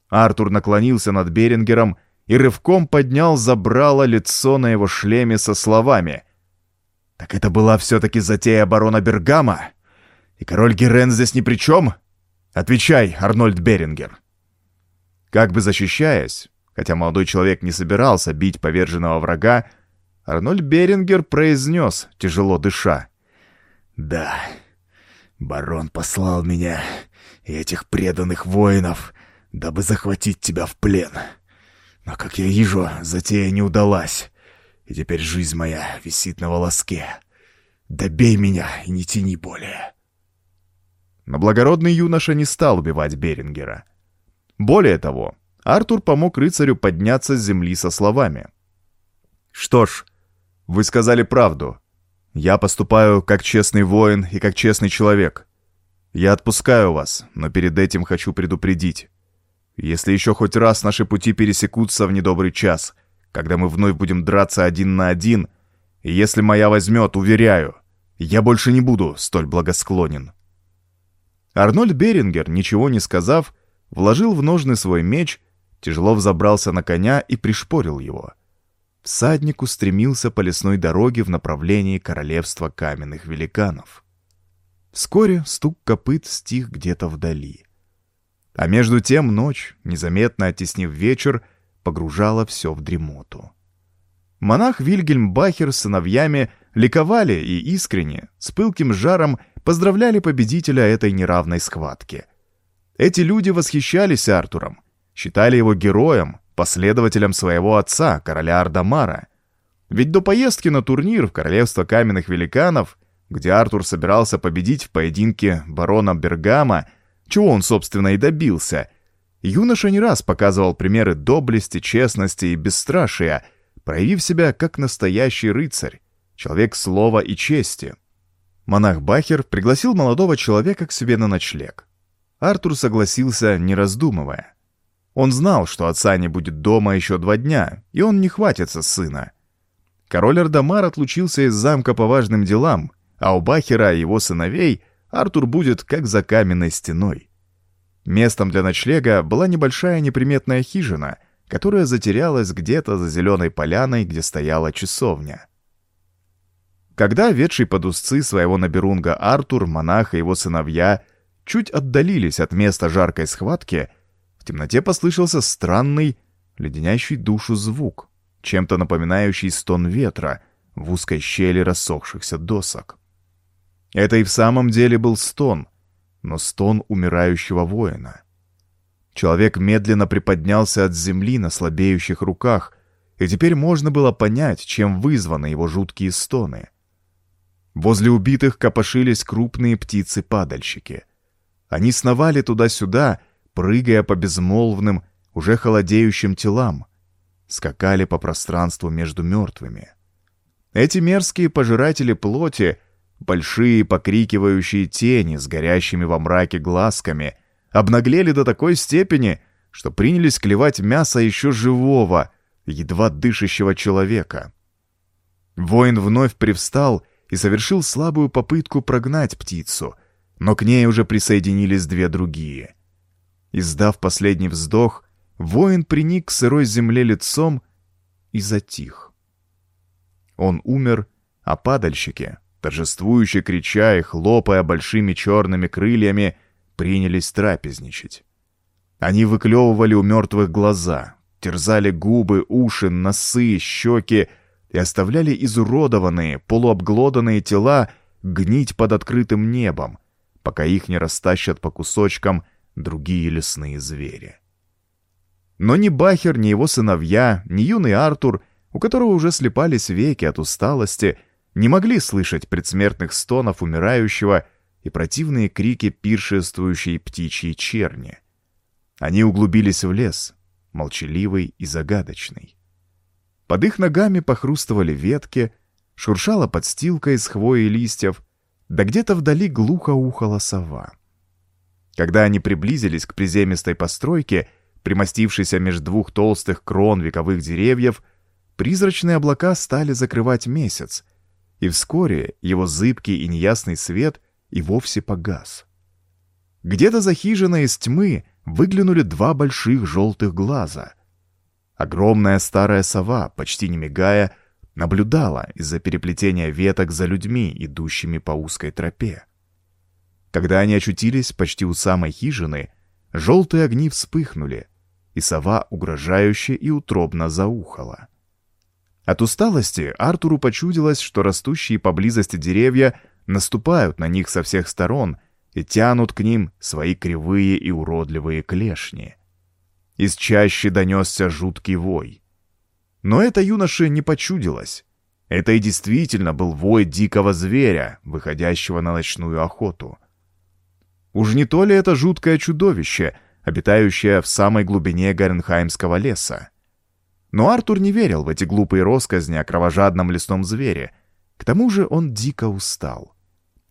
Артур наклонился над Берингером и рывком поднял забрало лицо на его шлеме со словами «Так это была все-таки затея барона Бергама?» И король Герен здесь ни при чем? Отвечай, Арнольд Берингер. Как бы защищаясь, хотя молодой человек не собирался бить поверженного врага, Арнольд Берингер произнес, тяжело дыша. «Да, барон послал меня и этих преданных воинов дабы захватить тебя в плен. Но, как я вижу, затея не удалась, и теперь жизнь моя висит на волоске. Добей меня и не тяни более». Но благородный юноша не стал убивать Берингера. Более того, Артур помог рыцарю подняться с земли со словами. «Что ж, вы сказали правду. Я поступаю как честный воин и как честный человек. Я отпускаю вас, но перед этим хочу предупредить. Если еще хоть раз наши пути пересекутся в недобрый час, когда мы вновь будем драться один на один, и если моя возьмет, уверяю, я больше не буду столь благосклонен». Арнольд Берингер, ничего не сказав, вложил в ножны свой меч, тяжело взобрался на коня и пришпорил его. Всадник устремился по лесной дороге в направлении королевства каменных великанов. Вскоре стук копыт стих где-то вдали. А между тем ночь, незаметно оттеснив вечер, погружала все в дремоту. Монах Вильгельм Бахер с сыновьями ликовали и искренне, с пылким жаром поздравляли победителя этой неравной схватки. Эти люди восхищались Артуром, считали его героем, последователем своего отца, короля Ардамара. Ведь до поездки на турнир в Королевство Каменных Великанов, где Артур собирался победить в поединке барона Бергама, чего он, собственно, и добился, юноша не раз показывал примеры доблести, честности и бесстрашия, проявив себя как настоящий рыцарь, человек слова и чести. Монах Бахер пригласил молодого человека к себе на ночлег. Артур согласился, не раздумывая. Он знал, что отца не будет дома еще два дня, и он не хватится сына. Король Ардамар отлучился из замка по важным делам, а у Бахера и его сыновей Артур будет как за каменной стеной. Местом для ночлега была небольшая неприметная хижина, которая затерялась где-то за зеленой поляной, где стояла часовня. Когда ведший под узцы своего наберунга Артур, монах и его сыновья чуть отдалились от места жаркой схватки, в темноте послышался странный, леденящий душу звук, чем-то напоминающий стон ветра в узкой щели рассохшихся досок. Это и в самом деле был стон, но стон умирающего воина. Человек медленно приподнялся от земли на слабеющих руках, и теперь можно было понять, чем вызваны его жуткие стоны — Возле убитых копошились крупные птицы-падальщики. Они сновали туда-сюда, прыгая по безмолвным, уже холодеющим телам, скакали по пространству между мертвыми. Эти мерзкие пожиратели плоти, большие покрикивающие тени с горящими во мраке глазками, обнаглели до такой степени, что принялись клевать мясо еще живого, едва дышащего человека. Воин вновь привстал и совершил слабую попытку прогнать птицу, но к ней уже присоединились две другие. Издав последний вздох, воин приник к сырой земле лицом и затих. Он умер, а падальщики, торжествующе крича и хлопая большими черными крыльями, принялись трапезничать. Они выклевывали у мертвых глаза, терзали губы, уши, носы, щеки, и оставляли изуродованные, полуобглоданные тела гнить под открытым небом, пока их не растащат по кусочкам другие лесные звери. Но ни Бахер, ни его сыновья, ни юный Артур, у которого уже слепались веки от усталости, не могли слышать предсмертных стонов умирающего и противные крики пиршествующей птичьей черни. Они углубились в лес, молчаливый и загадочный. Под их ногами похрустывали ветки, шуршала подстилка из хвои и листьев, да где-то вдали глухо ухала сова. Когда они приблизились к приземистой постройке, примостившейся между двух толстых крон вековых деревьев, призрачные облака стали закрывать месяц, и вскоре его зыбкий и неясный свет и вовсе погас. Где-то за хижиной из тьмы выглянули два больших желтых глаза — Огромная старая сова, почти не мигая, наблюдала из-за переплетения веток за людьми, идущими по узкой тропе. Когда они очутились почти у самой хижины, желтые огни вспыхнули, и сова угрожающе и утробно заухала. От усталости Артуру почудилось, что растущие поблизости деревья наступают на них со всех сторон и тянут к ним свои кривые и уродливые клешни. из чащи донесся жуткий вой. Но это юноше не почудилось. Это и действительно был вой дикого зверя, выходящего на ночную охоту. Уж не то ли это жуткое чудовище, обитающее в самой глубине Гаренхаймского леса? Но Артур не верил в эти глупые росказни о кровожадном лесном звере. К тому же он дико устал.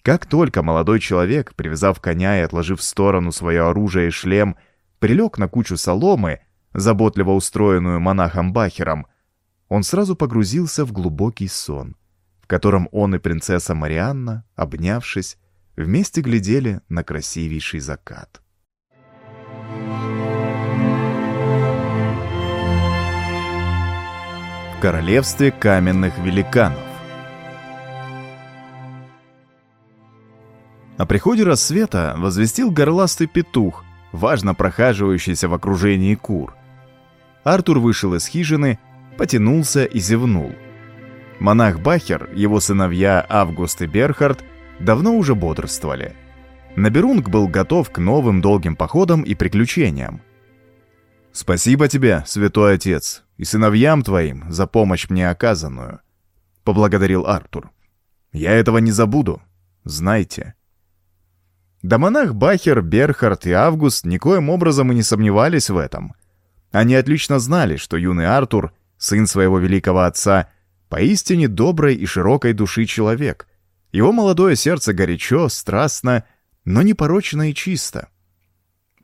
Как только молодой человек, привязав коня и отложив в сторону свое оружие и шлем, прилег на кучу соломы, заботливо устроенную монахом Бахером, он сразу погрузился в глубокий сон, в котором он и принцесса Марианна, обнявшись, вместе глядели на красивейший закат. В королевстве каменных великанов О приходе рассвета возвестил горластый петух, важно прохаживающийся в окружении кур. Артур вышел из хижины, потянулся и зевнул. Монах Бахер, его сыновья Август и Берхард, давно уже бодрствовали. Наберунг был готов к новым долгим походам и приключениям. «Спасибо тебе, святой отец, и сыновьям твоим за помощь мне оказанную», — поблагодарил Артур. «Я этого не забуду, знайте». Да монах Бахер, Берхард и Август никоим образом и не сомневались в этом. Они отлично знали, что юный Артур, сын своего великого отца, поистине доброй и широкой души человек. Его молодое сердце горячо, страстно, но непорочно и чисто.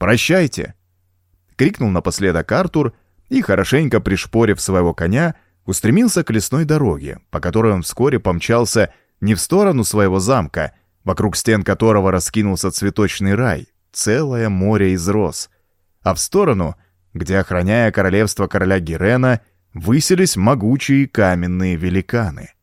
«Прощайте!» — крикнул напоследок Артур и, хорошенько пришпорив своего коня, устремился к лесной дороге, по которой он вскоре помчался не в сторону своего замка, вокруг стен которого раскинулся цветочный рай, целое море из роз, а в сторону, где, охраняя королевство короля Герена, высились могучие каменные великаны.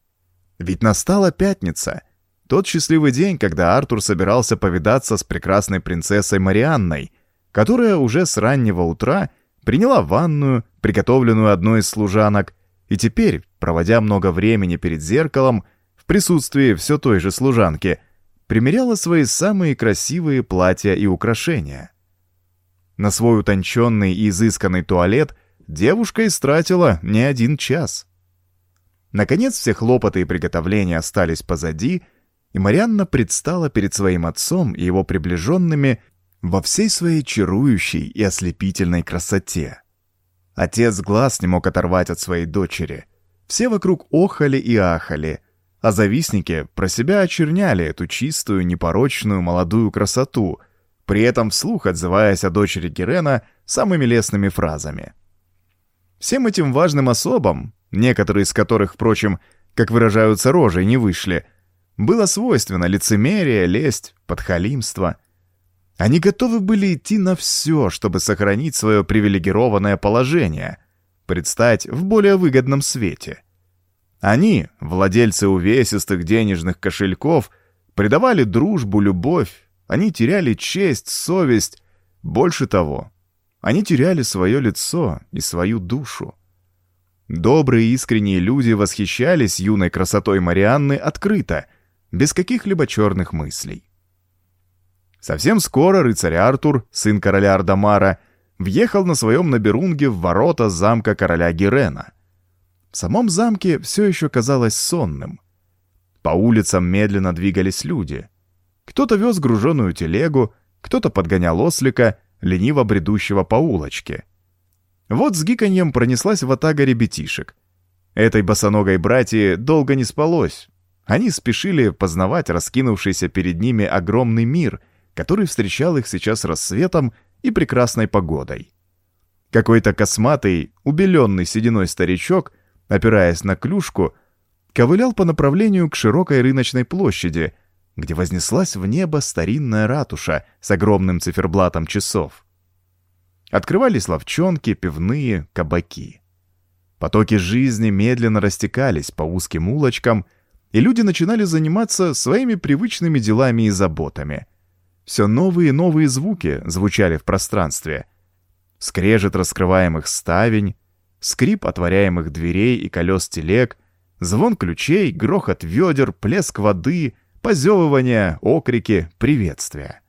Ведь настала пятница, тот счастливый день, когда Артур собирался повидаться с прекрасной принцессой Марианной, которая уже с раннего утра приняла ванную, приготовленную одной из служанок, и теперь, проводя много времени перед зеркалом, в присутствии все той же служанки, примеряла свои самые красивые платья и украшения. На свой утонченный и изысканный туалет девушка истратила не один час. Наконец все хлопоты и приготовления остались позади, и Марианна предстала перед своим отцом и его приближенными во всей своей чарующей и ослепительной красоте. Отец глаз не мог оторвать от своей дочери. Все вокруг охали и ахали — а завистники про себя очерняли эту чистую, непорочную молодую красоту, при этом вслух отзываясь о дочери Герена самыми лестными фразами. Всем этим важным особам, некоторые из которых, впрочем, как выражаются рожей, не вышли, было свойственно лицемерие, лесть, подхалимство. Они готовы были идти на все, чтобы сохранить свое привилегированное положение, предстать в более выгодном свете — они, владельцы увесистых денежных кошельков, предавали дружбу, любовь, они теряли честь, совесть. Больше того, они теряли свое лицо и свою душу. Добрые искренние люди восхищались юной красотой Марианны открыто, без каких-либо черных мыслей. Совсем скоро рыцарь Артур, сын короля Ардамара, въехал на своем наберунге в ворота замка короля Герена — в самом замке все еще казалось сонным. По улицам медленно двигались люди. Кто-то вез груженую телегу, кто-то подгонял ослика, лениво бредущего по улочке. Вот с гиканьем пронеслась ватага ребятишек. Этой босоногой братье долго не спалось. Они спешили познавать раскинувшийся перед ними огромный мир, который встречал их сейчас рассветом и прекрасной погодой. Какой-то косматый, убеленный сединой старичок опираясь на клюшку, ковылял по направлению к широкой рыночной площади, где вознеслась в небо старинная ратуша с огромным циферблатом часов. Открывались ловчонки, пивные, кабаки. Потоки жизни медленно растекались по узким улочкам, и люди начинали заниматься своими привычными делами и заботами. Все новые и новые звуки звучали в пространстве. Скрежет раскрываемых ставень, скрип отворяемых дверей и колес телег, звон ключей, грохот ведер, плеск воды, позевывание, окрики, приветствия.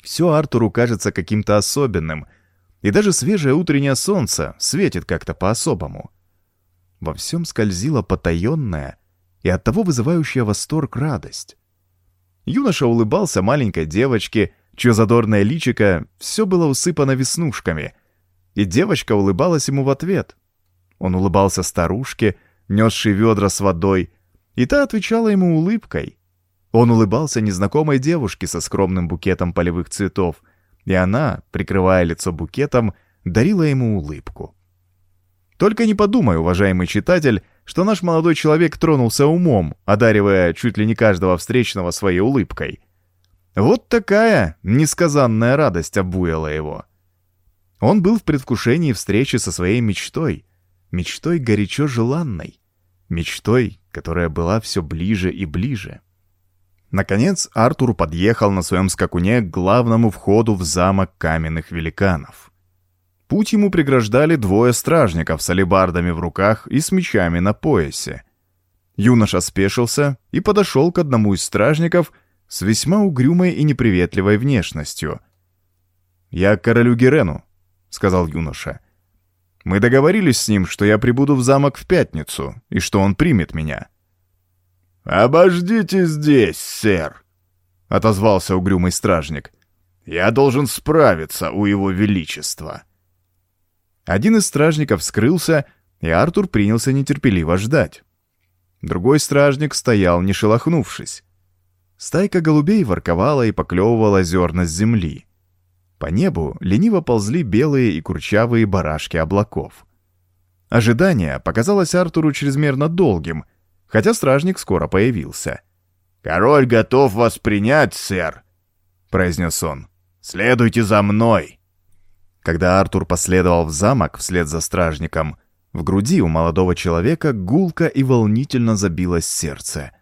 Все Артуру кажется каким-то особенным, и даже свежее утреннее солнце светит как-то по-особому. Во всем скользила потаенная и оттого вызывающая восторг радость. Юноша улыбался маленькой девочке, чье задорное личико все было усыпано веснушками, и девочка улыбалась ему в ответ. Он улыбался старушке, несшей ведра с водой, и та отвечала ему улыбкой. Он улыбался незнакомой девушке со скромным букетом полевых цветов, и она, прикрывая лицо букетом, дарила ему улыбку. Только не подумай, уважаемый читатель, что наш молодой человек тронулся умом, одаривая чуть ли не каждого встречного своей улыбкой. Вот такая несказанная радость обуяла его. Он был в предвкушении встречи со своей мечтой, мечтой горячо желанной, мечтой, которая была все ближе и ближе. Наконец Артур подъехал на своем скакуне к главному входу в замок каменных великанов. Путь ему преграждали двое стражников с алебардами в руках и с мечами на поясе. Юноша спешился и подошел к одному из стражников с весьма угрюмой и неприветливой внешностью. «Я к королю Герену», — сказал юноша. «Мы договорились с ним, что я прибуду в замок в пятницу и что он примет меня». «Обождите здесь, сэр», — отозвался угрюмый стражник. «Я должен справиться у его величества». Один из стражников скрылся, и Артур принялся нетерпеливо ждать. Другой стражник стоял, не шелохнувшись. Стайка голубей ворковала и поклевывала зерна с земли. По небу лениво ползли белые и курчавые барашки облаков. Ожидание показалось Артуру чрезмерно долгим, хотя стражник скоро появился. «Король готов вас принять, сэр», — произнес он. «Следуйте за мной». Когда Артур последовал в замок вслед за стражником, в груди у молодого человека гулко и волнительно забилось сердце.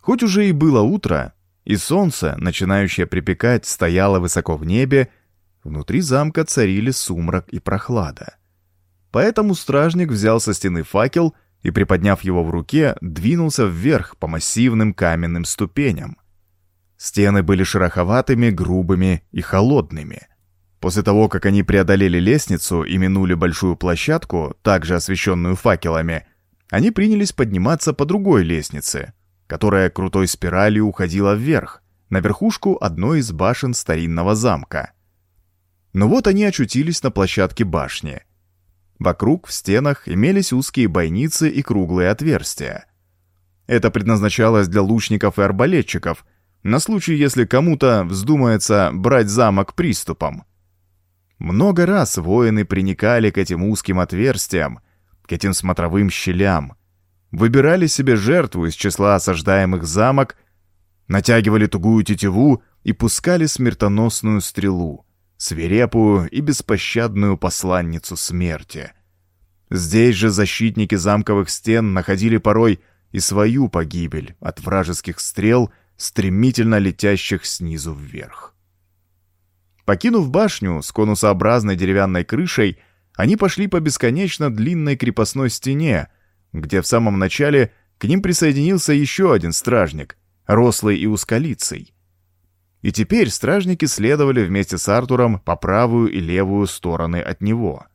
Хоть уже и было утро, и солнце, начинающее припекать, стояло высоко в небе, внутри замка царили сумрак и прохлада. Поэтому стражник взял со стены факел и, приподняв его в руке, двинулся вверх по массивным каменным ступеням. Стены были шероховатыми, грубыми и холодными. После того, как они преодолели лестницу и минули большую площадку, также освещенную факелами, они принялись подниматься по другой лестнице, которая крутой спиралью уходила вверх, на верхушку одной из башен старинного замка. Но вот они очутились на площадке башни. Вокруг в стенах имелись узкие бойницы и круглые отверстия. Это предназначалось для лучников и арбалетчиков, на случай, если кому-то вздумается брать замок приступом. Много раз воины приникали к этим узким отверстиям, к этим смотровым щелям, выбирали себе жертву из числа осаждаемых замок, натягивали тугую тетиву и пускали смертоносную стрелу, свирепую и беспощадную посланницу смерти. Здесь же защитники замковых стен находили порой и свою погибель от вражеских стрел, стремительно летящих снизу вверх. Покинув башню с конусообразной деревянной крышей, они пошли по бесконечно длинной крепостной стене, где в самом начале к ним присоединился еще один стражник, рослый и узколицый. И теперь стражники следовали вместе с Артуром по правую и левую стороны от него.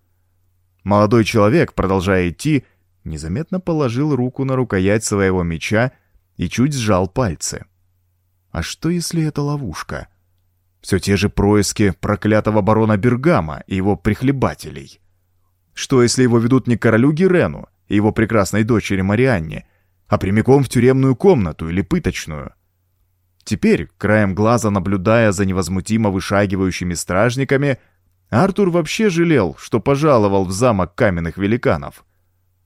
Молодой человек, продолжая идти, незаметно положил руку на рукоять своего меча и чуть сжал пальцы. А что, если это ловушка? — все те же происки проклятого барона Бергама и его прихлебателей. Что, если его ведут не королю Герену и его прекрасной дочери Марианне, а прямиком в тюремную комнату или пыточную? Теперь, краем глаза наблюдая за невозмутимо вышагивающими стражниками, Артур вообще жалел, что пожаловал в замок каменных великанов.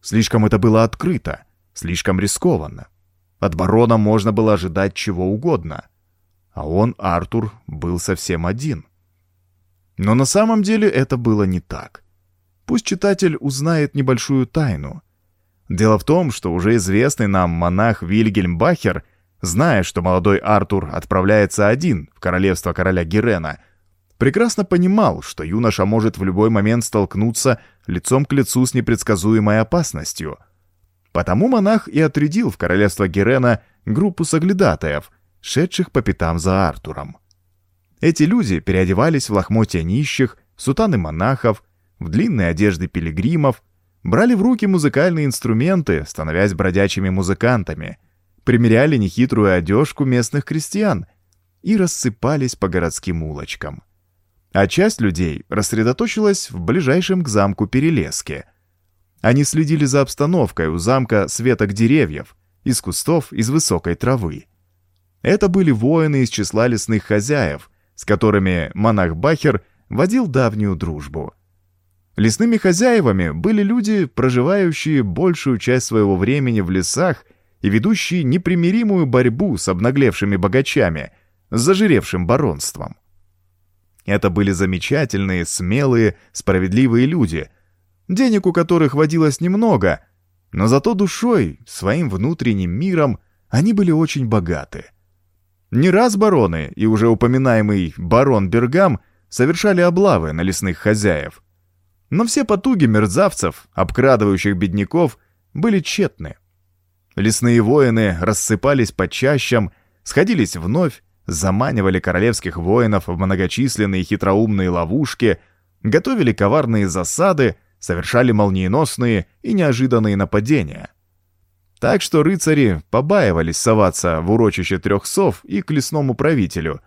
Слишком это было открыто, слишком рискованно. От барона можно было ожидать чего угодно — а он, Артур, был совсем один. Но на самом деле это было не так. Пусть читатель узнает небольшую тайну. Дело в том, что уже известный нам монах Вильгельм Бахер, зная, что молодой Артур отправляется один в королевство короля Герена, прекрасно понимал, что юноша может в любой момент столкнуться лицом к лицу с непредсказуемой опасностью. Потому монах и отрядил в королевство Герена группу соглядатаев – шедших по пятам за Артуром. Эти люди переодевались в лохмотья нищих, сутаны монахов, в длинные одежды пилигримов, брали в руки музыкальные инструменты, становясь бродячими музыкантами, примеряли нехитрую одежку местных крестьян и рассыпались по городским улочкам. А часть людей рассредоточилась в ближайшем к замку перелеске. Они следили за обстановкой у замка с веток деревьев, из кустов, из высокой травы. Это были воины из числа лесных хозяев, с которыми монах Бахер водил давнюю дружбу. Лесными хозяевами были люди, проживающие большую часть своего времени в лесах и ведущие непримиримую борьбу с обнаглевшими богачами, с зажиревшим баронством. Это были замечательные, смелые, справедливые люди, денег у которых водилось немного, но зато душой, своим внутренним миром, они были очень богаты. Не раз бароны и уже упоминаемый барон Бергам совершали облавы на лесных хозяев. Но все потуги мерзавцев, обкрадывающих бедняков, были тщетны. Лесные воины рассыпались по чащам, сходились вновь, заманивали королевских воинов в многочисленные хитроумные ловушки, готовили коварные засады, совершали молниеносные и неожиданные нападения. Так что рыцари побаивались соваться в урочище трех сов и к лесному правителю.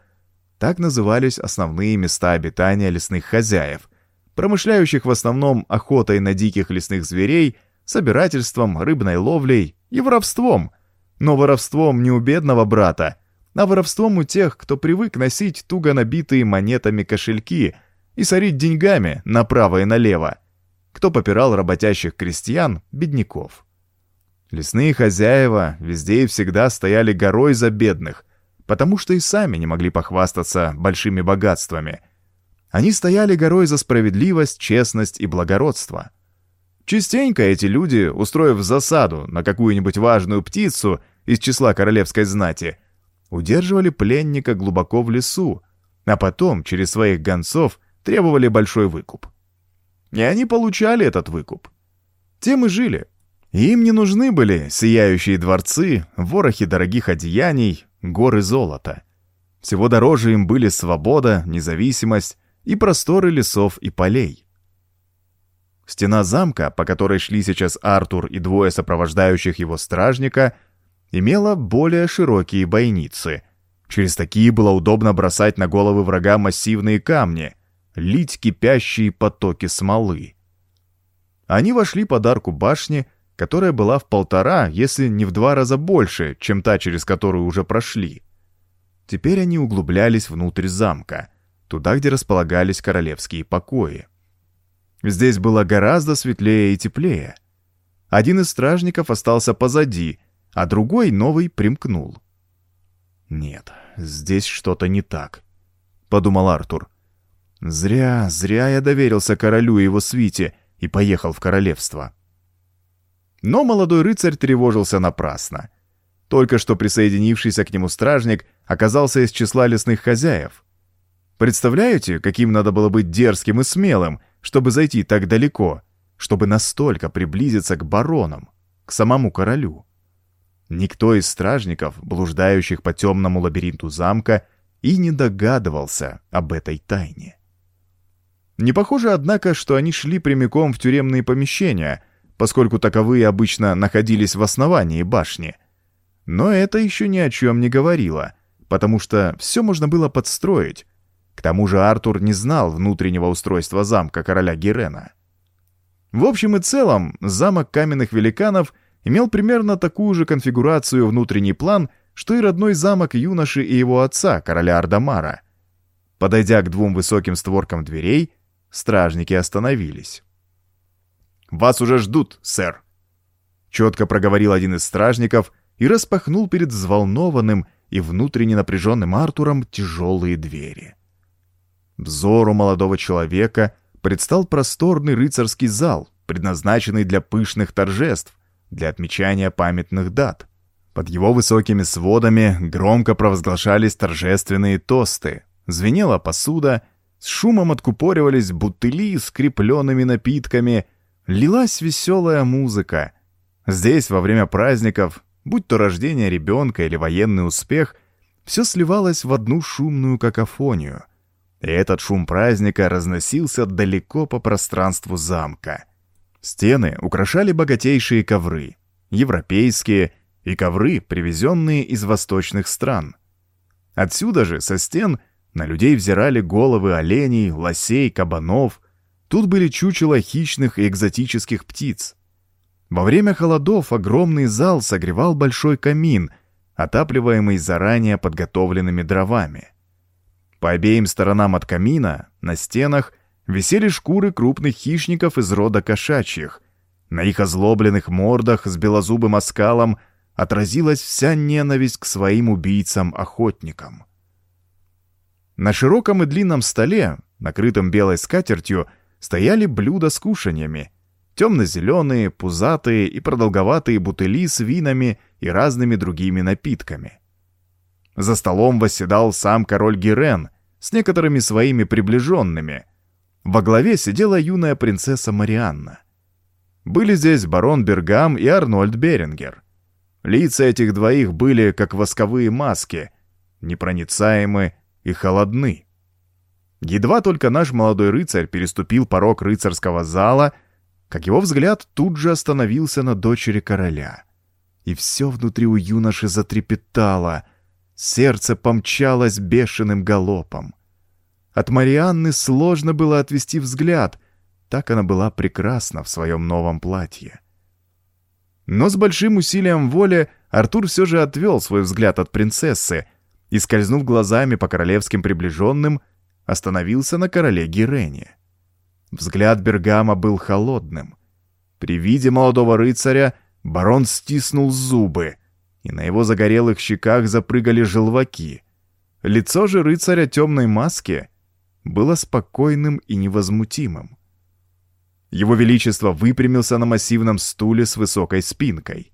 Так назывались основные места обитания лесных хозяев, промышляющих в основном охотой на диких лесных зверей, собирательством, рыбной ловлей и воровством. Но воровством не у бедного брата, а воровством у тех, кто привык носить туго набитые монетами кошельки и сорить деньгами направо и налево, кто попирал работящих крестьян, бедняков. Лесные хозяева везде и всегда стояли горой за бедных, потому что и сами не могли похвастаться большими богатствами. Они стояли горой за справедливость, честность и благородство. Частенько эти люди, устроив засаду на какую-нибудь важную птицу из числа королевской знати, удерживали пленника глубоко в лесу, а потом через своих гонцов требовали большой выкуп. И они получали этот выкуп. Тем и жили. Им не нужны были сияющие дворцы, ворохи дорогих одеяний, горы золота. Всего дороже им были свобода, независимость и просторы лесов и полей. Стена замка, по которой шли сейчас Артур и двое сопровождающих его стражника, имела более широкие бойницы. Через такие было удобно бросать на головы врага массивные камни, лить кипящие потоки смолы. Они вошли под арку башни, которая была в полтора, если не в два раза больше, чем та, через которую уже прошли. Теперь они углублялись внутрь замка, туда, где располагались королевские покои. Здесь было гораздо светлее и теплее. Один из стражников остался позади, а другой, новый, примкнул. «Нет, здесь что-то не так», — подумал Артур. «Зря, зря я доверился королю и его свите и поехал в королевство». Но молодой рыцарь тревожился напрасно. Только что присоединившийся к нему стражник оказался из числа лесных хозяев. Представляете, каким надо было быть дерзким и смелым, чтобы зайти так далеко, чтобы настолько приблизиться к баронам, к самому королю? Никто из стражников, блуждающих по темному лабиринту замка, и не догадывался об этой тайне. Не похоже, однако, что они шли прямиком в тюремные помещения — поскольку таковые обычно находились в основании башни. Но это еще ни о чем не говорило, потому что все можно было подстроить. К тому же Артур не знал внутреннего устройства замка короля Герена. В общем и целом, замок каменных великанов имел примерно такую же конфигурацию внутренний план, что и родной замок юноши и его отца, короля Ардамара. Подойдя к двум высоким створкам дверей, стражники остановились. «Вас уже ждут, сэр!» Четко проговорил один из стражников и распахнул перед взволнованным и внутренне напряженным Артуром тяжелые двери. Взору молодого человека предстал просторный рыцарский зал, предназначенный для пышных торжеств, для отмечания памятных дат. Под его высокими сводами громко провозглашались торжественные тосты, звенела посуда, с шумом откупоривались бутыли с крепленными напитками лилась веселая музыка. Здесь, во время праздников, будь то рождение ребенка или военный успех, все сливалось в одну шумную какофонию. и этот шум праздника разносился далеко по пространству замка. Стены украшали богатейшие ковры, европейские и ковры, привезенные из восточных стран. Отсюда же, со стен, на людей взирали головы оленей, лосей, кабанов. Тут были чучела хищных и экзотических птиц. Во время холодов огромный зал согревал большой камин, отапливаемый заранее подготовленными дровами. По обеим сторонам от камина, на стенах, висели шкуры крупных хищников из рода кошачьих. На их озлобленных мордах с белозубым оскалом отразилась вся ненависть к своим убийцам-охотникам. На широком и длинном столе, накрытом белой скатертью, стояли блюда с кушаньями. Темно-зеленые, пузатые и продолговатые бутыли с винами и разными другими напитками. За столом восседал сам король Герен с некоторыми своими приближенными. Во главе сидела юная принцесса Марианна. Были здесь барон Бергам и Арнольд Берингер. Лица этих двоих были как восковые маски, непроницаемы и холодны. Едва только наш молодой рыцарь переступил порог рыцарского зала, как его взгляд тут же остановился на дочери короля. И все внутри у юноши затрепетало, сердце помчалось бешеным галопом. От Марианны сложно было отвести взгляд, так она была прекрасна в своем новом платье. Но с большим усилием воли Артур все же отвел свой взгляд от принцессы и, скользнув глазами по королевским приближенным, остановился на короле Герене. Взгляд Бергама был холодным. При виде молодого рыцаря барон стиснул зубы, и на его загорелых щеках запрыгали желваки. Лицо же рыцаря темной маски было спокойным и невозмутимым. Его Величество выпрямился на массивном стуле с высокой спинкой.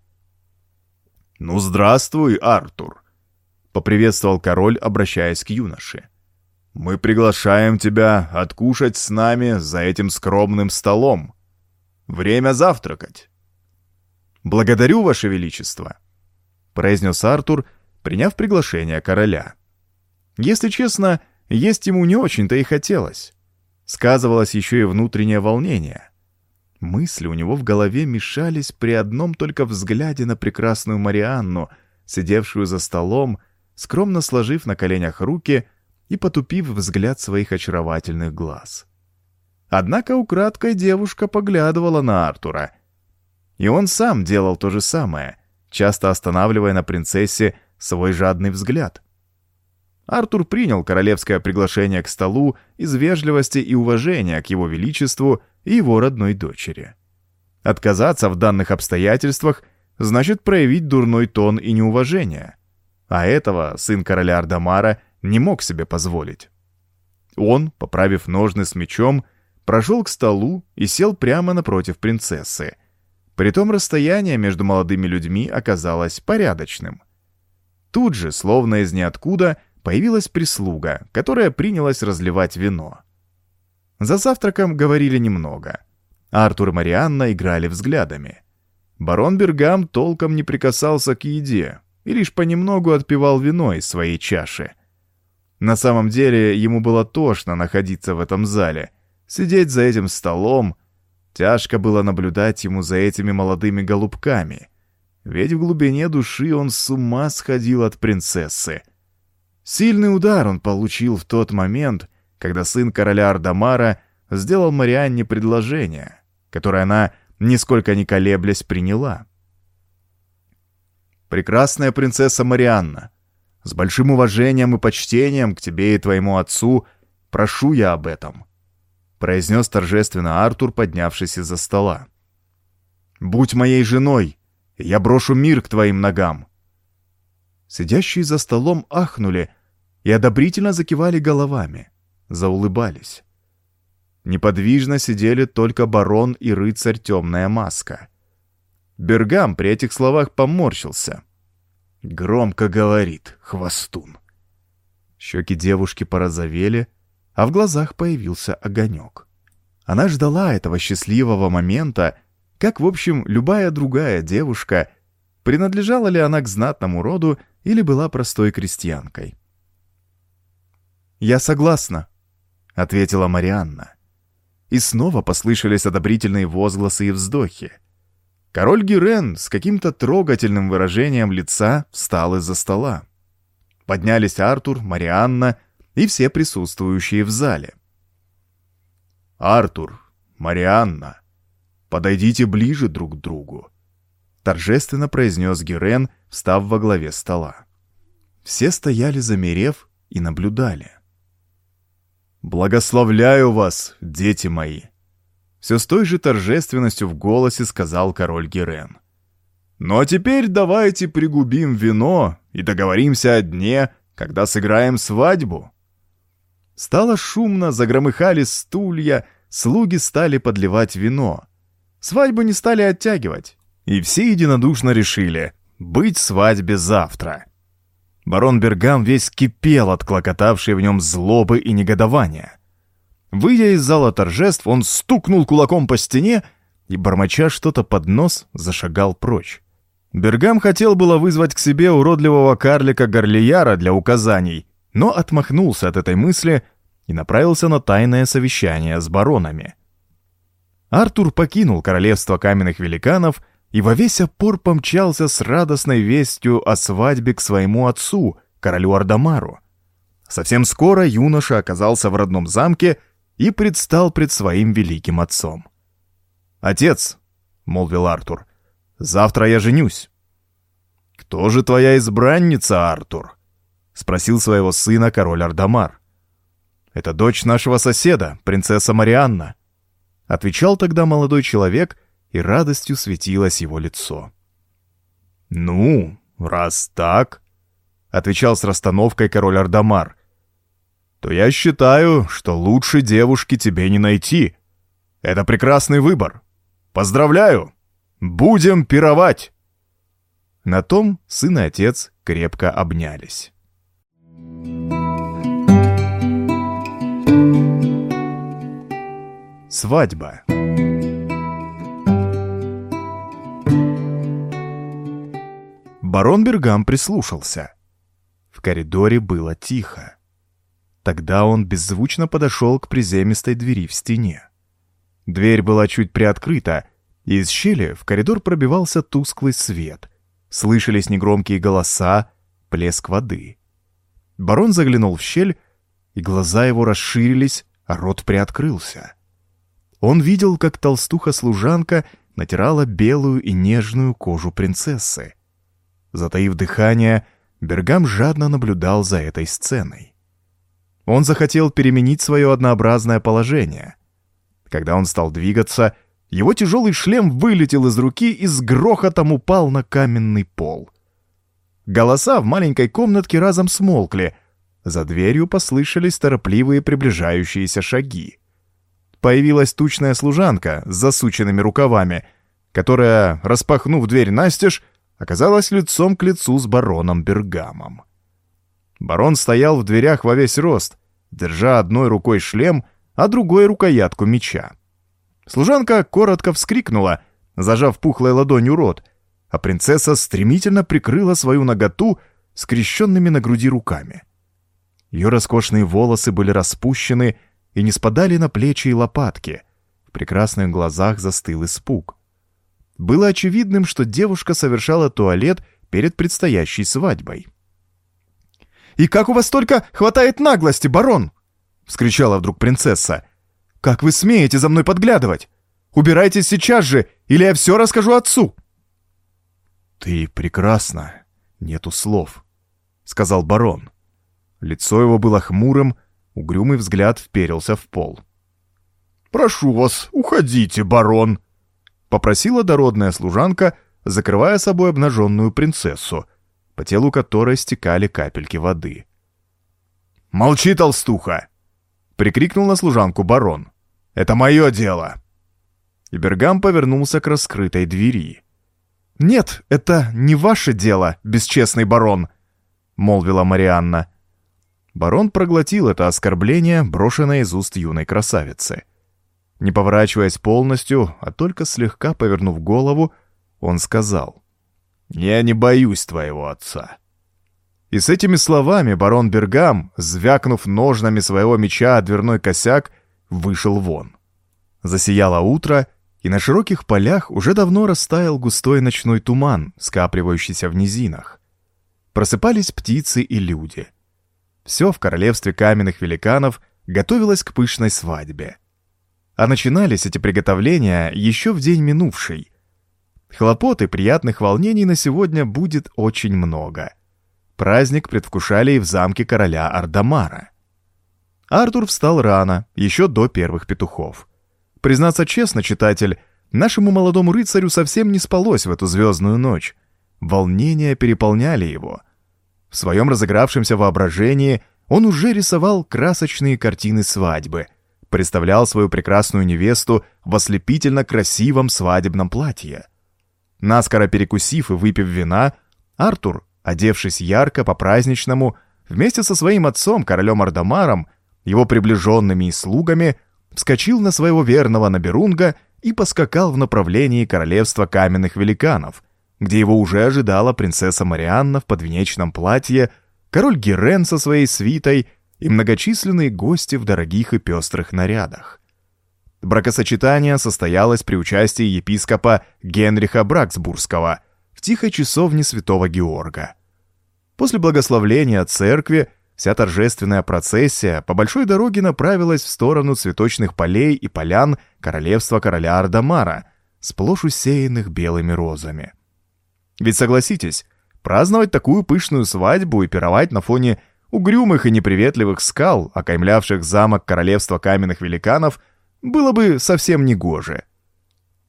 «Ну, здравствуй, Артур!» — поприветствовал король, обращаясь к юноше. «Мы приглашаем тебя откушать с нами за этим скромным столом. Время завтракать». «Благодарю, Ваше Величество!» — произнес Артур, приняв приглашение короля. Если честно, есть ему не очень-то и хотелось. Сказывалось еще и внутреннее волнение. Мысли у него в голове мешались при одном только взгляде на прекрасную Марианну, сидевшую за столом, скромно сложив на коленях руки и потупив взгляд своих очаровательных глаз. Однако украдкой девушка поглядывала на Артура. И он сам делал то же самое, часто останавливая на принцессе свой жадный взгляд. Артур принял королевское приглашение к столу из вежливости и уважения к его величеству и его родной дочери. Отказаться в данных обстоятельствах значит проявить дурной тон и неуважение. А этого сын короля Ардамара не мог себе позволить. Он, поправив ножны с мечом, прошел к столу и сел прямо напротив принцессы. Притом расстояние между молодыми людьми оказалось порядочным. Тут же, словно из ниоткуда, появилась прислуга, которая принялась разливать вино. За завтраком говорили немного. Артур и Марианна играли взглядами. Барон Бергам толком не прикасался к еде и лишь понемногу отпивал вино из своей чаши. На самом деле ему было тошно находиться в этом зале, сидеть за этим столом. Тяжко было наблюдать ему за этими молодыми голубками, ведь в глубине души он с ума сходил от принцессы. Сильный удар он получил в тот момент, когда сын короля Ардамара сделал Марианне предложение, которое она, нисколько не колеблясь, приняла. «Прекрасная принцесса Марианна, с большим уважением и почтением к тебе и твоему отцу прошу я об этом», произнес торжественно Артур, поднявшись из-за стола. «Будь моей женой, и я брошу мир к твоим ногам». Сидящие за столом ахнули и одобрительно закивали головами заулыбались. Неподвижно сидели только барон и рыцарь темная маска. Бергам при этих словах поморщился. Громко говорит, хвостун. Щеки девушки порозовели, а в глазах появился огонек. Она ждала этого счастливого момента, как, в общем, любая другая девушка, принадлежала ли она к знатному роду или была простой крестьянкой. «Я согласна», ответила Марианна. И снова послышались одобрительные возгласы и вздохи. Король Гирен с каким-то трогательным выражением лица встал из-за стола. Поднялись Артур, Марианна и все присутствующие в зале. «Артур, Марианна, подойдите ближе друг к другу», — торжественно произнес Гирен, встав во главе стола. Все стояли замерев и наблюдали. «Благословляю вас, дети мои!» Все с той же торжественностью в голосе сказал король Герен. «Ну а теперь давайте пригубим вино и договоримся о дне, когда сыграем свадьбу». Стало шумно, загромыхали стулья, слуги стали подливать вино. Свадьбу не стали оттягивать, и все единодушно решили быть свадьбе завтра. Барон Бергам весь кипел от клокотавшей в нем злобы и негодования. Выйдя из зала торжеств, он стукнул кулаком по стене и, бормоча что-то под нос, зашагал прочь. Бергам хотел было вызвать к себе уродливого карлика Горлияра для указаний, но отмахнулся от этой мысли и направился на тайное совещание с баронами. Артур покинул королевство каменных великанов и во весь опор помчался с радостной вестью о свадьбе к своему отцу, королю Ардамару. Совсем скоро юноша оказался в родном замке и предстал пред своим великим отцом. «Отец», — молвил Артур, — «завтра я женюсь». «Кто же твоя избранница, Артур?» — спросил своего сына король Ардамар. «Это дочь нашего соседа, принцесса Марианна», — отвечал тогда молодой человек — и радостью светилось его лицо. «Ну, раз так», — отвечал с расстановкой король Ардамар, «то я считаю, что лучше девушки тебе не найти. Это прекрасный выбор. Поздравляю! Будем пировать!» На том сын и отец крепко обнялись. Свадьба. Барон Бергам прислушался. В коридоре было тихо. Тогда он беззвучно подошел к приземистой двери в стене. Дверь была чуть приоткрыта, и из щели в коридор пробивался тусклый свет. Слышались негромкие голоса, плеск воды. Барон заглянул в щель, и глаза его расширились, а рот приоткрылся. Он видел, как толстуха-служанка натирала белую и нежную кожу принцессы. Затаив дыхание, Бергам жадно наблюдал за этой сценой. Он захотел переменить свое однообразное положение. Когда он стал двигаться, его тяжелый шлем вылетел из руки и с грохотом упал на каменный пол. Голоса в маленькой комнатке разом смолкли. За дверью послышались торопливые приближающиеся шаги. Появилась тучная служанка с засученными рукавами, которая, распахнув дверь настежь, оказалась лицом к лицу с бароном Бергамом. Барон стоял в дверях во весь рост, держа одной рукой шлем, а другой рукоятку меча. Служанка коротко вскрикнула, зажав пухлой ладонью рот, а принцесса стремительно прикрыла свою наготу скрещенными на груди руками. Ее роскошные волосы были распущены и не спадали на плечи и лопатки. В прекрасных глазах застыл испуг. Было очевидным, что девушка совершала туалет перед предстоящей свадьбой. «И как у вас только хватает наглости, барон!» — вскричала вдруг принцесса. «Как вы смеете за мной подглядывать? Убирайтесь сейчас же, или я все расскажу отцу!» «Ты прекрасна, нету слов», — сказал барон. Лицо его было хмурым, угрюмый взгляд вперился в пол. «Прошу вас, уходите, барон», — попросила дородная служанка, закрывая собой обнаженную принцессу, по телу которой стекали капельки воды. «Молчи, толстуха!» — прикрикнул на служанку барон. «Это мое дело!» И повернулся к раскрытой двери. «Нет, это не ваше дело, бесчестный барон!» — молвила Марианна. Барон проглотил это оскорбление, брошенное из уст юной красавицы. Не поворачиваясь полностью, а только слегка повернув голову, он сказал, «Я не боюсь твоего отца». И с этими словами барон Бергам, звякнув ножнами своего меча о дверной косяк, вышел вон. Засияло утро, и на широких полях уже давно растаял густой ночной туман, скапливающийся в низинах. Просыпались птицы и люди. Все в королевстве каменных великанов готовилось к пышной свадьбе. А начинались эти приготовления еще в день минувший. Хлопот и приятных волнений на сегодня будет очень много. Праздник предвкушали и в замке короля Ардамара. Артур встал рано, еще до первых петухов. Признаться честно, читатель, нашему молодому рыцарю совсем не спалось в эту звездную ночь. Волнения переполняли его. В своем разыгравшемся воображении он уже рисовал красочные картины свадьбы, представлял свою прекрасную невесту в ослепительно красивом свадебном платье. Наскоро перекусив и выпив вина, Артур, одевшись ярко по-праздничному, вместе со своим отцом, королем Ардамаром, его приближенными и слугами, вскочил на своего верного Наберунга и поскакал в направлении королевства каменных великанов, где его уже ожидала принцесса Марианна в подвенечном платье, король Герен со своей свитой и многочисленные гости в дорогих и пестрых нарядах. Бракосочетание состоялось при участии епископа Генриха Браксбургского в тихой часовне святого Георга. После благословления церкви вся торжественная процессия по большой дороге направилась в сторону цветочных полей и полян королевства короля Ардамара, сплошь усеянных белыми розами. Ведь согласитесь, праздновать такую пышную свадьбу и пировать на фоне угрюмых и неприветливых скал, окаймлявших замок королевства каменных великанов, было бы совсем негоже.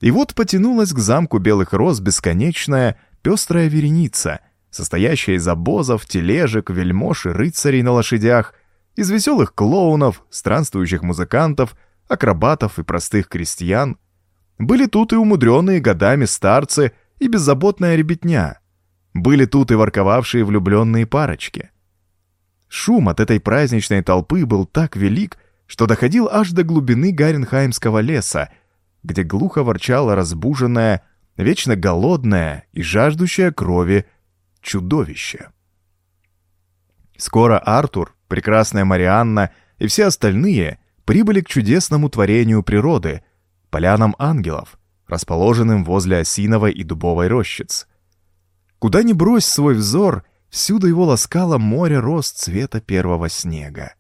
И вот потянулась к замку белых роз бесконечная пестрая вереница, состоящая из обозов, тележек, вельмож и рыцарей на лошадях, из веселых клоунов, странствующих музыкантов, акробатов и простых крестьян. Были тут и умудренные годами старцы и беззаботная ребятня. Были тут и ворковавшие влюбленные парочки. Шум от этой праздничной толпы был так велик, что доходил аж до глубины Гаренхаймского леса, где глухо ворчало разбуженное, вечно голодное и жаждущее крови чудовище. Скоро Артур, прекрасная Марианна и все остальные прибыли к чудесному творению природы, полянам ангелов, расположенным возле осиновой и дубовой рощиц. Куда ни брось свой взор, всюду его ласкало море роз цвета первого снега.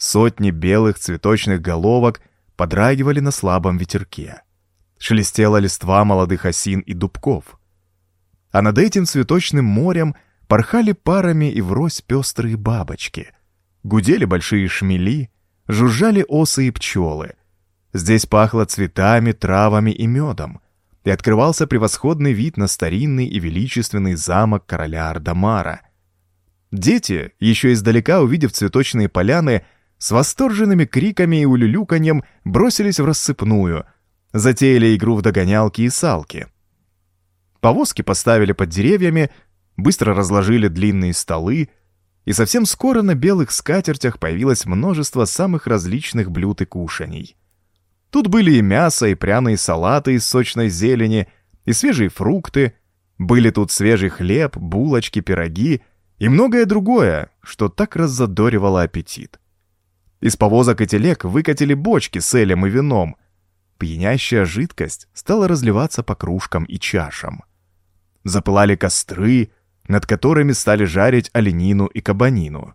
Сотни белых цветочных головок подрагивали на слабом ветерке. Шелестела листва молодых осин и дубков. А над этим цветочным морем порхали парами и врозь пестрые бабочки. Гудели большие шмели, жужжали осы и пчелы. Здесь пахло цветами, травами и медом, и открывался превосходный вид на старинный и величественный замок короля Ардамара. Дети, еще издалека увидев цветочные поляны, с восторженными криками и улюлюканьем бросились в рассыпную, затеяли игру в догонялки и салки. Повозки поставили под деревьями, быстро разложили длинные столы, и совсем скоро на белых скатертях появилось множество самых различных блюд и кушаний. Тут были и мясо, и пряные салаты из сочной зелени, и свежие фрукты, были тут свежий хлеб, булочки, пироги и многое другое, что так раззадоривало аппетит. Из повозок и телег выкатили бочки с элем и вином. Пьянящая жидкость стала разливаться по кружкам и чашам. Запылали костры, над которыми стали жарить оленину и кабанину.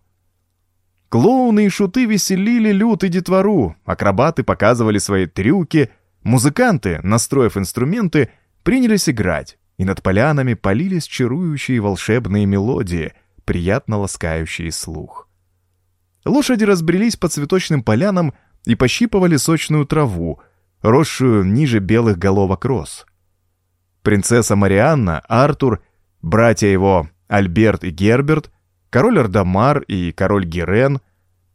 Клоуны и шуты веселили люд и детвору, акробаты показывали свои трюки, музыканты, настроив инструменты, принялись играть, и над полянами полились чарующие волшебные мелодии, приятно ласкающие слух. Лошади разбрелись по цветочным полянам и пощипывали сочную траву, росшую ниже белых головок роз. Принцесса Марианна, Артур, братья его Альберт и Герберт король Ардамар и король Герен,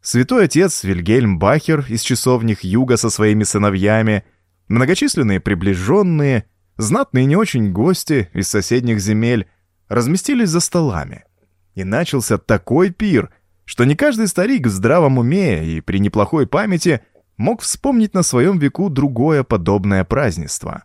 святой отец Вильгельм Бахер из часовних юга со своими сыновьями, многочисленные приближенные, знатные не очень гости из соседних земель разместились за столами. И начался такой пир, что не каждый старик в здравом уме и при неплохой памяти мог вспомнить на своем веку другое подобное празднество.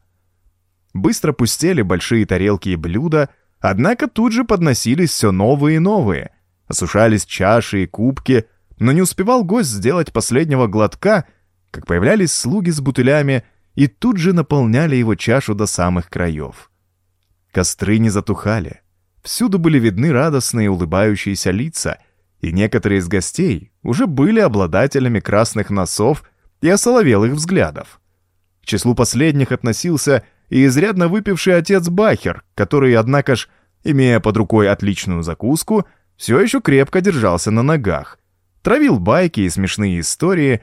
Быстро пустели большие тарелки и блюда, однако тут же подносились все новые и новые — осушались чаши и кубки, но не успевал гость сделать последнего глотка, как появлялись слуги с бутылями и тут же наполняли его чашу до самых краев. Костры не затухали. Всюду были видны радостные улыбающиеся лица, и некоторые из гостей уже были обладателями красных носов и осоловелых взглядов. К числу последних относился и изрядно выпивший отец Бахер, который, однако ж, имея под рукой отличную закуску, все еще крепко держался на ногах, травил байки и смешные истории,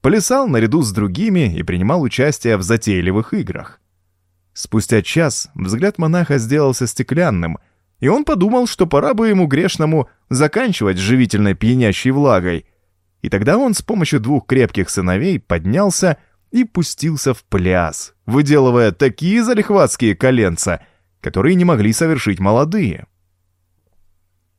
плясал наряду с другими и принимал участие в затейливых играх. Спустя час взгляд монаха сделался стеклянным, и он подумал, что пора бы ему грешному заканчивать живительной пьянящей влагой. И тогда он с помощью двух крепких сыновей поднялся и пустился в пляс, выделывая такие залихватские коленца, которые не могли совершить молодые.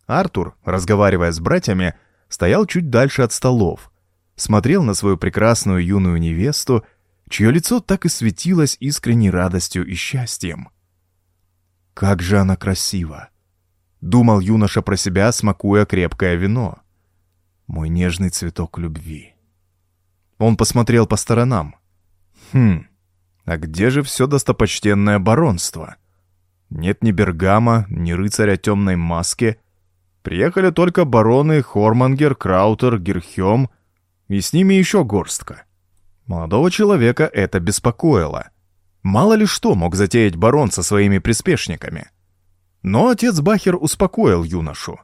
Артур, разговаривая с братьями, стоял чуть дальше от столов, смотрел на свою прекрасную юную невесту, чье лицо так и светилось искренней радостью и счастьем. «Как же она красива!» — думал юноша про себя, смакуя крепкое вино. «Мой нежный цветок любви». Он посмотрел по сторонам. «Хм, а где же все достопочтенное баронство? Нет ни Бергама, ни рыцаря темной маски. Приехали только бароны Хормангер, Краутер, Герхем, и с ними еще горстка. Молодого человека это беспокоило. Мало ли что мог затеять барон со своими приспешниками. Но отец Бахер успокоил юношу.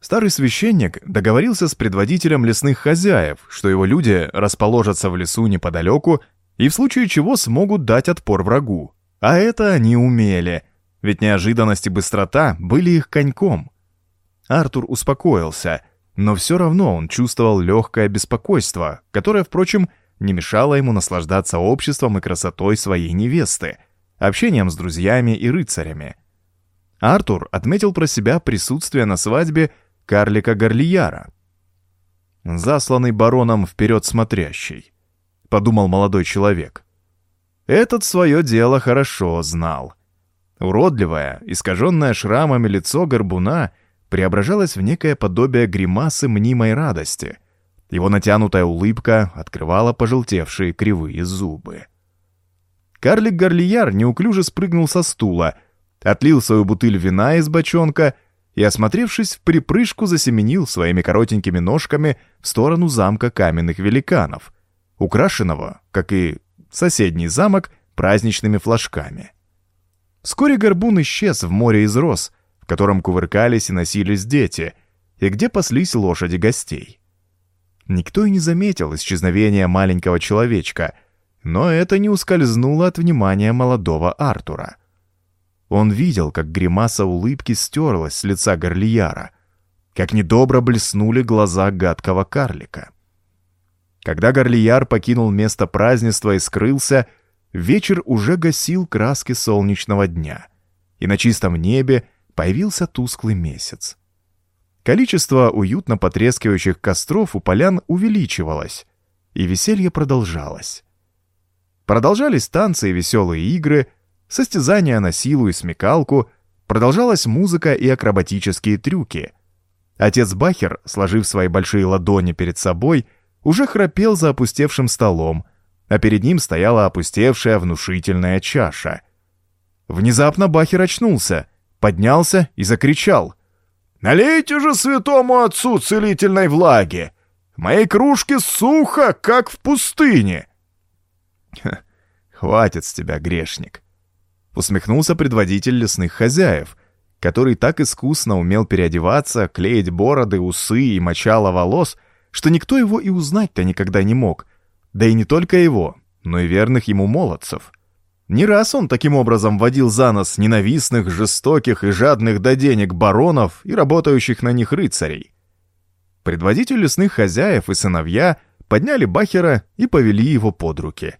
Старый священник договорился с предводителем лесных хозяев, что его люди расположатся в лесу неподалеку и в случае чего смогут дать отпор врагу. А это они умели, ведь неожиданность и быстрота были их коньком. Артур успокоился, но все равно он чувствовал легкое беспокойство, которое, впрочем, не мешало ему наслаждаться обществом и красотой своей невесты, общением с друзьями и рыцарями. Артур отметил про себя присутствие на свадьбе карлика Горлияра. «Засланный бароном вперед смотрящий», — подумал молодой человек. Этот свое дело хорошо знал. Уродливое, искаженное шрамами лицо горбуна преображалось в некое подобие гримасы мнимой радости — его натянутая улыбка открывала пожелтевшие кривые зубы. Карлик Горлияр неуклюже спрыгнул со стула, отлил свою бутыль вина из бочонка и, осмотревшись в припрыжку, засеменил своими коротенькими ножками в сторону замка каменных великанов, украшенного, как и соседний замок, праздничными флажками. Вскоре горбун исчез в море из роз, в котором кувыркались и носились дети, и где паслись лошади гостей. Никто и не заметил исчезновения маленького человечка, но это не ускользнуло от внимания молодого Артура. Он видел, как гримаса улыбки стерлась с лица Горлияра, как недобро блеснули глаза гадкого карлика. Когда Горлияр покинул место празднества и скрылся, вечер уже гасил краски солнечного дня, и на чистом небе появился тусклый месяц. Количество уютно потрескивающих костров у полян увеличивалось, и веселье продолжалось. Продолжались танцы и веселые игры, состязания на силу и смекалку, продолжалась музыка и акробатические трюки. Отец Бахер, сложив свои большие ладони перед собой, уже храпел за опустевшим столом, а перед ним стояла опустевшая внушительная чаша. Внезапно Бахер очнулся, поднялся и закричал. Налейте же святому отцу целительной влаги! В моей кружке сухо, как в пустыне!» «Хватит с тебя, грешник!» Усмехнулся предводитель лесных хозяев, который так искусно умел переодеваться, клеить бороды, усы и мочало волос, что никто его и узнать-то никогда не мог. Да и не только его, но и верных ему молодцев. Не раз он таким образом водил за нос ненавистных, жестоких и жадных до денег баронов и работающих на них рыцарей. Предводитель лесных хозяев и сыновья подняли Бахера и повели его под руки.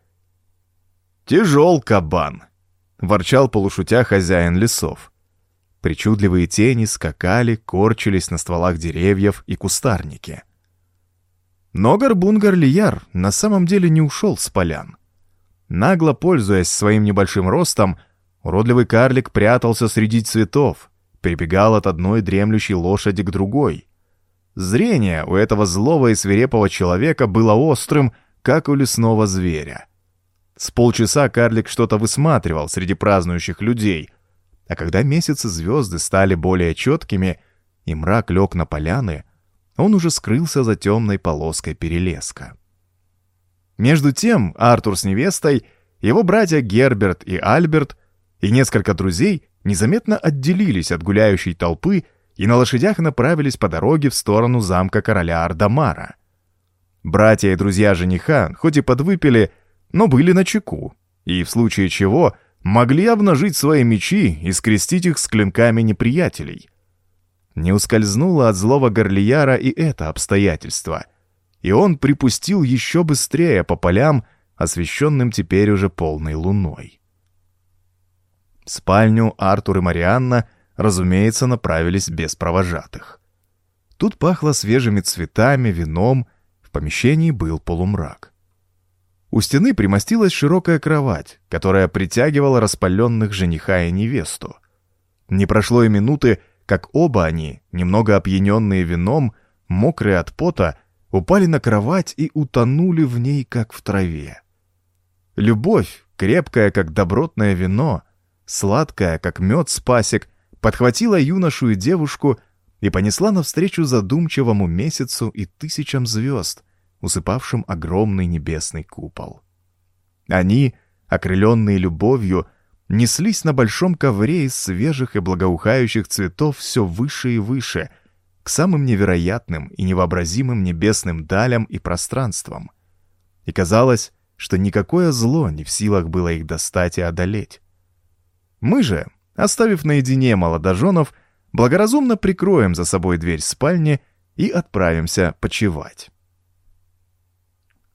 «Тяжел кабан!» — ворчал полушутя хозяин лесов. Причудливые тени скакали, корчились на стволах деревьев и кустарники. Но горбун Горлияр на самом деле не ушел с полян. Нагло пользуясь своим небольшим ростом, уродливый карлик прятался среди цветов, перебегал от одной дремлющей лошади к другой, Зрение у этого злого и свирепого человека было острым, как у лесного зверя. С полчаса карлик что-то высматривал среди празднующих людей, а когда месяцы звезды стали более четкими и мрак лег на поляны, он уже скрылся за темной полоской перелеска. Между тем Артур с невестой, его братья Герберт и Альберт и несколько друзей незаметно отделились от гуляющей толпы и на лошадях направились по дороге в сторону замка короля Ардамара. Братья и друзья жениха, хоть и подвыпили, но были на чеку, и в случае чего могли обнажить свои мечи и скрестить их с клинками неприятелей. Не ускользнуло от злого горлияра и это обстоятельство — и он припустил еще быстрее по полям, освещенным теперь уже полной луной. В спальню Артур и Марианна, разумеется, направились без провожатых. Тут пахло свежими цветами, вином, в помещении был полумрак. У стены примостилась широкая кровать, которая притягивала распаленных жениха и невесту. Не прошло и минуты, как оба они, немного опьяненные вином, мокрые от пота, упали на кровать и утонули в ней, как в траве. Любовь, крепкая, как добротное вино, сладкая, как мед с пасек, подхватила юношу и девушку и понесла навстречу задумчивому месяцу и тысячам звезд, усыпавшим огромный небесный купол. Они, окрыленные любовью, неслись на большом ковре из свежих и благоухающих цветов все выше и выше — к самым невероятным и невообразимым небесным далям и пространствам. И казалось, что никакое зло не в силах было их достать и одолеть. Мы же, оставив наедине молодоженов, благоразумно прикроем за собой дверь спальни и отправимся почевать.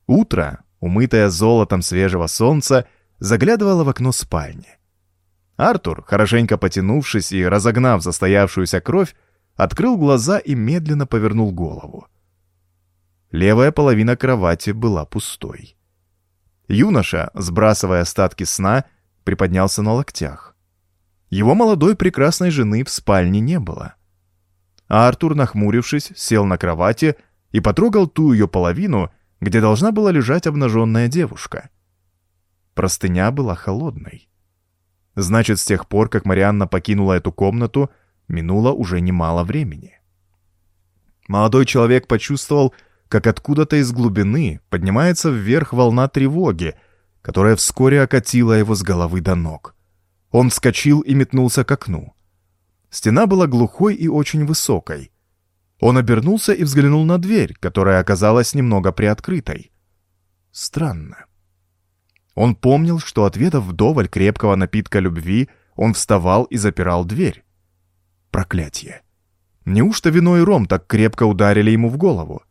Утро, умытое золотом свежего солнца, заглядывало в окно спальни. Артур, хорошенько потянувшись и разогнав застоявшуюся кровь, открыл глаза и медленно повернул голову. Левая половина кровати была пустой. Юноша, сбрасывая остатки сна, приподнялся на локтях. Его молодой прекрасной жены в спальне не было. А Артур, нахмурившись, сел на кровати и потрогал ту ее половину, где должна была лежать обнаженная девушка. Простыня была холодной. Значит, с тех пор, как Марианна покинула эту комнату, Минуло уже немало времени. Молодой человек почувствовал, как откуда-то из глубины поднимается вверх волна тревоги, которая вскоре окатила его с головы до ног. Он вскочил и метнулся к окну. Стена была глухой и очень высокой. Он обернулся и взглянул на дверь, которая оказалась немного приоткрытой. Странно. Он помнил, что ответов вдоволь крепкого напитка любви он вставал и запирал дверь. Проклятие. Неужто вино и ром так крепко ударили ему в голову?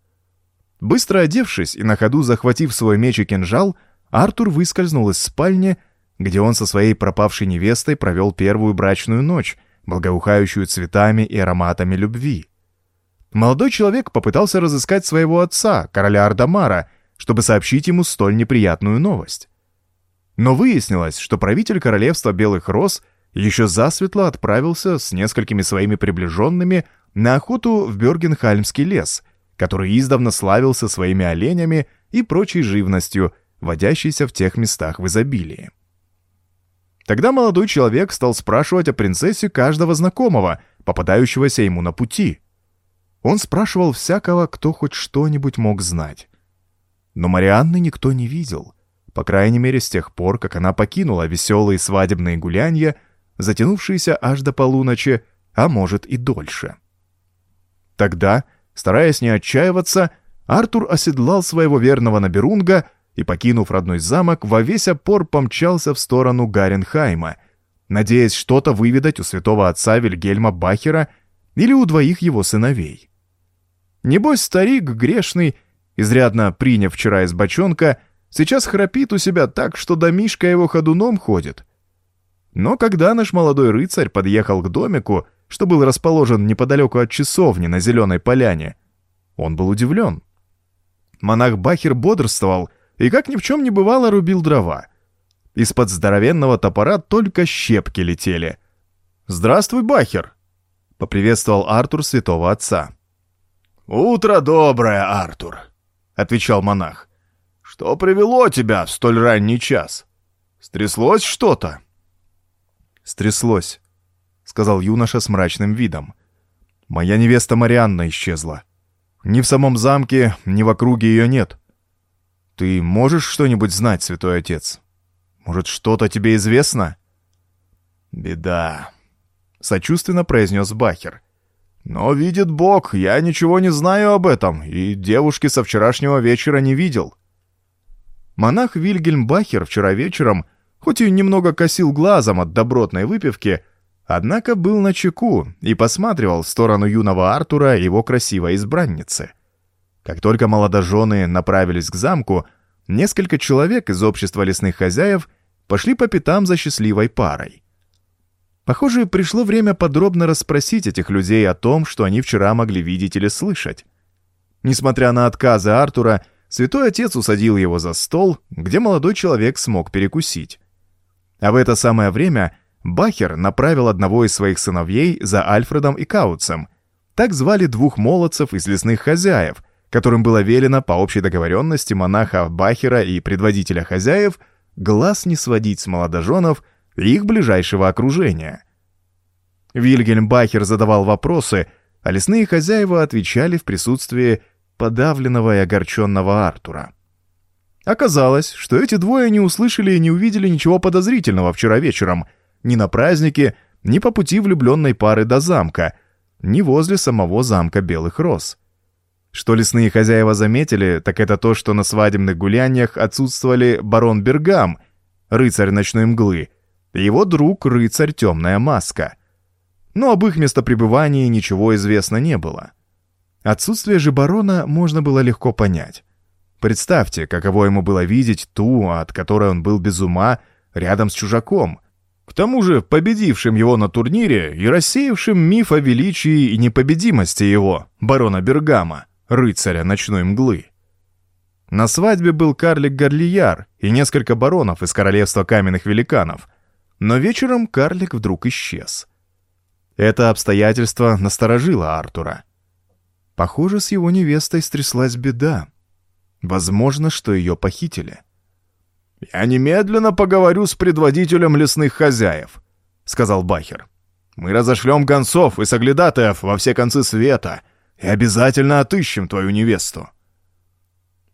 Быстро одевшись и на ходу захватив свой меч и кинжал, Артур выскользнул из спальни, где он со своей пропавшей невестой провел первую брачную ночь, благоухающую цветами и ароматами любви. Молодой человек попытался разыскать своего отца, короля Ардамара, чтобы сообщить ему столь неприятную новость. Но выяснилось, что правитель королевства Белых Роз еще засветло отправился с несколькими своими приближенными на охоту в Бергенхальмский лес, который издавна славился своими оленями и прочей живностью, водящейся в тех местах в изобилии. Тогда молодой человек стал спрашивать о принцессе каждого знакомого, попадающегося ему на пути. Он спрашивал всякого, кто хоть что-нибудь мог знать. Но Марианны никто не видел, по крайней мере с тех пор, как она покинула веселые свадебные гулянья затянувшиеся аж до полуночи, а может и дольше. Тогда, стараясь не отчаиваться, Артур оседлал своего верного Наберунга и, покинув родной замок, во весь опор помчался в сторону Гаренхайма, надеясь что-то выведать у святого отца Вильгельма Бахера или у двоих его сыновей. Небось, старик грешный, изрядно приняв вчера из бочонка, сейчас храпит у себя так, что домишка его ходуном ходит — но когда наш молодой рыцарь подъехал к домику, что был расположен неподалеку от часовни на зеленой поляне, он был удивлен. Монах Бахер бодрствовал и, как ни в чем не бывало, рубил дрова. Из-под здоровенного топора только щепки летели. «Здравствуй, Бахер!» — поприветствовал Артур святого отца. «Утро доброе, Артур», — отвечал монах. «Что привело тебя в столь ранний час? Стряслось что-то?» «Стряслось», — сказал юноша с мрачным видом. «Моя невеста Марианна исчезла. Ни в самом замке, ни в округе ее нет. Ты можешь что-нибудь знать, святой отец? Может, что-то тебе известно?» «Беда», — сочувственно произнес Бахер. «Но видит Бог, я ничего не знаю об этом, и девушки со вчерашнего вечера не видел». Монах Вильгельм Бахер вчера вечером, хоть и немного косил глазом от добротной выпивки, однако был на чеку и посматривал в сторону юного Артура и его красивой избранницы. Как только молодожены направились к замку, несколько человек из общества лесных хозяев пошли по пятам за счастливой парой. Похоже, пришло время подробно расспросить этих людей о том, что они вчера могли видеть или слышать. Несмотря на отказы Артура, святой отец усадил его за стол, где молодой человек смог перекусить. А в это самое время Бахер направил одного из своих сыновей за Альфредом и Кауцем. Так звали двух молодцев из лесных хозяев, которым было велено по общей договоренности монаха Бахера и предводителя хозяев глаз не сводить с молодоженов и их ближайшего окружения. Вильгельм Бахер задавал вопросы, а лесные хозяева отвечали в присутствии подавленного и огорченного Артура. Оказалось, что эти двое не услышали и не увидели ничего подозрительного вчера вечером, ни на празднике, ни по пути влюбленной пары до замка, ни возле самого замка Белых Роз. Что лесные хозяева заметили, так это то, что на свадебных гуляниях отсутствовали барон Бергам, рыцарь ночной мглы, и его друг рыцарь Темная Маска. Но об их местопребывании ничего известно не было. Отсутствие же барона можно было легко понять. Представьте, каково ему было видеть ту, от которой он был без ума, рядом с чужаком. К тому же победившим его на турнире и рассеявшим миф о величии и непобедимости его, барона Бергама, рыцаря ночной мглы. На свадьбе был карлик Горлияр и несколько баронов из королевства каменных великанов, но вечером карлик вдруг исчез. Это обстоятельство насторожило Артура. Похоже, с его невестой стряслась беда. Возможно, что ее похитили. «Я немедленно поговорю с предводителем лесных хозяев», — сказал Бахер. «Мы разошлем гонцов и соглядатаев во все концы света и обязательно отыщем твою невесту».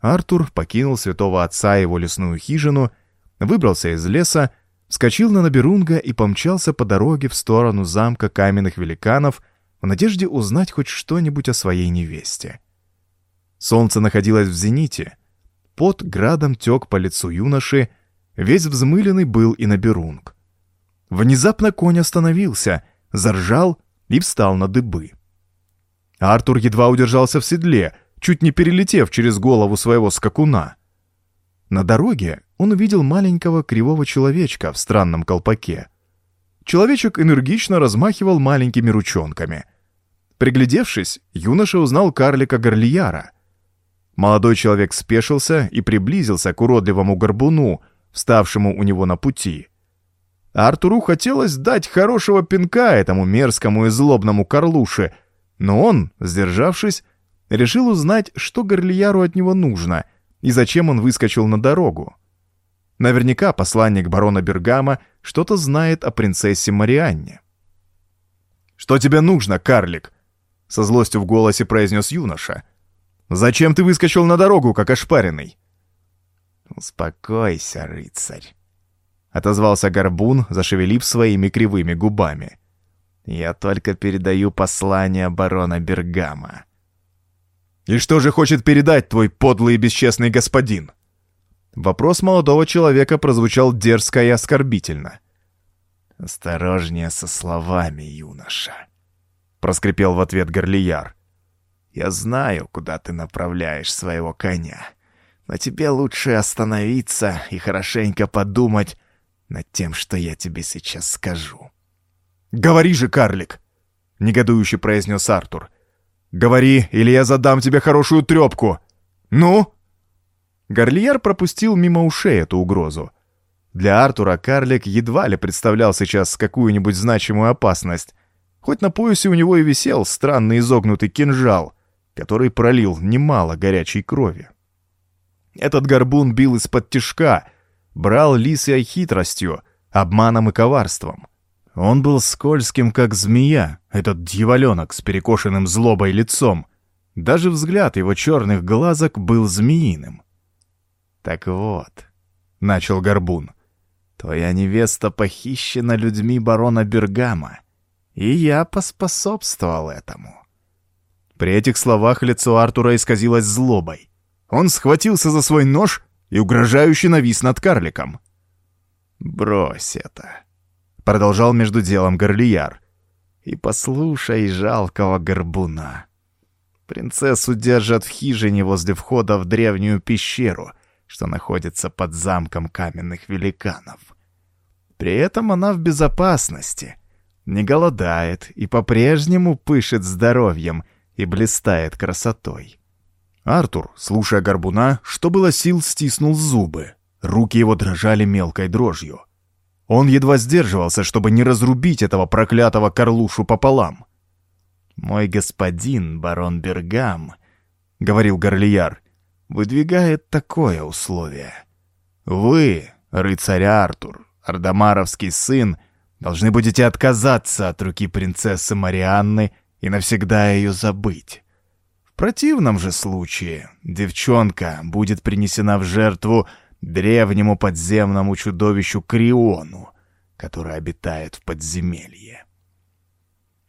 Артур покинул святого отца его лесную хижину, выбрался из леса, вскочил на Наберунга и помчался по дороге в сторону замка каменных великанов в надежде узнать хоть что-нибудь о своей невесте. Солнце находилось в зените. Пот градом тек по лицу юноши, весь взмыленный был и наберунг. Внезапно конь остановился, заржал и встал на дыбы. Артур едва удержался в седле, чуть не перелетев через голову своего скакуна. На дороге он увидел маленького кривого человечка в странном колпаке. Человечек энергично размахивал маленькими ручонками. Приглядевшись, юноша узнал карлика Горлияра — Молодой человек спешился и приблизился к уродливому горбуну, вставшему у него на пути. Артуру хотелось дать хорошего пинка этому мерзкому и злобному Карлуше, но он, сдержавшись, решил узнать, что Горлияру от него нужно и зачем он выскочил на дорогу. Наверняка посланник барона Бергама что-то знает о принцессе Марианне. «Что тебе нужно, карлик?» — со злостью в голосе произнес юноша — Зачем ты выскочил на дорогу, как ошпаренный?» «Успокойся, рыцарь», — отозвался Горбун, зашевелив своими кривыми губами. «Я только передаю послание барона Бергама». «И что же хочет передать твой подлый и бесчестный господин?» Вопрос молодого человека прозвучал дерзко и оскорбительно. «Осторожнее со словами, юноша», — проскрипел в ответ Горлияр. Я знаю, куда ты направляешь своего коня. Но тебе лучше остановиться и хорошенько подумать над тем, что я тебе сейчас скажу». «Говори же, карлик!» — негодующе произнес Артур. «Говори, или я задам тебе хорошую трепку! Ну?» Горлияр пропустил мимо ушей эту угрозу. Для Артура карлик едва ли представлял сейчас какую-нибудь значимую опасность, хоть на поясе у него и висел странный изогнутый кинжал, который пролил немало горячей крови. Этот горбун бил из-под тишка, брал лисьей хитростью, обманом и коварством. Он был скользким, как змея, этот дьяволенок с перекошенным злобой лицом. Даже взгляд его черных глазок был змеиным. «Так вот», — начал Горбун, — «твоя невеста похищена людьми барона Бергама, и я поспособствовал этому». При этих словах лицо Артура исказилось злобой. Он схватился за свой нож и угрожающе навис над карликом. «Брось это», — продолжал между делом Горлияр. «И послушай жалкого горбуна. Принцессу держат в хижине возле входа в древнюю пещеру, что находится под замком каменных великанов. При этом она в безопасности, не голодает и по-прежнему пышет здоровьем и блистает красотой. Артур, слушая горбуна, что было сил, стиснул зубы. Руки его дрожали мелкой дрожью. Он едва сдерживался, чтобы не разрубить этого проклятого Карлушу пополам. «Мой господин, барон Бергам», — говорил Горлияр, — «выдвигает такое условие. Вы, рыцарь Артур, Ардамаровский сын, должны будете отказаться от руки принцессы Марианны и навсегда ее забыть. В противном же случае девчонка будет принесена в жертву древнему подземному чудовищу Криону, который обитает в подземелье.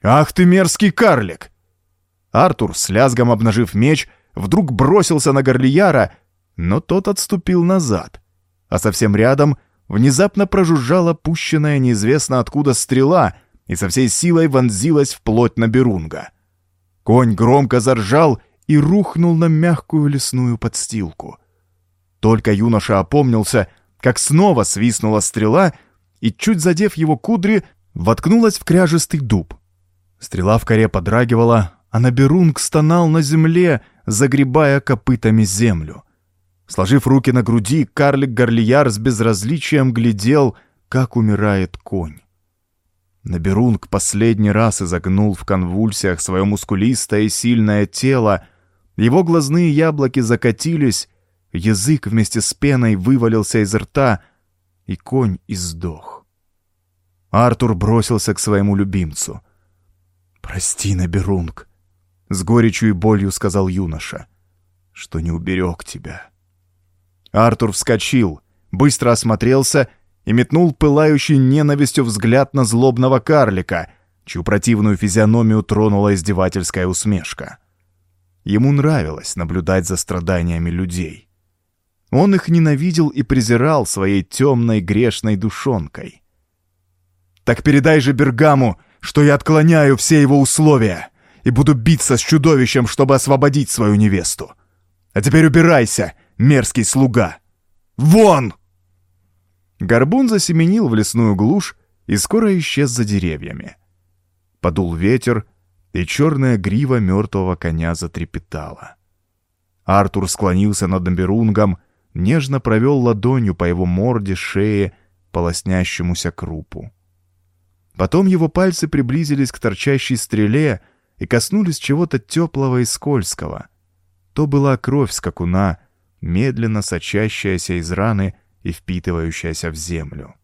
«Ах ты мерзкий карлик!» Артур, с лязгом обнажив меч, вдруг бросился на Горлияра, но тот отступил назад, а совсем рядом внезапно прожужжала пущенная неизвестно откуда стрела и со всей силой вонзилась в плоть на Берунга. Конь громко заржал и рухнул на мягкую лесную подстилку. Только юноша опомнился, как снова свистнула стрела и, чуть задев его кудри, воткнулась в кряжестый дуб. Стрела в коре подрагивала, а Наберунг стонал на земле, загребая копытами землю. Сложив руки на груди, карлик Горлияр с безразличием глядел, как умирает конь. Наберунг последний раз изогнул в конвульсиях свое мускулистое и сильное тело, его глазные яблоки закатились, язык вместе с пеной вывалился из рта, и конь издох. Артур бросился к своему любимцу. «Прости, Наберунг», — с горечью и болью сказал юноша, — «что не уберег тебя». Артур вскочил, быстро осмотрелся и метнул пылающий ненавистью взгляд на злобного карлика, чью противную физиономию тронула издевательская усмешка. Ему нравилось наблюдать за страданиями людей. Он их ненавидел и презирал своей темной грешной душонкой. «Так передай же Бергаму, что я отклоняю все его условия и буду биться с чудовищем, чтобы освободить свою невесту. А теперь убирайся, мерзкий слуга! Вон!» Горбун засеменил в лесную глушь и скоро исчез за деревьями. Подул ветер, и черная грива мертвого коня затрепетала. Артур склонился над Амберунгом, нежно провел ладонью по его морде, шее, полоснящемуся крупу. Потом его пальцы приблизились к торчащей стреле и коснулись чего-то теплого и скользкого. То была кровь скакуна, медленно сочащаяся из раны и впитывающаяся в землю.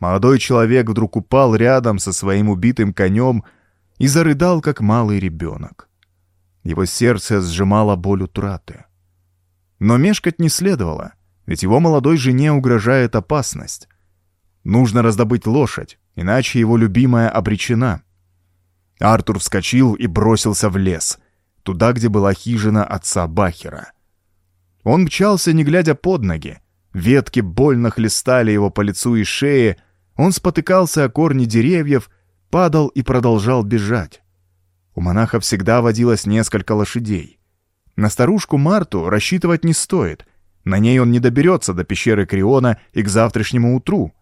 Молодой человек вдруг упал рядом со своим убитым конем и зарыдал, как малый ребенок. Его сердце сжимало боль утраты. Но мешкать не следовало, ведь его молодой жене угрожает опасность. Нужно раздобыть лошадь, иначе его любимая обречена. Артур вскочил и бросился в лес, туда, где была хижина отца Бахера. Он мчался, не глядя под ноги. Ветки больно хлестали его по лицу и шее, он спотыкался о корни деревьев, падал и продолжал бежать. У монаха всегда водилось несколько лошадей. На старушку Марту рассчитывать не стоит. На ней он не доберется до пещеры Криона и к завтрашнему утру.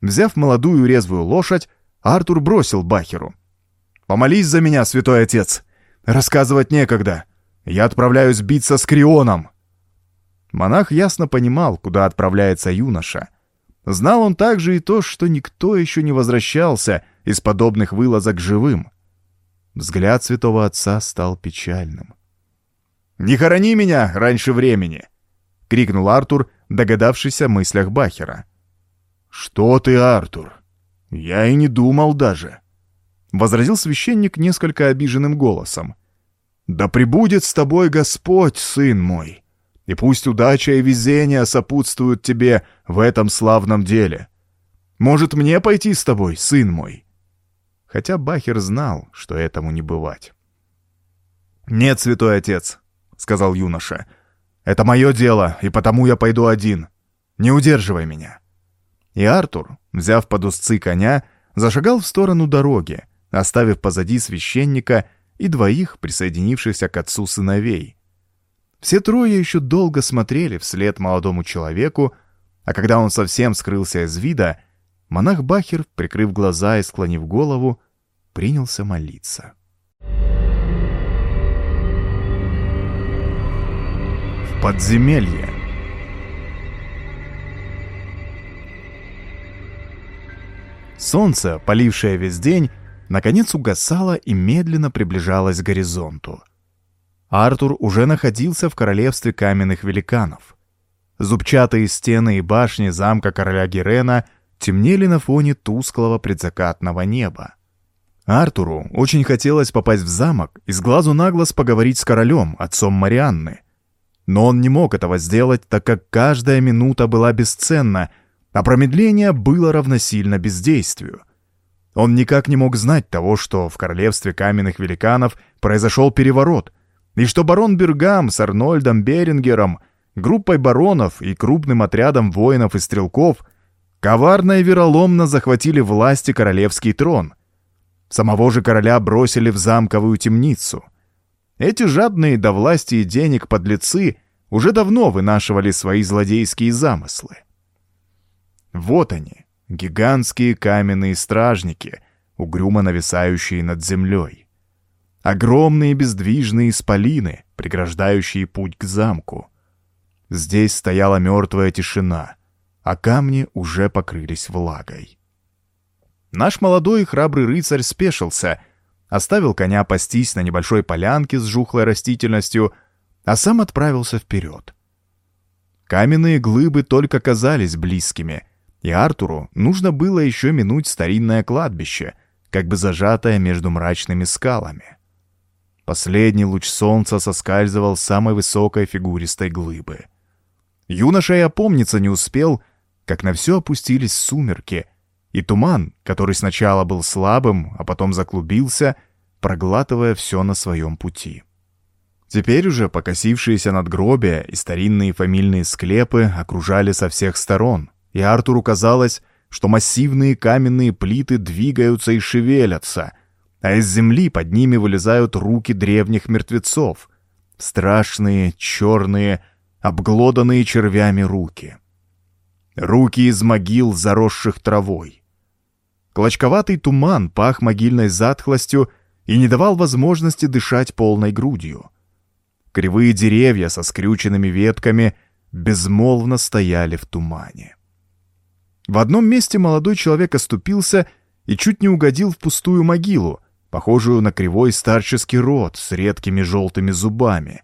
Взяв молодую резвую лошадь, Артур бросил Бахеру. «Помолись за меня, святой отец! Рассказывать некогда. Я отправляюсь биться с Крионом!» Монах ясно понимал, куда отправляется юноша. Знал он также и то, что никто еще не возвращался из подобных вылазок живым. взгляд святого отца стал печальным. «Не хорони меня раньше времени!» — крикнул Артур, догадавшись о мыслях Бахера. «Что ты, Артур? Я и не думал даже!» — возразил священник несколько обиженным голосом. «Да пребудет с тобой Господь, сын мой, и пусть удача и везение сопутствуют тебе в этом славном деле. Может, мне пойти с тобой, сын мой?» Хотя Бахер знал, что этому не бывать. «Нет, святой отец», — сказал юноша, — «это мое дело, и потому я пойду один. Не удерживай меня». И Артур, взяв под узцы коня, зашагал в сторону дороги, оставив позади священника и двоих присоединившихся к отцу сыновей. Все трое еще долго смотрели вслед молодому человеку, а когда он совсем скрылся из вида, монах Бахер, прикрыв глаза и склонив голову, принялся молиться. В подземелье Солнце, полившее весь день, наконец угасало и медленно приближалось к горизонту. Артур уже находился в королевстве каменных великанов. Зубчатые стены и башни замка короля Герена темнели на фоне тусклого предзакатного неба. Артуру очень хотелось попасть в замок и с глазу на глаз поговорить с королем, отцом Марианны. Но он не мог этого сделать, так как каждая минута была бесценна — а промедление было равносильно бездействию. Он никак не мог знать того, что в королевстве каменных великанов произошел переворот, и что барон Бергам с Арнольдом Берингером, группой баронов и крупным отрядом воинов и стрелков коварно и вероломно захватили власти королевский трон. Самого же короля бросили в замковую темницу. Эти жадные до власти и денег подлецы уже давно вынашивали свои злодейские замыслы. Вот они, гигантские каменные стражники, угрюмо нависающие над землей. Огромные бездвижные исполины, преграждающие путь к замку. Здесь стояла мертвая тишина, а камни уже покрылись влагой. Наш молодой и храбрый рыцарь спешился, оставил коня пастись на небольшой полянке с жухлой растительностью, а сам отправился вперед. Каменные глыбы только казались близкими — и Артуру нужно было еще минуть старинное кладбище, как бы зажатое между мрачными скалами. Последний луч солнца соскальзывал с самой высокой фигуристой глыбы. Юноша и опомниться не успел, как на все опустились сумерки, и туман, который сначала был слабым, а потом заклубился, проглатывая все на своем пути. Теперь уже покосившиеся надгробия и старинные фамильные склепы окружали со всех сторон, и Артуру казалось, что массивные каменные плиты двигаются и шевелятся, а из земли под ними вылезают руки древних мертвецов. Страшные, черные, обглоданные червями руки. Руки из могил, заросших травой. Клочковатый туман пах могильной затхлостью и не давал возможности дышать полной грудью. Кривые деревья со скрюченными ветками безмолвно стояли в тумане. В одном месте молодой человек оступился и чуть не угодил в пустую могилу, похожую на кривой старческий рот с редкими желтыми зубами.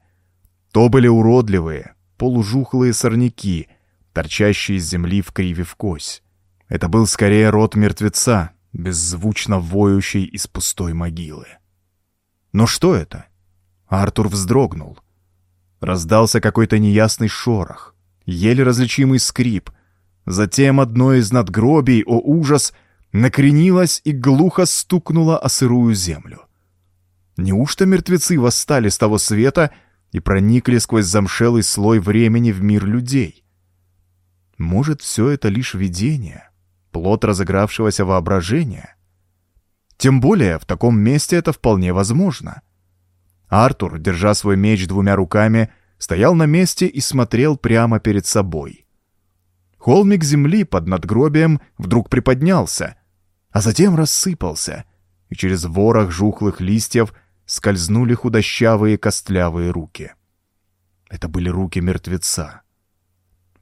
То были уродливые, полужухлые сорняки, торчащие из земли в криве в кось. Это был скорее рот мертвеца, беззвучно воющий из пустой могилы. Но что это? Артур вздрогнул. Раздался какой-то неясный шорох, еле различимый скрип, Затем одно из надгробий, о ужас, накренилось и глухо стукнуло о сырую землю. Неужто мертвецы восстали с того света и проникли сквозь замшелый слой времени в мир людей? Может, все это лишь видение, плод разыгравшегося воображения? Тем более в таком месте это вполне возможно. Артур, держа свой меч двумя руками, стоял на месте и смотрел прямо перед собой — Холмик земли под надгробием вдруг приподнялся, а затем рассыпался, и через ворох жухлых листьев скользнули худощавые костлявые руки. Это были руки мертвеца.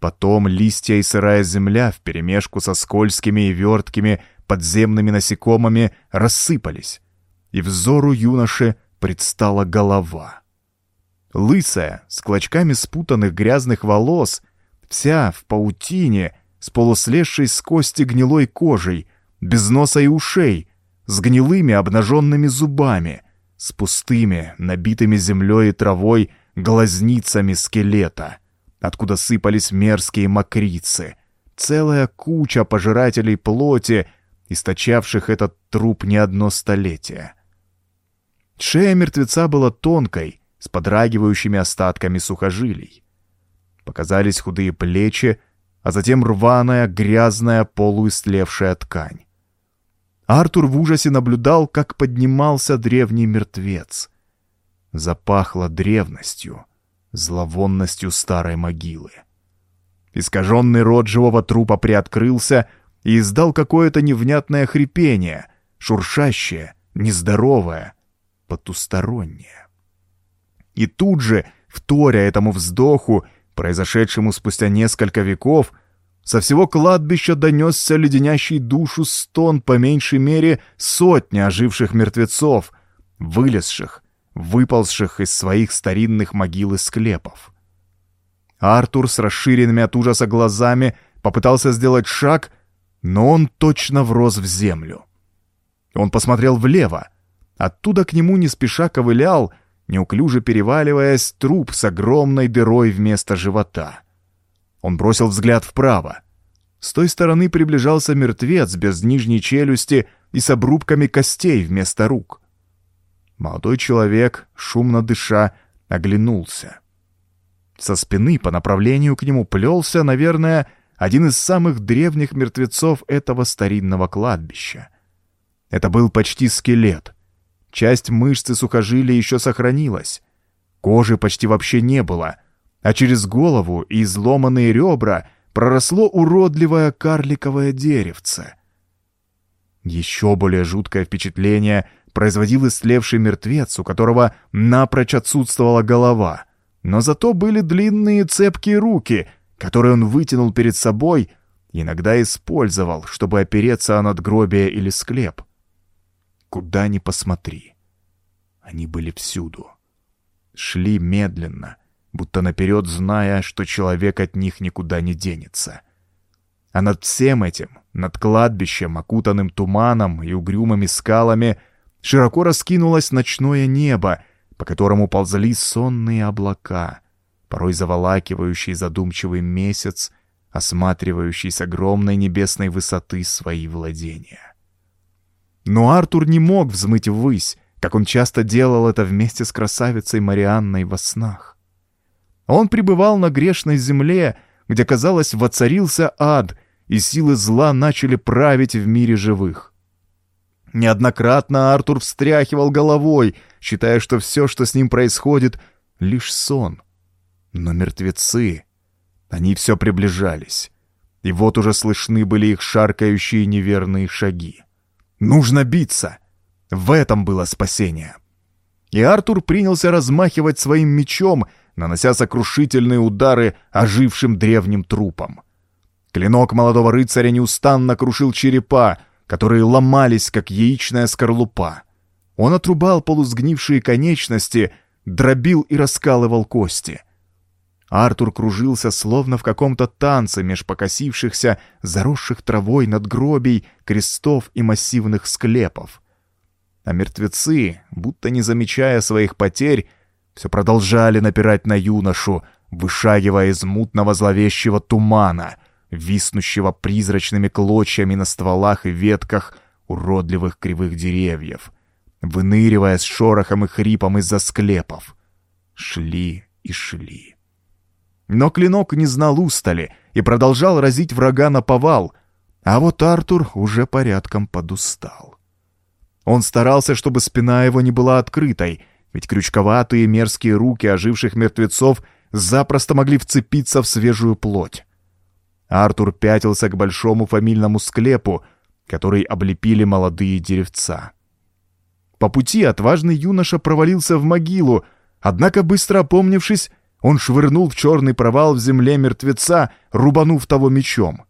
Потом листья и сырая земля вперемешку со скользкими и верткими подземными насекомыми рассыпались, и взору юноши предстала голова. Лысая, с клочками спутанных грязных волос, вся в паутине, с полуслезшей с кости гнилой кожей, без носа и ушей, с гнилыми обнаженными зубами, с пустыми, набитыми землей и травой глазницами скелета, откуда сыпались мерзкие мокрицы, целая куча пожирателей плоти, источавших этот труп не одно столетие. Шея мертвеца была тонкой, с подрагивающими остатками сухожилий. Показались худые плечи, а затем рваная, грязная, полуистлевшая ткань. Артур в ужасе наблюдал, как поднимался древний мертвец. Запахло древностью, зловонностью старой могилы. Искаженный рот живого трупа приоткрылся и издал какое-то невнятное хрипение, шуршащее, нездоровое, потустороннее. И тут же, вторя этому вздоху, произошедшему спустя несколько веков, со всего кладбища донесся леденящий душу стон по меньшей мере сотни оживших мертвецов, вылезших, выползших из своих старинных могил и склепов. Артур с расширенными от ужаса глазами попытался сделать шаг, но он точно врос в землю. Он посмотрел влево. Оттуда к нему не спеша ковылял, неуклюже переваливаясь, труп с огромной дырой вместо живота. Он бросил взгляд вправо. С той стороны приближался мертвец без нижней челюсти и с обрубками костей вместо рук. Молодой человек, шумно дыша, оглянулся. Со спины по направлению к нему плелся, наверное, один из самых древних мертвецов этого старинного кладбища. Это был почти скелет. Часть мышц и сухожилия еще сохранилась. Кожи почти вообще не было — а через голову и изломанные ребра проросло уродливое карликовое деревце. Еще более жуткое впечатление производил истлевший мертвец, у которого напрочь отсутствовала голова, но зато были длинные цепкие руки, которые он вытянул перед собой иногда использовал, чтобы опереться о надгробие или склеп. Куда ни посмотри. Они были всюду. Шли медленно — будто наперед зная, что человек от них никуда не денется. А над всем этим, над кладбищем, окутанным туманом и угрюмыми скалами, широко раскинулось ночное небо, по которому ползали сонные облака, порой заволакивающий задумчивый месяц, осматривающий с огромной небесной высоты свои владения. Но Артур не мог взмыть ввысь, как он часто делал это вместе с красавицей Марианной во снах. Он пребывал на грешной земле, где, казалось, воцарился ад, и силы зла начали править в мире живых. Неоднократно Артур встряхивал головой, считая, что все, что с ним происходит, — лишь сон. Но мертвецы... Они все приближались. И вот уже слышны были их шаркающие неверные шаги. Нужно биться! В этом было спасение. И Артур принялся размахивать своим мечом, нанося сокрушительные удары ожившим древним трупам. Клинок молодого рыцаря неустанно крушил черепа, которые ломались, как яичная скорлупа. Он отрубал полусгнившие конечности, дробил и раскалывал кости. Артур кружился, словно в каком-то танце меж покосившихся, заросших травой надгробий, крестов и массивных склепов. А мертвецы, будто не замечая своих потерь, все продолжали напирать на юношу, вышагивая из мутного зловещего тумана, виснущего призрачными клочьями на стволах и ветках уродливых кривых деревьев, выныривая с шорохом и хрипом из-за склепов. Шли и шли. Но клинок не знал устали и продолжал разить врага на повал, а вот Артур уже порядком подустал. Он старался, чтобы спина его не была открытой — ведь крючковатые мерзкие руки оживших мертвецов запросто могли вцепиться в свежую плоть. Артур пятился к большому фамильному склепу, который облепили молодые деревца. По пути отважный юноша провалился в могилу, однако, быстро опомнившись, он швырнул в черный провал в земле мертвеца, рубанув того мечом.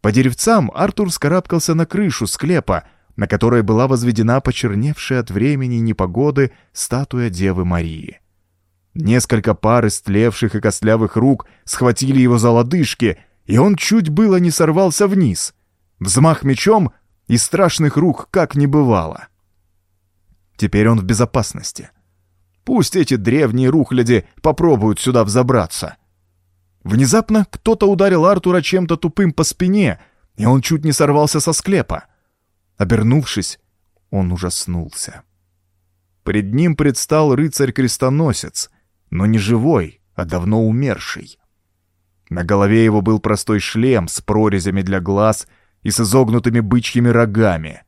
По деревцам Артур скарабкался на крышу склепа, на которой была возведена почерневшая от времени и непогоды статуя Девы Марии. Несколько пар истлевших и костлявых рук схватили его за лодыжки, и он чуть было не сорвался вниз. Взмах мечом, и страшных рук как не бывало. Теперь он в безопасности. Пусть эти древние рухляди попробуют сюда взобраться. Внезапно кто-то ударил Артура чем-то тупым по спине, и он чуть не сорвался со склепа. Обернувшись, он ужаснулся. Пред ним предстал рыцарь-крестоносец, но не живой, а давно умерший. На голове его был простой шлем с прорезями для глаз и с изогнутыми бычьими рогами.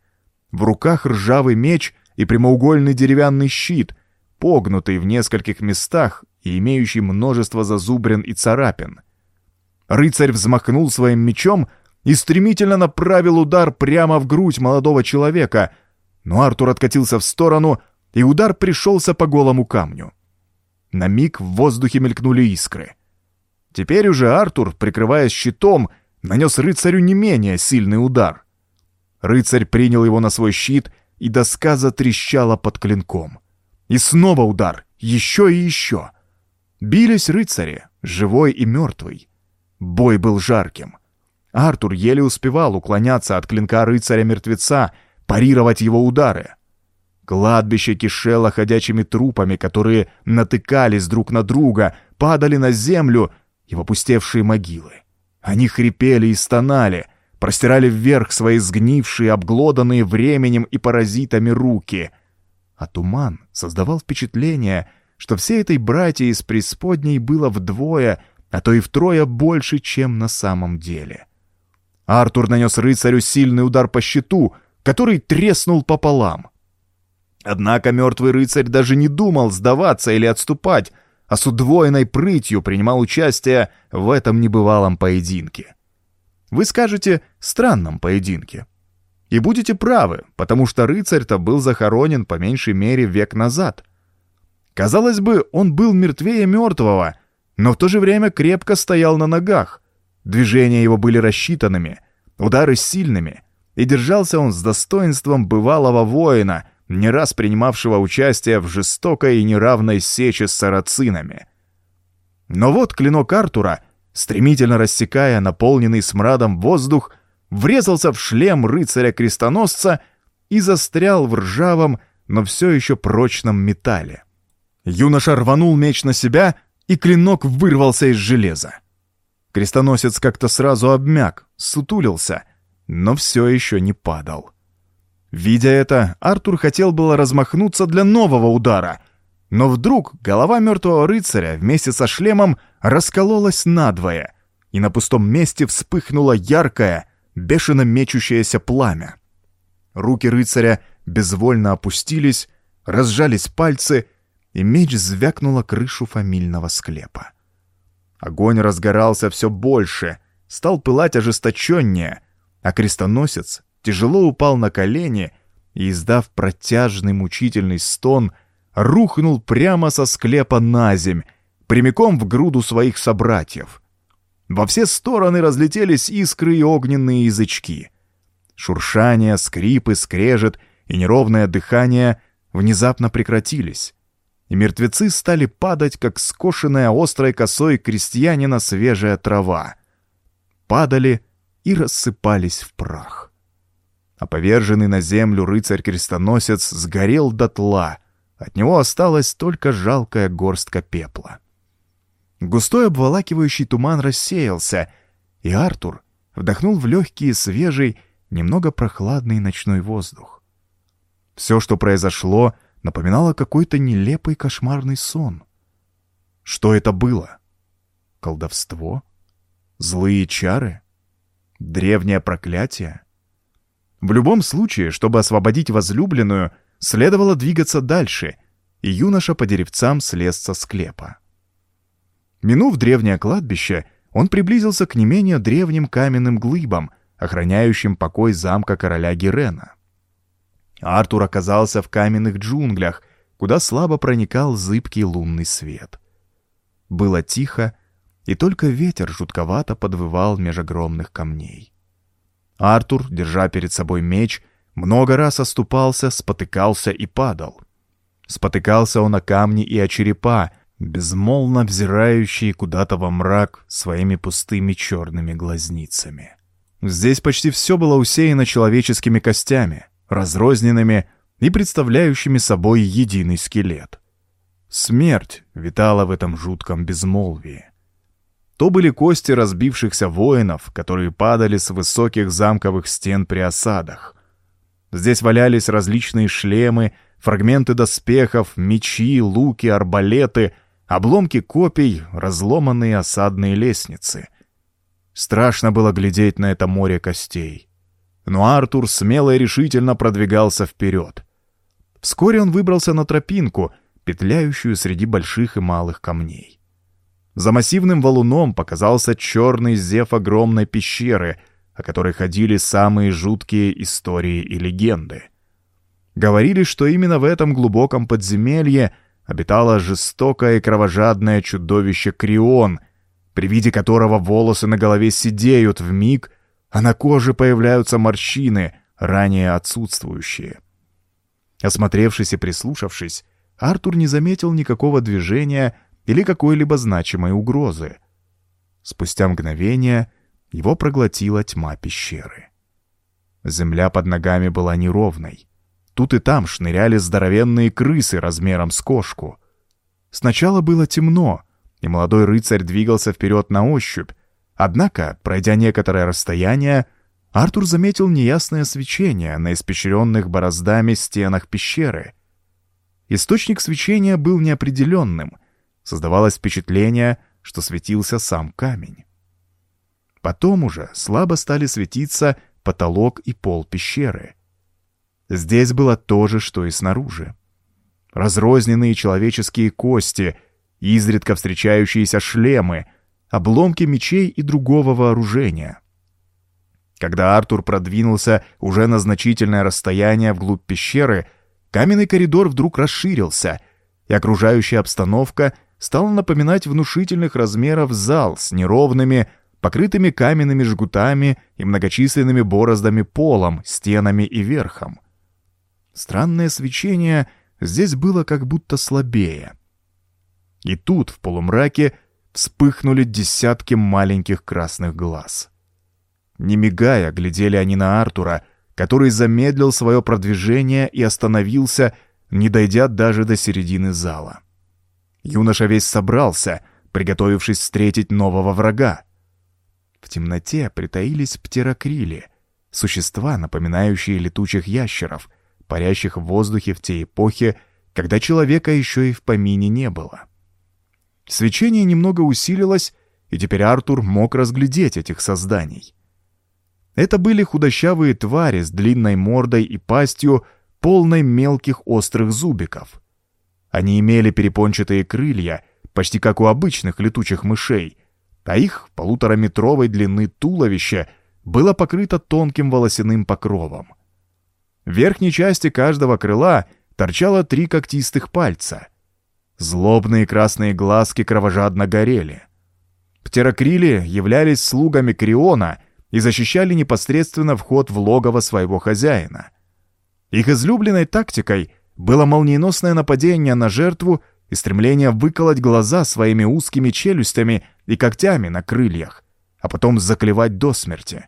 В руках ржавый меч и прямоугольный деревянный щит, погнутый в нескольких местах и имеющий множество зазубрин и царапин. Рыцарь взмахнул своим мечом и стремительно направил удар прямо в грудь молодого человека, но Артур откатился в сторону, и удар пришелся по голому камню. На миг в воздухе мелькнули искры. Теперь уже Артур, прикрываясь щитом, нанес рыцарю не менее сильный удар. Рыцарь принял его на свой щит, и доска затрещала под клинком. И снова удар, еще и еще. Бились рыцари, живой и мертвый. Бой был жарким. Артур еле успевал уклоняться от клинка рыцаря-мертвеца, парировать его удары. Кладбище кишело ходячими трупами, которые натыкались друг на друга, падали на землю и в опустевшие могилы. Они хрипели и стонали, простирали вверх свои сгнившие, обглоданные временем и паразитами руки. А туман создавал впечатление, что всей этой братьей из преисподней было вдвое, а то и втрое больше, чем на самом деле. Артур нанес рыцарю сильный удар по щиту, который треснул пополам. Однако мертвый рыцарь даже не думал сдаваться или отступать, а с удвоенной прытью принимал участие в этом небывалом поединке. Вы скажете «странном поединке». И будете правы, потому что рыцарь-то был захоронен по меньшей мере век назад. Казалось бы, он был мертвее мертвого, но в то же время крепко стоял на ногах — Движения его были рассчитанными, удары сильными, и держался он с достоинством бывалого воина, не раз принимавшего участие в жестокой и неравной сече с сарацинами. Но вот клинок Артура, стремительно рассекая наполненный смрадом воздух, врезался в шлем рыцаря-крестоносца и застрял в ржавом, но все еще прочном металле. Юноша рванул меч на себя, и клинок вырвался из железа. Крестоносец как-то сразу обмяк, сутулился, но все еще не падал. Видя это, Артур хотел было размахнуться для нового удара, но вдруг голова мертвого рыцаря вместе со шлемом раскололась надвое, и на пустом месте вспыхнуло яркое, бешено мечущееся пламя. Руки рыцаря безвольно опустились, разжались пальцы, и меч звякнула крышу фамильного склепа. Огонь разгорался все больше, стал пылать ожесточеннее, а крестоносец тяжело упал на колени и, издав протяжный мучительный стон, рухнул прямо со склепа на земь, прямиком в груду своих собратьев. Во все стороны разлетелись искры и огненные язычки. Шуршание, скрипы, скрежет и неровное дыхание внезапно прекратились и мертвецы стали падать, как скошенная острой косой крестьянина свежая трава. Падали и рассыпались в прах. А поверженный на землю рыцарь-крестоносец сгорел дотла, от него осталась только жалкая горстка пепла. Густой обволакивающий туман рассеялся, и Артур вдохнул в легкий, свежий, немного прохладный ночной воздух. Все, что произошло — напоминало какой-то нелепый кошмарный сон. Что это было? Колдовство? Злые чары? Древнее проклятие? В любом случае, чтобы освободить возлюбленную, следовало двигаться дальше, и юноша по деревцам слез со склепа. Минув древнее кладбище, он приблизился к не менее древним каменным глыбам, охраняющим покой замка короля Герена. Артур оказался в каменных джунглях, куда слабо проникал зыбкий лунный свет. Было тихо, и только ветер жутковато подвывал меж огромных камней. Артур, держа перед собой меч, много раз оступался, спотыкался и падал. Спотыкался он о камни и о черепа, безмолвно взирающие куда-то во мрак своими пустыми черными глазницами. Здесь почти все было усеяно человеческими костями, разрозненными и представляющими собой единый скелет. Смерть витала в этом жутком безмолвии. То были кости разбившихся воинов, которые падали с высоких замковых стен при осадах. Здесь валялись различные шлемы, фрагменты доспехов, мечи, луки, арбалеты, обломки копий, разломанные осадные лестницы. Страшно было глядеть на это море костей. Но Артур смело и решительно продвигался вперед. Вскоре он выбрался на тропинку, петляющую среди больших и малых камней. За массивным валуном показался черный зев огромной пещеры, о которой ходили самые жуткие истории и легенды. Говорили, что именно в этом глубоком подземелье обитало жестокое и кровожадное чудовище Крион, при виде которого волосы на голове сидеют в миг, а на коже появляются морщины, ранее отсутствующие. Осмотревшись и прислушавшись, Артур не заметил никакого движения или какой-либо значимой угрозы. Спустя мгновение его проглотила тьма пещеры. Земля под ногами была неровной. Тут и там шныряли здоровенные крысы размером с кошку. Сначала было темно, и молодой рыцарь двигался вперед на ощупь, однако, пройдя некоторое расстояние, Артур заметил неясное свечение на испещренных бороздами стенах пещеры. Источник свечения был неопределенным, создавалось впечатление, что светился сам камень. Потом уже слабо стали светиться потолок и пол пещеры. Здесь было то же, что и снаружи. Разрозненные человеческие кости, изредка встречающиеся шлемы, обломки мечей и другого вооружения. Когда Артур продвинулся уже на значительное расстояние вглубь пещеры, каменный коридор вдруг расширился, и окружающая обстановка стала напоминать внушительных размеров зал с неровными, покрытыми каменными жгутами и многочисленными бороздами полом, стенами и верхом. Странное свечение здесь было как будто слабее. И тут, в полумраке, вспыхнули десятки маленьких красных глаз. Не мигая, глядели они на Артура, который замедлил свое продвижение и остановился, не дойдя даже до середины зала. Юноша весь собрался, приготовившись встретить нового врага. В темноте притаились птерокрили, существа, напоминающие летучих ящеров, парящих в воздухе в те эпохи, когда человека еще и в помине не было. Свечение немного усилилось, и теперь Артур мог разглядеть этих созданий. Это были худощавые твари с длинной мордой и пастью, полной мелких острых зубиков. Они имели перепончатые крылья, почти как у обычных летучих мышей, а их полутораметровой длины туловище было покрыто тонким волосяным покровом. В верхней части каждого крыла торчало три когтистых пальца. Злобные красные глазки кровожадно горели. Птерокрили являлись слугами Криона и защищали непосредственно вход в логово своего хозяина. Их излюбленной тактикой было молниеносное нападение на жертву и стремление выколоть глаза своими узкими челюстями и когтями на крыльях, а потом заклевать до смерти.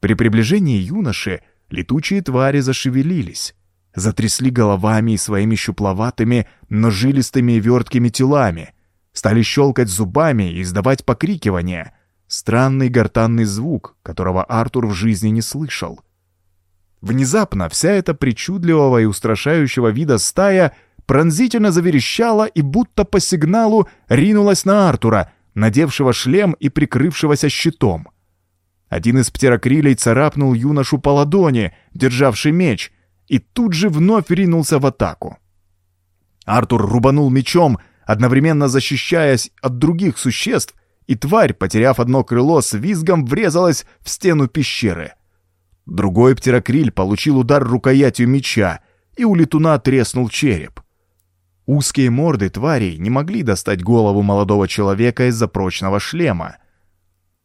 При приближении юноши летучие твари зашевелились, затрясли головами и своими щупловатыми, но жилистыми и верткими телами, стали щелкать зубами и издавать покрикивания, странный гортанный звук, которого Артур в жизни не слышал. Внезапно вся эта причудливого и устрашающего вида стая пронзительно заверещала и будто по сигналу ринулась на Артура, надевшего шлем и прикрывшегося щитом. Один из птерокрилей царапнул юношу по ладони, державший меч, и тут же вновь ринулся в атаку. Артур рубанул мечом, одновременно защищаясь от других существ, и тварь, потеряв одно крыло, с визгом врезалась в стену пещеры. Другой птерокриль получил удар рукоятью меча, и у летуна треснул череп. Узкие морды тварей не могли достать голову молодого человека из-за прочного шлема.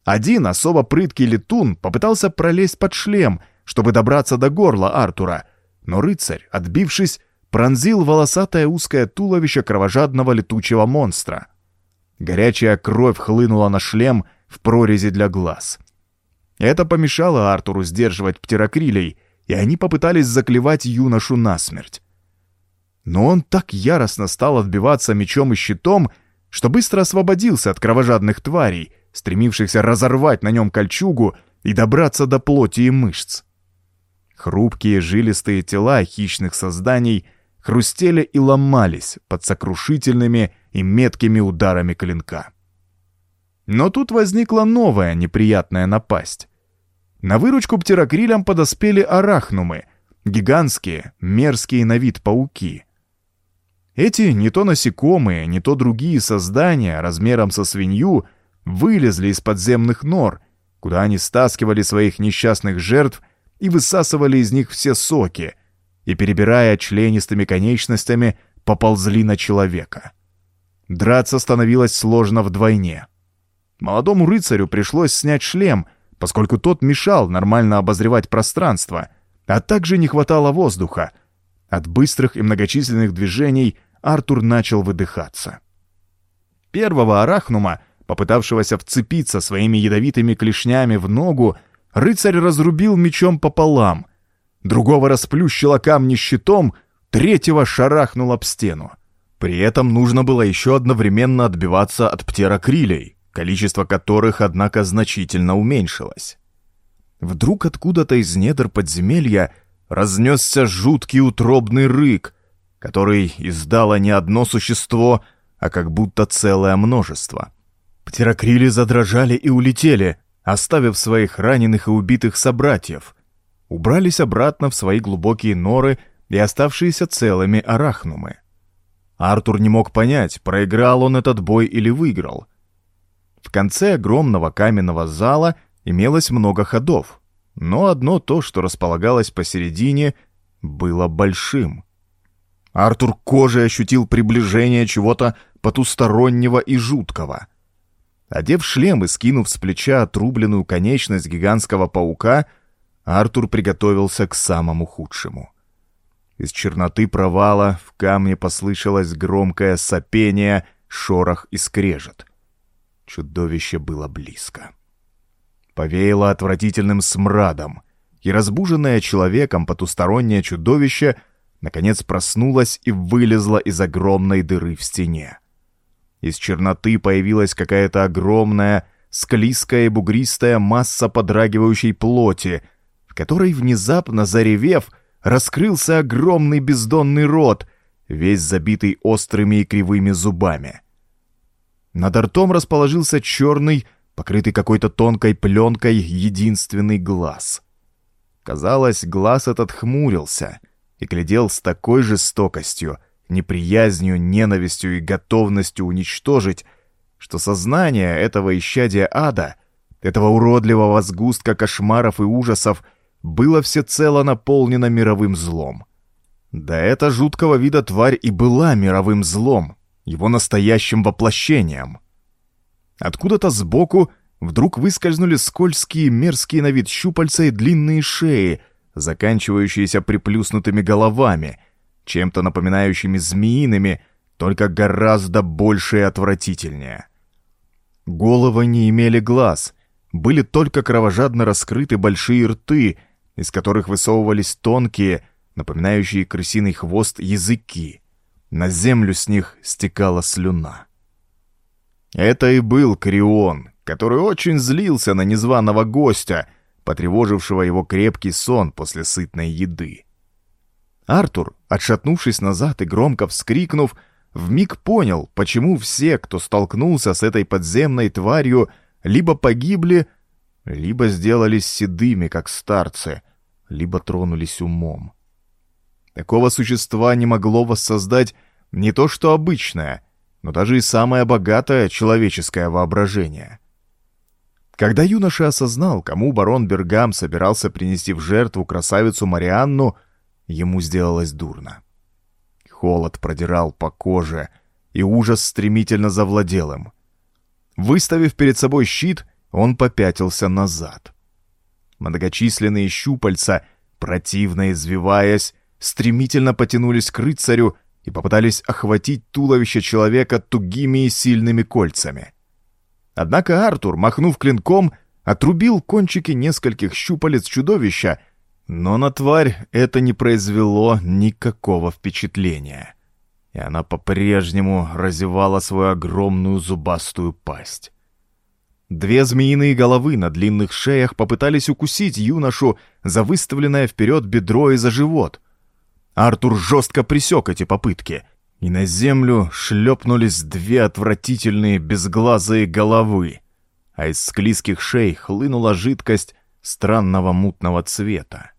Один особо прыткий летун попытался пролезть под шлем, чтобы добраться до горла Артура, но рыцарь, отбившись, пронзил волосатое узкое туловище кровожадного летучего монстра. Горячая кровь хлынула на шлем в прорези для глаз. Это помешало Артуру сдерживать птерокрилей, и они попытались заклевать юношу насмерть. Но он так яростно стал отбиваться мечом и щитом, что быстро освободился от кровожадных тварей, стремившихся разорвать на нем кольчугу и добраться до плоти и мышц. Хрупкие жилистые тела хищных созданий хрустели и ломались под сокрушительными и меткими ударами клинка. Но тут возникла новая неприятная напасть. На выручку птерокрилям подоспели арахнумы, гигантские, мерзкие на вид пауки. Эти не то насекомые, не то другие создания размером со свинью вылезли из подземных нор, куда они стаскивали своих несчастных жертв и высасывали из них все соки, и, перебирая членистыми конечностями, поползли на человека. Драться становилось сложно вдвойне. Молодому рыцарю пришлось снять шлем, поскольку тот мешал нормально обозревать пространство, а также не хватало воздуха. От быстрых и многочисленных движений Артур начал выдыхаться. Первого арахнума, попытавшегося вцепиться своими ядовитыми клешнями в ногу, рыцарь разрубил мечом пополам, другого расплющило камни щитом, третьего шарахнул об стену. При этом нужно было еще одновременно отбиваться от птерокрилей, количество которых, однако, значительно уменьшилось. Вдруг откуда-то из недр подземелья разнесся жуткий утробный рык, который издало не одно существо, а как будто целое множество. Птерокрили задрожали и улетели, оставив своих раненых и убитых собратьев. Убрались обратно в свои глубокие норы и оставшиеся целыми арахнумы. Артур не мог понять, проиграл он этот бой или выиграл. В конце огромного каменного зала имелось много ходов, но одно то, что располагалось посередине, было большим. Артур кожей ощутил приближение чего-то потустороннего и жуткого. Одев шлем и скинув с плеча отрубленную конечность гигантского паука, Артур приготовился к самому худшему — из черноты провала в камне послышалось громкое сопение, шорох и скрежет. Чудовище было близко. Повеяло отвратительным смрадом, и разбуженное человеком потустороннее чудовище наконец проснулось и вылезло из огромной дыры в стене. Из черноты появилась какая-то огромная, склизкая и бугристая масса подрагивающей плоти, в которой, внезапно заревев, раскрылся огромный бездонный рот, весь забитый острыми и кривыми зубами. Над ртом расположился черный, покрытый какой-то тонкой пленкой, единственный глаз. Казалось, глаз этот хмурился и глядел с такой жестокостью, неприязнью, ненавистью и готовностью уничтожить, что сознание этого исчадия ада, этого уродливого сгустка кошмаров и ужасов — было всецело наполнено мировым злом. Да эта жуткого вида тварь и была мировым злом, его настоящим воплощением. Откуда-то сбоку вдруг выскользнули скользкие, мерзкие на вид щупальца и длинные шеи, заканчивающиеся приплюснутыми головами, чем-то напоминающими змеиными, только гораздо больше и отвратительнее. Головы не имели глаз, были только кровожадно раскрыты большие рты — из которых высовывались тонкие, напоминающие крысиный хвост, языки. На землю с них стекала слюна. Это и был Крион, который очень злился на незваного гостя, потревожившего его крепкий сон после сытной еды. Артур, отшатнувшись назад и громко вскрикнув, вмиг понял, почему все, кто столкнулся с этой подземной тварью, либо погибли, либо сделались седыми, как старцы, либо тронулись умом. Такого существа не могло воссоздать не то что обычное, но даже и самое богатое человеческое воображение. Когда юноша осознал, кому барон Бергам собирался принести в жертву красавицу Марианну, ему сделалось дурно. Холод продирал по коже, и ужас стремительно завладел им. Выставив перед собой щит, он попятился назад — Многочисленные щупальца, противно извиваясь, стремительно потянулись к рыцарю и попытались охватить туловище человека тугими и сильными кольцами. Однако Артур, махнув клинком, отрубил кончики нескольких щупалец чудовища, но на тварь это не произвело никакого впечатления. И она по-прежнему разевала свою огромную зубастую пасть. Две змеиные головы на длинных шеях попытались укусить юношу за выставленное вперед бедро и за живот. Артур жестко пресек эти попытки, и на землю шлепнулись две отвратительные безглазые головы, а из склизких шей хлынула жидкость странного мутного цвета.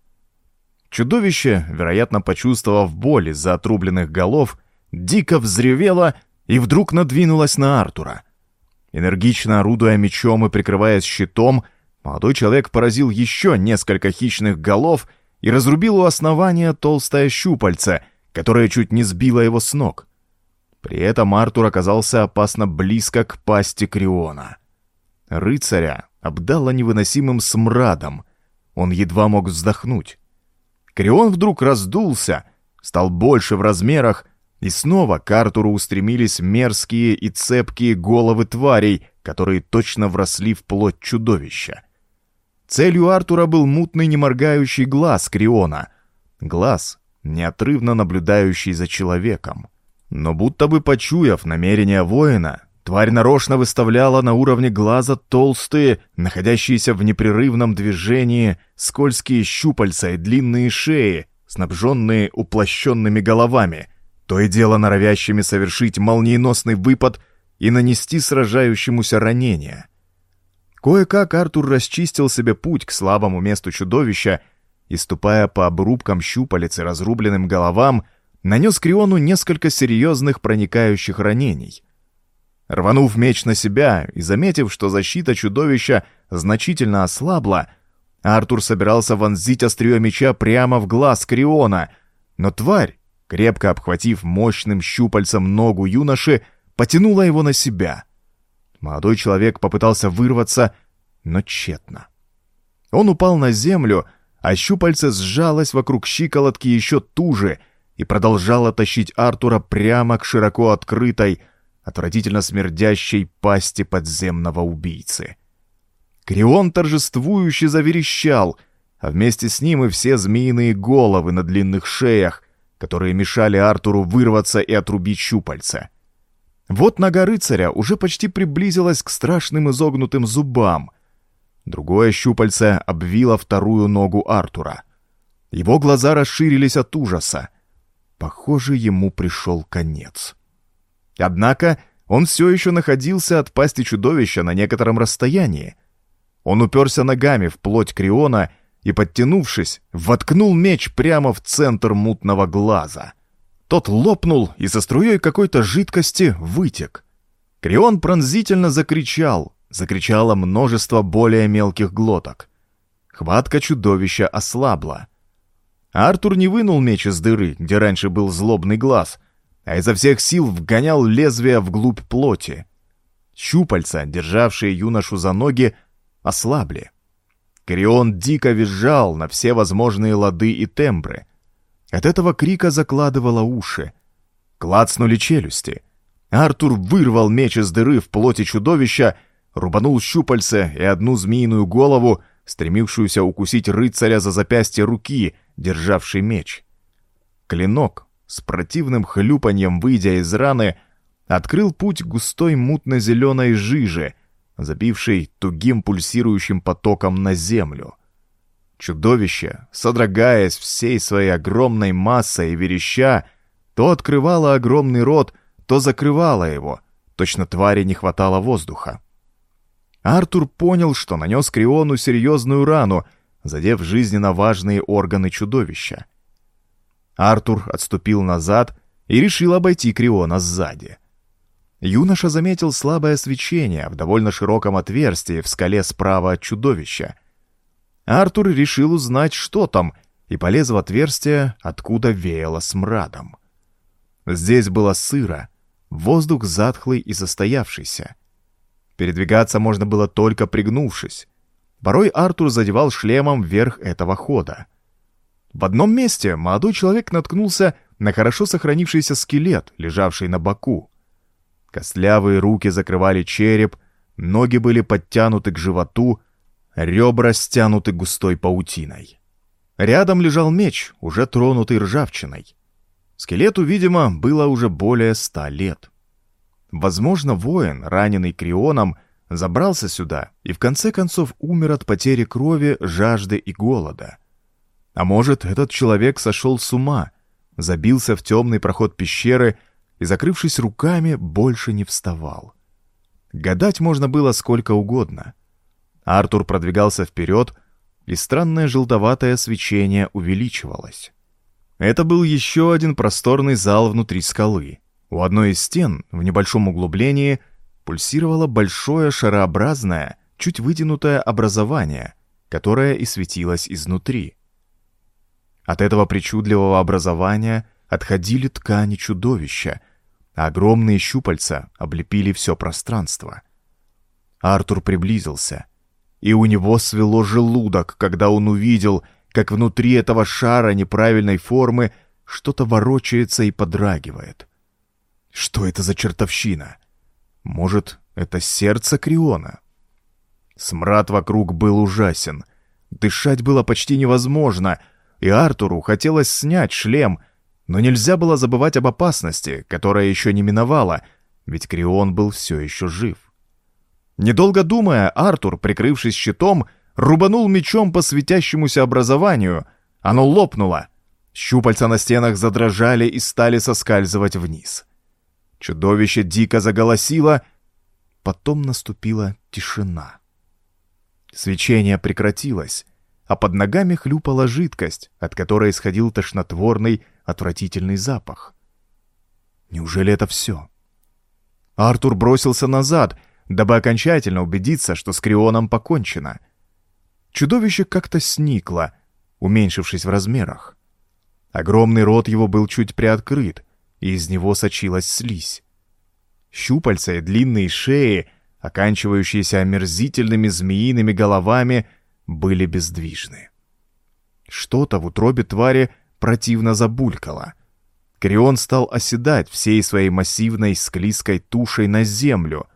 Чудовище, вероятно, почувствовав боль из-за отрубленных голов, дико взревело и вдруг надвинулось на Артура — Энергично орудуя мечом и прикрываясь щитом, молодой человек поразил еще несколько хищных голов и разрубил у основания толстое щупальце, которое чуть не сбило его с ног. При этом Артур оказался опасно близко к пасти Криона. Рыцаря обдало невыносимым смрадом. Он едва мог вздохнуть. Крион вдруг раздулся, стал больше в размерах и снова к Артуру устремились мерзкие и цепкие головы тварей, которые точно вросли в плоть чудовища. Целью Артура был мутный неморгающий глаз Криона. Глаз, неотрывно наблюдающий за человеком. Но будто бы почуяв намерения воина, тварь нарочно выставляла на уровне глаза толстые, находящиеся в непрерывном движении, скользкие щупальца и длинные шеи, снабженные уплощенными головами — то и дело норовящими совершить молниеносный выпад и нанести сражающемуся ранение. Кое-как Артур расчистил себе путь к слабому месту чудовища и, ступая по обрубкам щупалец и разрубленным головам, нанес Криону несколько серьезных проникающих ранений. Рванув меч на себя и заметив, что защита чудовища значительно ослабла, Артур собирался вонзить острие меча прямо в глаз Криона, но тварь, крепко обхватив мощным щупальцем ногу юноши, потянула его на себя. Молодой человек попытался вырваться, но тщетно. Он упал на землю, а щупальце сжалось вокруг щиколотки еще туже и продолжало тащить Артура прямо к широко открытой, отвратительно смердящей пасти подземного убийцы. Крион торжествующе заверещал, а вместе с ним и все змеиные головы на длинных шеях, которые мешали Артуру вырваться и отрубить щупальца. Вот нога рыцаря уже почти приблизилась к страшным изогнутым зубам. Другое щупальце обвило вторую ногу Артура. Его глаза расширились от ужаса. Похоже, ему пришел конец. Однако он все еще находился от пасти чудовища на некотором расстоянии. Он уперся ногами в плоть Криона и, подтянувшись, воткнул меч прямо в центр мутного глаза. Тот лопнул и со струей какой-то жидкости вытек. Крион пронзительно закричал, закричало множество более мелких глоток. Хватка чудовища ослабла. Артур не вынул меч из дыры, где раньше был злобный глаз, а изо всех сил вгонял лезвие вглубь плоти. Щупальца, державшие юношу за ноги, ослабли. Крион дико визжал на все возможные лады и тембры. От этого крика закладывало уши. Клацнули челюсти. Артур вырвал меч из дыры в плоти чудовища, рубанул щупальце и одну змеиную голову, стремившуюся укусить рыцаря за запястье руки, державший меч. Клинок, с противным хлюпаньем выйдя из раны, открыл путь густой мутно-зеленой жиже, забивший тугим пульсирующим потоком на землю. Чудовище, содрогаясь всей своей огромной массой и вереща, то открывало огромный рот, то закрывало его, точно твари не хватало воздуха. Артур понял, что нанес Криону серьезную рану, задев жизненно важные органы чудовища. Артур отступил назад и решил обойти Криона сзади. Юноша заметил слабое свечение в довольно широком отверстии в скале справа от чудовища. Артур решил узнать, что там, и полез в отверстие, откуда веяло смрадом. Здесь было сыро, воздух затхлый и состоявшийся. Передвигаться можно было только пригнувшись. Порой Артур задевал шлемом вверх этого хода. В одном месте молодой человек наткнулся на хорошо сохранившийся скелет, лежавший на боку. Костлявые руки закрывали череп, ноги были подтянуты к животу, ребра стянуты густой паутиной. Рядом лежал меч, уже тронутый ржавчиной. Скелету, видимо, было уже более ста лет. Возможно, воин, раненый Крионом, забрался сюда и в конце концов умер от потери крови, жажды и голода. А может, этот человек сошел с ума, забился в темный проход пещеры и, закрывшись руками, больше не вставал. Гадать можно было сколько угодно. Артур продвигался вперед, и странное желтоватое свечение увеличивалось. Это был еще один просторный зал внутри скалы. У одной из стен, в небольшом углублении, пульсировало большое шарообразное, чуть вытянутое образование, которое и светилось изнутри. От этого причудливого образования отходили ткани чудовища, а огромные щупальца облепили все пространство. Артур приблизился, и у него свело желудок, когда он увидел, как внутри этого шара неправильной формы что-то ворочается и подрагивает. Что это за чертовщина? Может, это сердце Криона? Смрад вокруг был ужасен. Дышать было почти невозможно, и Артуру хотелось снять шлем, но нельзя было забывать об опасности, которая еще не миновала, ведь Крион был все еще жив. Недолго думая, Артур, прикрывшись щитом, рубанул мечом по светящемуся образованию. Оно лопнуло. Щупальца на стенах задрожали и стали соскальзывать вниз. Чудовище дико заголосило, потом наступила тишина. Свечение прекратилось, а под ногами хлюпала жидкость, от которой исходил тошнотворный, отвратительный запах. Неужели это все? Артур бросился назад, дабы окончательно убедиться, что с Крионом покончено. Чудовище как-то сникло, уменьшившись в размерах. Огромный рот его был чуть приоткрыт, и из него сочилась слизь. Щупальца и длинные шеи, оканчивающиеся омерзительными змеиными головами, были бездвижны. Что-то в утробе твари противно забулькало. Крион стал оседать всей своей массивной склизкой тушей на землю,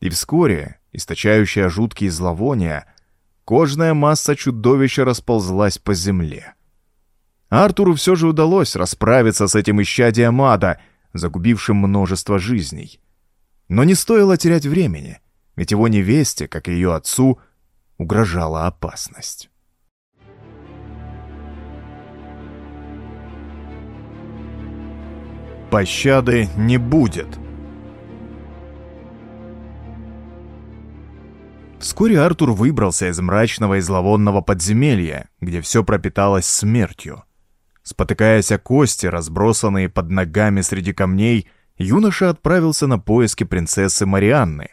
и вскоре, источающая жуткие зловония, кожная масса чудовища расползлась по земле. Артуру все же удалось расправиться с этим исчадием ада, загубившим множество жизней. Но не стоило терять времени, ведь его невесте, как и ее отцу, угрожала опасность. Пощады не будет. Вскоре Артур выбрался из мрачного и зловонного подземелья, где все пропиталось смертью. Спотыкаясь о кости, разбросанные под ногами среди камней, юноша отправился на поиски принцессы Марианны.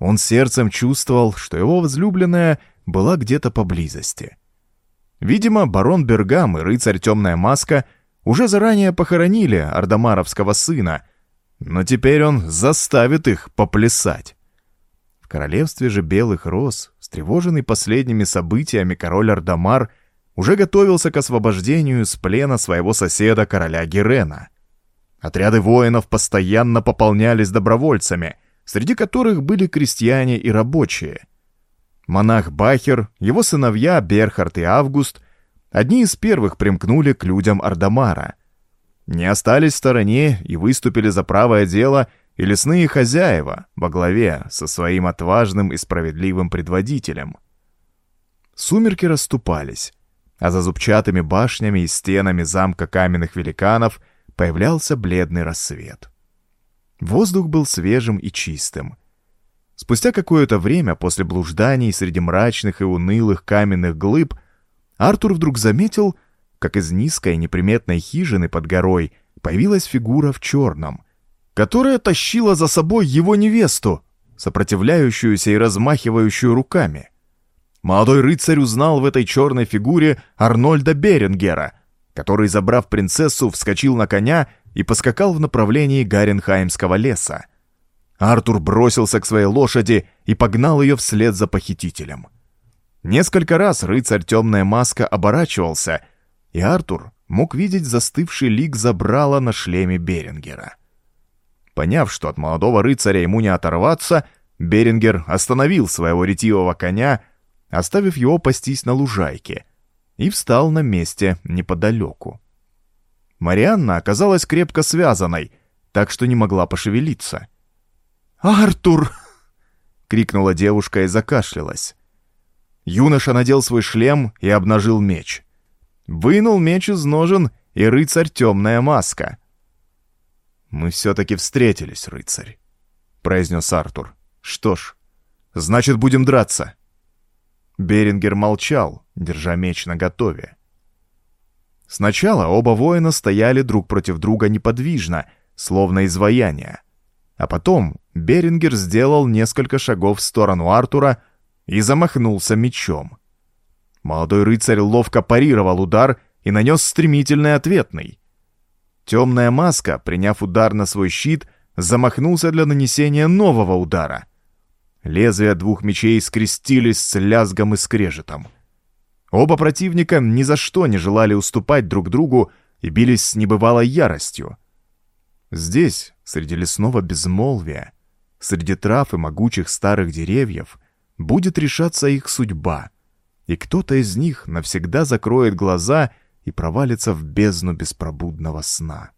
Он сердцем чувствовал, что его возлюбленная была где-то поблизости. Видимо, барон Бергам и рыцарь Темная Маска уже заранее похоронили Ардамаровского сына, но теперь он заставит их поплясать. В королевстве же Белых Роз, встревоженный последними событиями король Ардамар — уже готовился к освобождению с плена своего соседа, короля Герена. Отряды воинов постоянно пополнялись добровольцами, среди которых были крестьяне и рабочие. Монах Бахер, его сыновья Берхард и Август одни из первых примкнули к людям Ардамара. Не остались в стороне и выступили за правое дело и лесные хозяева во главе со своим отважным и справедливым предводителем. Сумерки расступались, а за зубчатыми башнями и стенами замка каменных великанов появлялся бледный рассвет. Воздух был свежим и чистым. Спустя какое-то время после блужданий среди мрачных и унылых каменных глыб Артур вдруг заметил, как из низкой неприметной хижины под горой появилась фигура в черном, которая тащила за собой его невесту, сопротивляющуюся и размахивающую руками. Молодой рыцарь узнал в этой черной фигуре Арнольда Берингера, который, забрав принцессу, вскочил на коня и поскакал в направлении Гаренхаймского леса. Артур бросился к своей лошади и погнал ее вслед за похитителем. Несколько раз рыцарь Темная Маска оборачивался, и Артур мог видеть застывший лик забрала на шлеме Берингера. Поняв, что от молодого рыцаря ему не оторваться, Берингер остановил своего ретивого коня, оставив его пастись на лужайке, и встал на месте неподалеку. Марианна оказалась крепко связанной, так что не могла пошевелиться. «Артур!» — крикнула девушка и закашлялась. Юноша надел свой шлем и обнажил меч. Вынул меч из ножен и рыцарь темная маска. «Мы все-таки встретились, рыцарь», — произнес Артур. «Что ж, значит, будем драться». Берингер молчал, держа меч наготове. Сначала оба воина стояли друг против друга неподвижно, словно изваяние. А потом Берингер сделал несколько шагов в сторону Артура и замахнулся мечом. Молодой рыцарь ловко парировал удар и нанес стремительный ответный. Темная маска, приняв удар на свой щит, замахнулся для нанесения нового удара. Лезвия двух мечей скрестились с лязгом и скрежетом. Оба противника ни за что не желали уступать друг другу и бились с небывалой яростью. Здесь, среди лесного безмолвия, среди трав и могучих старых деревьев, будет решаться их судьба, и кто-то из них навсегда закроет глаза и провалится в бездну беспробудного сна.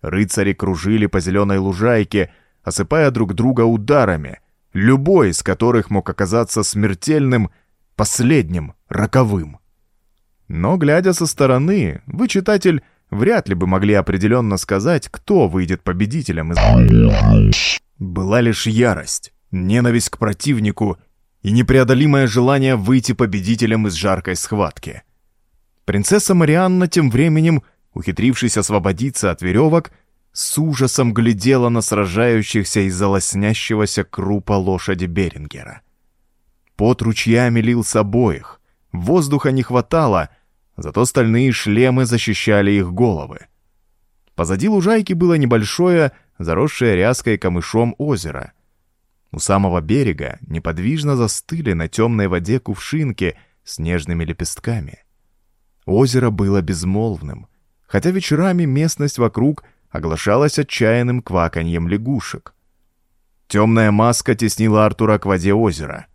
Рыцари кружили по зеленой лужайке, осыпая друг друга ударами, любой из которых мог оказаться смертельным, последним, роковым. Но, глядя со стороны, вы, читатель, вряд ли бы могли определенно сказать, кто выйдет победителем из... Была лишь ярость, ненависть к противнику и непреодолимое желание выйти победителем из жаркой схватки. Принцесса Марианна тем временем, ухитрившись освободиться от веревок, с ужасом глядела на сражающихся из-за лоснящегося крупа лошади Берингера. Пот ручьями с обоих, воздуха не хватало, зато стальные шлемы защищали их головы. Позади лужайки было небольшое, заросшее ряской камышом озеро. У самого берега неподвижно застыли на темной воде кувшинки с нежными лепестками. Озеро было безмолвным, хотя вечерами местность вокруг — оглашалась отчаянным кваканьем лягушек. Темная маска теснила Артура к воде озера.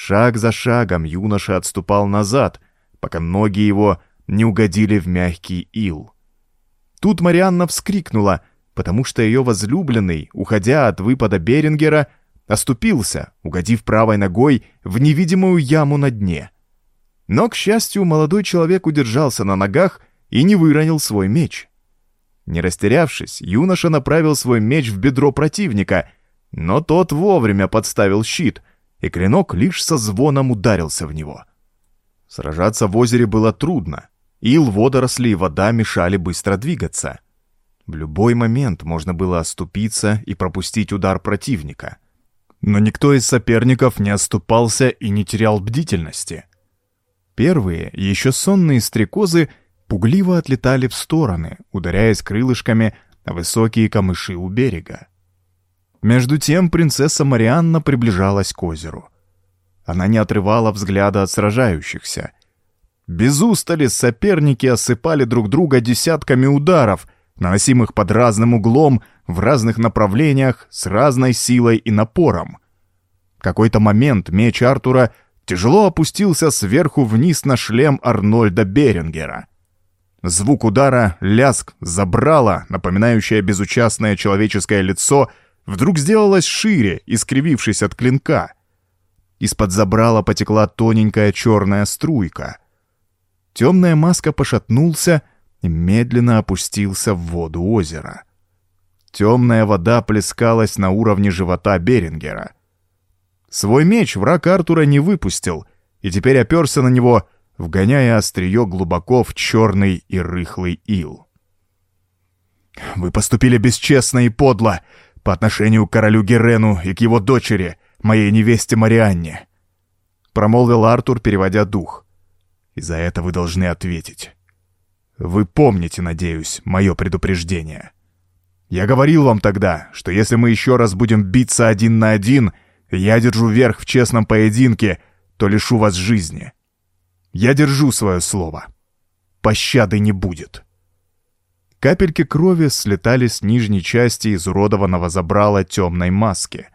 Шаг за шагом юноша отступал назад, пока ноги его не угодили в мягкий ил. Тут Марианна вскрикнула, потому что ее возлюбленный, уходя от выпада Берингера, оступился, угодив правой ногой в невидимую яму на дне. Но, к счастью, молодой человек удержался на ногах и не выронил свой меч. Не растерявшись, юноша направил свой меч в бедро противника, но тот вовремя подставил щит, и клинок лишь со звоном ударился в него. Сражаться в озере было трудно. Ил, водоросли и вода мешали быстро двигаться. В любой момент можно было оступиться и пропустить удар противника. Но никто из соперников не оступался и не терял бдительности. Первые, еще сонные стрекозы, пугливо отлетали в стороны, ударяясь крылышками на высокие камыши у берега. Между тем принцесса Марианна приближалась к озеру. Она не отрывала взгляда от сражающихся. Без устали соперники осыпали друг друга десятками ударов, наносимых под разным углом, в разных направлениях, с разной силой и напором. В какой-то момент меч Артура тяжело опустился сверху вниз на шлем Арнольда Берингера — Звук удара, ляск, забрало, напоминающее безучастное человеческое лицо, вдруг сделалось шире, искривившись от клинка. Из-под забрала потекла тоненькая черная струйка. Темная маска пошатнулся и медленно опустился в воду озера. Темная вода плескалась на уровне живота Берингера. Свой меч враг Артура не выпустил, и теперь оперся на него — вгоняя острие глубоко в черный и рыхлый ил. «Вы поступили бесчестно и подло по отношению к королю Герену и к его дочери, моей невесте Марианне», — промолвил Артур, переводя дух. «И за это вы должны ответить. Вы помните, надеюсь, мое предупреждение. Я говорил вам тогда, что если мы еще раз будем биться один на один, я держу верх в честном поединке — то лишу вас жизни. Я держу свое слово. Пощады не будет». Капельки крови слетали с нижней части изуродованного забрала темной маски.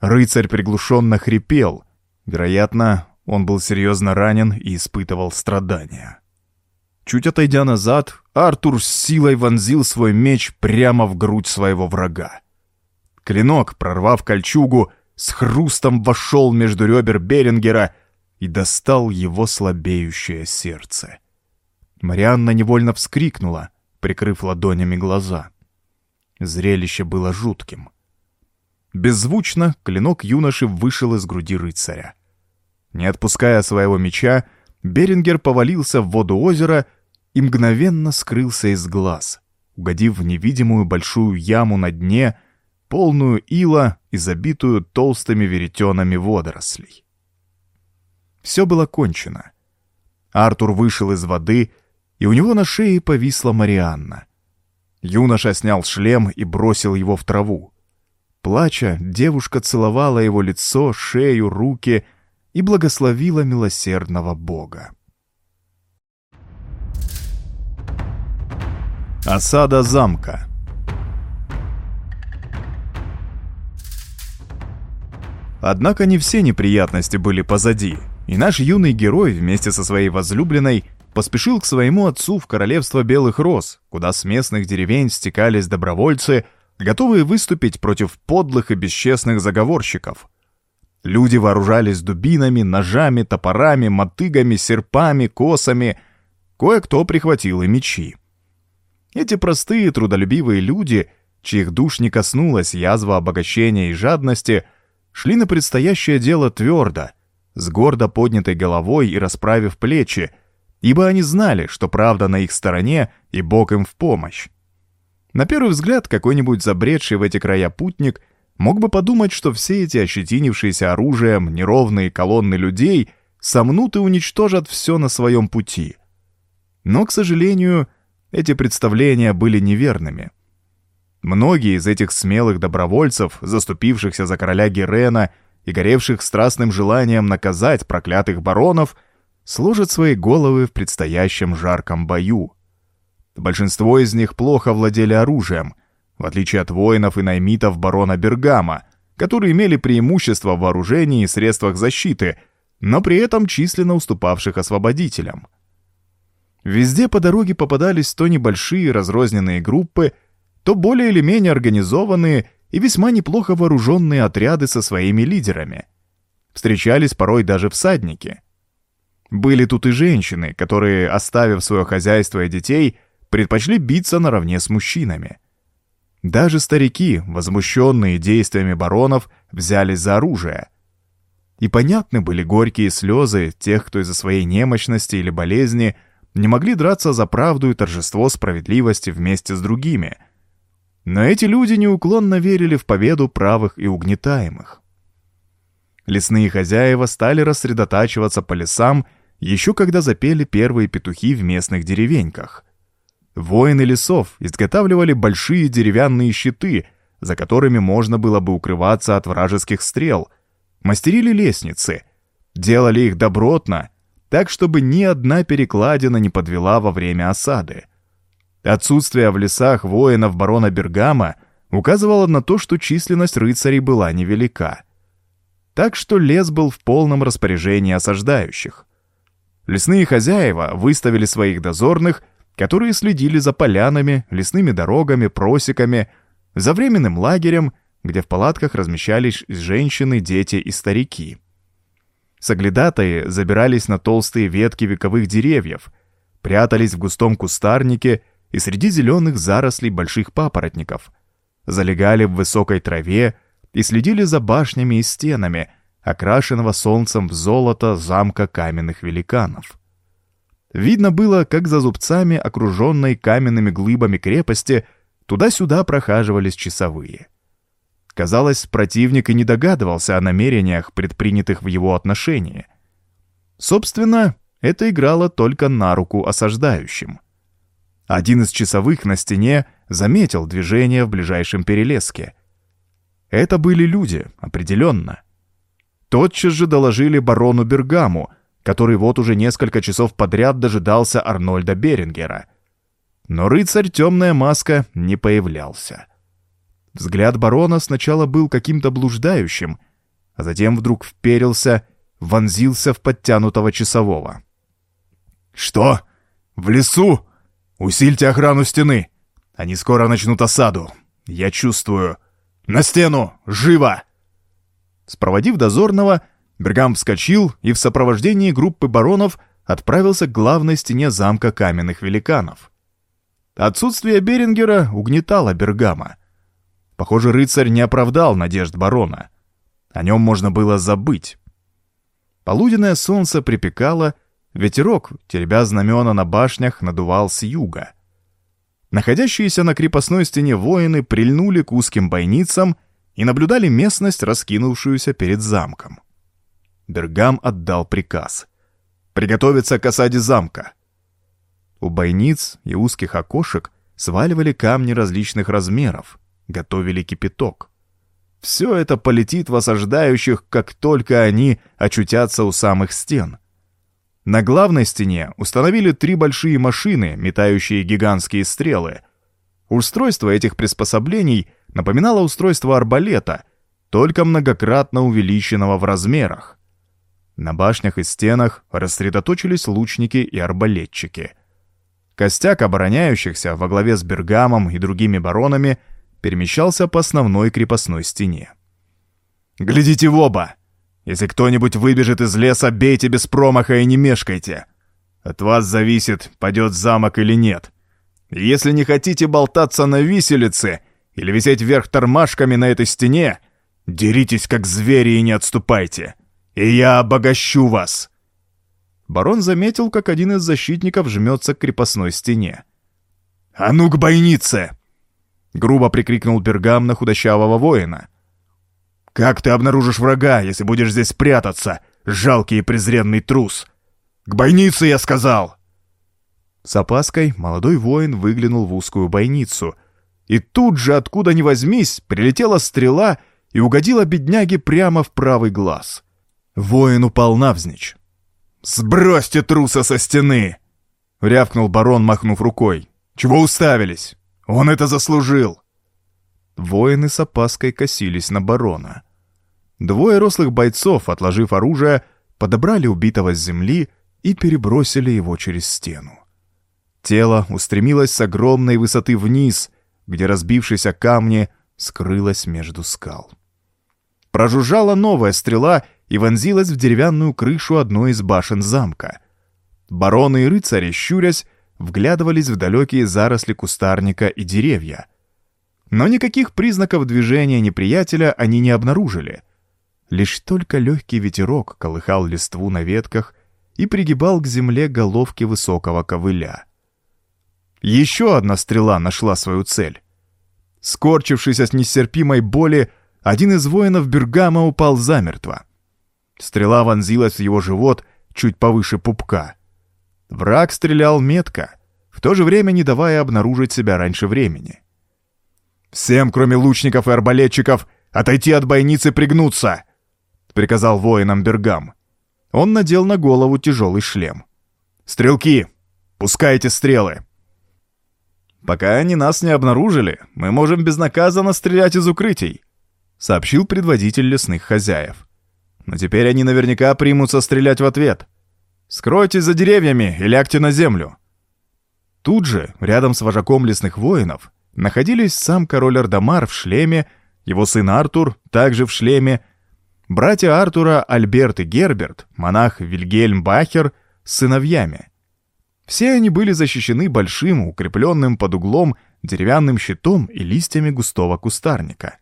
Рыцарь приглушенно хрипел. Вероятно, он был серьезно ранен и испытывал страдания. Чуть отойдя назад, Артур с силой вонзил свой меч прямо в грудь своего врага. Клинок, прорвав кольчугу, с хрустом вошел между ребер Берингера и достал его слабеющее сердце. Марианна невольно вскрикнула, прикрыв ладонями глаза. Зрелище было жутким. Беззвучно клинок юноши вышел из груди рыцаря. Не отпуская своего меча, Берингер повалился в воду озера и мгновенно скрылся из глаз, угодив в невидимую большую яму на дне, полную ила и забитую толстыми веретенами водорослей. Все было кончено. Артур вышел из воды, и у него на шее повисла Марианна. Юноша снял шлем и бросил его в траву. Плача, девушка целовала его лицо, шею, руки — и благословила милосердного Бога. Осада замка Однако не все неприятности были позади, и наш юный герой вместе со своей возлюбленной поспешил к своему отцу в королевство Белых Роз, куда с местных деревень стекались добровольцы, готовые выступить против подлых и бесчестных заговорщиков – Люди вооружались дубинами, ножами, топорами, мотыгами, серпами, косами. Кое-кто прихватил и мечи. Эти простые трудолюбивые люди, чьих душ не коснулась язва обогащения и жадности, шли на предстоящее дело твердо, с гордо поднятой головой и расправив плечи, ибо они знали, что правда на их стороне и Бог им в помощь. На первый взгляд, какой-нибудь забредший в эти края путник мог бы подумать, что все эти ощетинившиеся оружием неровные колонны людей сомнут и уничтожат все на своем пути. Но, к сожалению, эти представления были неверными. Многие из этих смелых добровольцев, заступившихся за короля Герена и горевших страстным желанием наказать проклятых баронов, сложат свои головы в предстоящем жарком бою. Большинство из них плохо владели оружием, в отличие от воинов и наймитов барона Бергама, которые имели преимущество в вооружении и средствах защиты, но при этом численно уступавших освободителям. Везде по дороге попадались то небольшие разрозненные группы, то более или менее организованные и весьма неплохо вооруженные отряды со своими лидерами. Встречались порой даже всадники. Были тут и женщины, которые, оставив свое хозяйство и детей, предпочли биться наравне с мужчинами – даже старики, возмущенные действиями баронов, взялись за оружие. И понятны были горькие слезы тех, кто из-за своей немощности или болезни не могли драться за правду и торжество справедливости вместе с другими. Но эти люди неуклонно верили в победу правых и угнетаемых. Лесные хозяева стали рассредотачиваться по лесам, еще когда запели первые петухи в местных деревеньках – Воины лесов изготавливали большие деревянные щиты, за которыми можно было бы укрываться от вражеских стрел, мастерили лестницы, делали их добротно, так, чтобы ни одна перекладина не подвела во время осады. Отсутствие в лесах воинов барона Бергама указывало на то, что численность рыцарей была невелика. Так что лес был в полном распоряжении осаждающих. Лесные хозяева выставили своих дозорных которые следили за полянами, лесными дорогами, просеками, за временным лагерем, где в палатках размещались женщины, дети и старики. Соглядатаи забирались на толстые ветки вековых деревьев, прятались в густом кустарнике и среди зеленых зарослей больших папоротников, залегали в высокой траве и следили за башнями и стенами, окрашенного солнцем в золото замка каменных великанов. Видно было, как за зубцами, окруженной каменными глыбами крепости, туда-сюда прохаживались часовые. Казалось, противник и не догадывался о намерениях, предпринятых в его отношении. Собственно, это играло только на руку осаждающим. Один из часовых на стене заметил движение в ближайшем перелеске. Это были люди, определенно. Тотчас же доложили барону Бергаму, который вот уже несколько часов подряд дожидался Арнольда Берингера. Но рыцарь «Темная маска» не появлялся. Взгляд барона сначала был каким-то блуждающим, а затем вдруг вперился, вонзился в подтянутого часового. «Что? В лесу? Усильте охрану стены! Они скоро начнут осаду. Я чувствую. На стену! Живо!» Спроводив дозорного, Бергам вскочил и в сопровождении группы баронов отправился к главной стене замка каменных великанов. Отсутствие Берингера угнетало Бергама. Похоже, рыцарь не оправдал надежд барона. О нем можно было забыть. Полуденное солнце припекало, ветерок, теребя знамена на башнях, надувал с юга. Находящиеся на крепостной стене воины прильнули к узким бойницам и наблюдали местность, раскинувшуюся перед замком. Бергам отдал приказ. «Приготовиться к осаде замка!» У бойниц и узких окошек сваливали камни различных размеров, готовили кипяток. Все это полетит в осаждающих, как только они очутятся у самых стен. На главной стене установили три большие машины, метающие гигантские стрелы. Устройство этих приспособлений напоминало устройство арбалета, только многократно увеличенного в размерах. На башнях и стенах рассредоточились лучники и арбалетчики. Костяк обороняющихся во главе с Бергамом и другими баронами перемещался по основной крепостной стене. «Глядите в оба! Если кто-нибудь выбежит из леса, бейте без промаха и не мешкайте. От вас зависит, падет замок или нет. Если не хотите болтаться на виселице или висеть вверх тормашками на этой стене, деритесь как звери и не отступайте и я обогащу вас!» Барон заметил, как один из защитников жмется к крепостной стене. «А ну к бойнице!» — грубо прикрикнул Бергам на худощавого воина. «Как ты обнаружишь врага, если будешь здесь прятаться, жалкий и презренный трус? К бойнице, я сказал!» С опаской молодой воин выглянул в узкую бойницу, и тут же, откуда ни возьмись, прилетела стрела и угодила бедняге прямо в правый глаз — Воин упал навзничь. «Сбросьте труса со стены!» — рявкнул барон, махнув рукой. «Чего уставились? Он это заслужил!» Воины с опаской косились на барона. Двое рослых бойцов, отложив оружие, подобрали убитого с земли и перебросили его через стену. Тело устремилось с огромной высоты вниз, где разбившись о камни скрылось между скал. Прожужжала новая стрела — и вонзилась в деревянную крышу одной из башен замка. Бароны и рыцари, щурясь, вглядывались в далекие заросли кустарника и деревья. Но никаких признаков движения неприятеля они не обнаружили. Лишь только легкий ветерок колыхал листву на ветках и пригибал к земле головки высокого ковыля. Еще одна стрела нашла свою цель. Скорчившись от нестерпимой боли, один из воинов Бергама упал замертво. Стрела вонзилась в его живот чуть повыше пупка. Враг стрелял метко, в то же время не давая обнаружить себя раньше времени. «Всем, кроме лучников и арбалетчиков, отойти от бойницы пригнуться!» — приказал воинам Бергам. Он надел на голову тяжелый шлем. «Стрелки! Пускайте стрелы!» «Пока они нас не обнаружили, мы можем безнаказанно стрелять из укрытий», — сообщил предводитель лесных хозяев но теперь они наверняка примутся стрелять в ответ. Скройтесь за деревьями и лягте на землю. Тут же, рядом с вожаком лесных воинов, находились сам король Ардамар в шлеме, его сын Артур также в шлеме, братья Артура Альберт и Герберт, монах Вильгельм Бахер с сыновьями. Все они были защищены большим, укрепленным под углом деревянным щитом и листьями густого кустарника.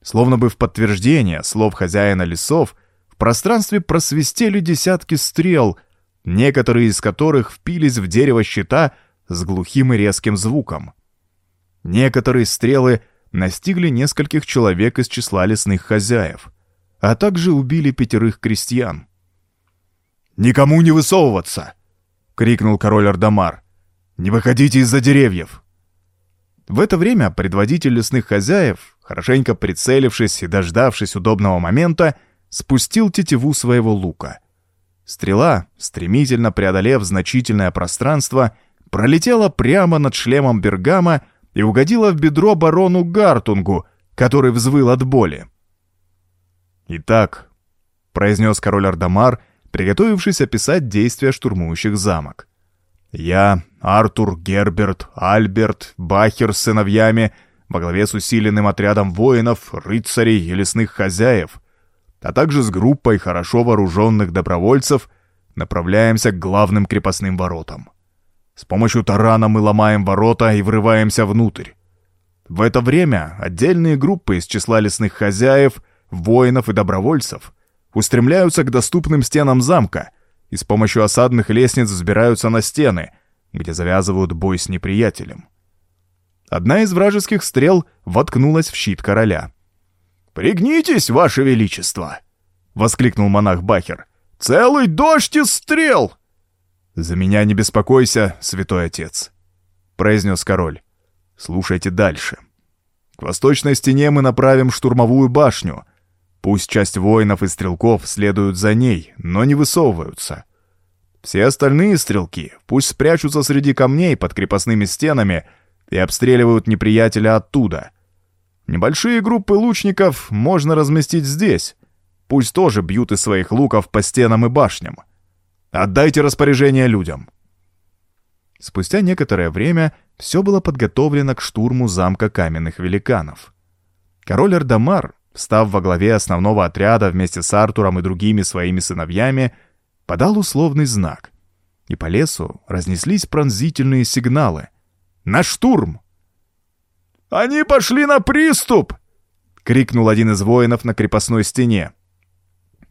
Словно бы в подтверждение слов хозяина лесов, в пространстве просвистели десятки стрел, некоторые из которых впились в дерево щита с глухим и резким звуком. Некоторые стрелы настигли нескольких человек из числа лесных хозяев, а также убили пятерых крестьян. «Никому не высовываться!» — крикнул король Ардамар. «Не выходите из-за деревьев!» В это время предводитель лесных хозяев, хорошенько прицелившись и дождавшись удобного момента, спустил тетиву своего лука. Стрела, стремительно преодолев значительное пространство, пролетела прямо над шлемом Бергама и угодила в бедро барону Гартунгу, который взвыл от боли. «Итак», — произнес король Ардамар, приготовившись описать действия штурмующих замок. «Я, Артур, Герберт, Альберт, Бахер с сыновьями, во главе с усиленным отрядом воинов, рыцарей и лесных хозяев, а также с группой хорошо вооруженных добровольцев, направляемся к главным крепостным воротам. С помощью тарана мы ломаем ворота и врываемся внутрь. В это время отдельные группы из числа лесных хозяев, воинов и добровольцев устремляются к доступным стенам замка и с помощью осадных лестниц взбираются на стены, где завязывают бой с неприятелем. Одна из вражеских стрел воткнулась в щит короля. «Пригнитесь, ваше величество!» — воскликнул монах Бахер. «Целый дождь из стрел!» «За меня не беспокойся, святой отец», — произнес король. «Слушайте дальше. К восточной стене мы направим штурмовую башню. Пусть часть воинов и стрелков следуют за ней, но не высовываются. Все остальные стрелки пусть спрячутся среди камней под крепостными стенами и обстреливают неприятеля оттуда. Небольшие группы лучников можно разместить здесь. Пусть тоже бьют из своих луков по стенам и башням. Отдайте распоряжение людям. Спустя некоторое время все было подготовлено к штурму замка каменных великанов. Король Ардамар, став во главе основного отряда вместе с Артуром и другими своими сыновьями, подал условный знак, и по лесу разнеслись пронзительные сигналы — на штурм!» «Они пошли на приступ!» — крикнул один из воинов на крепостной стене.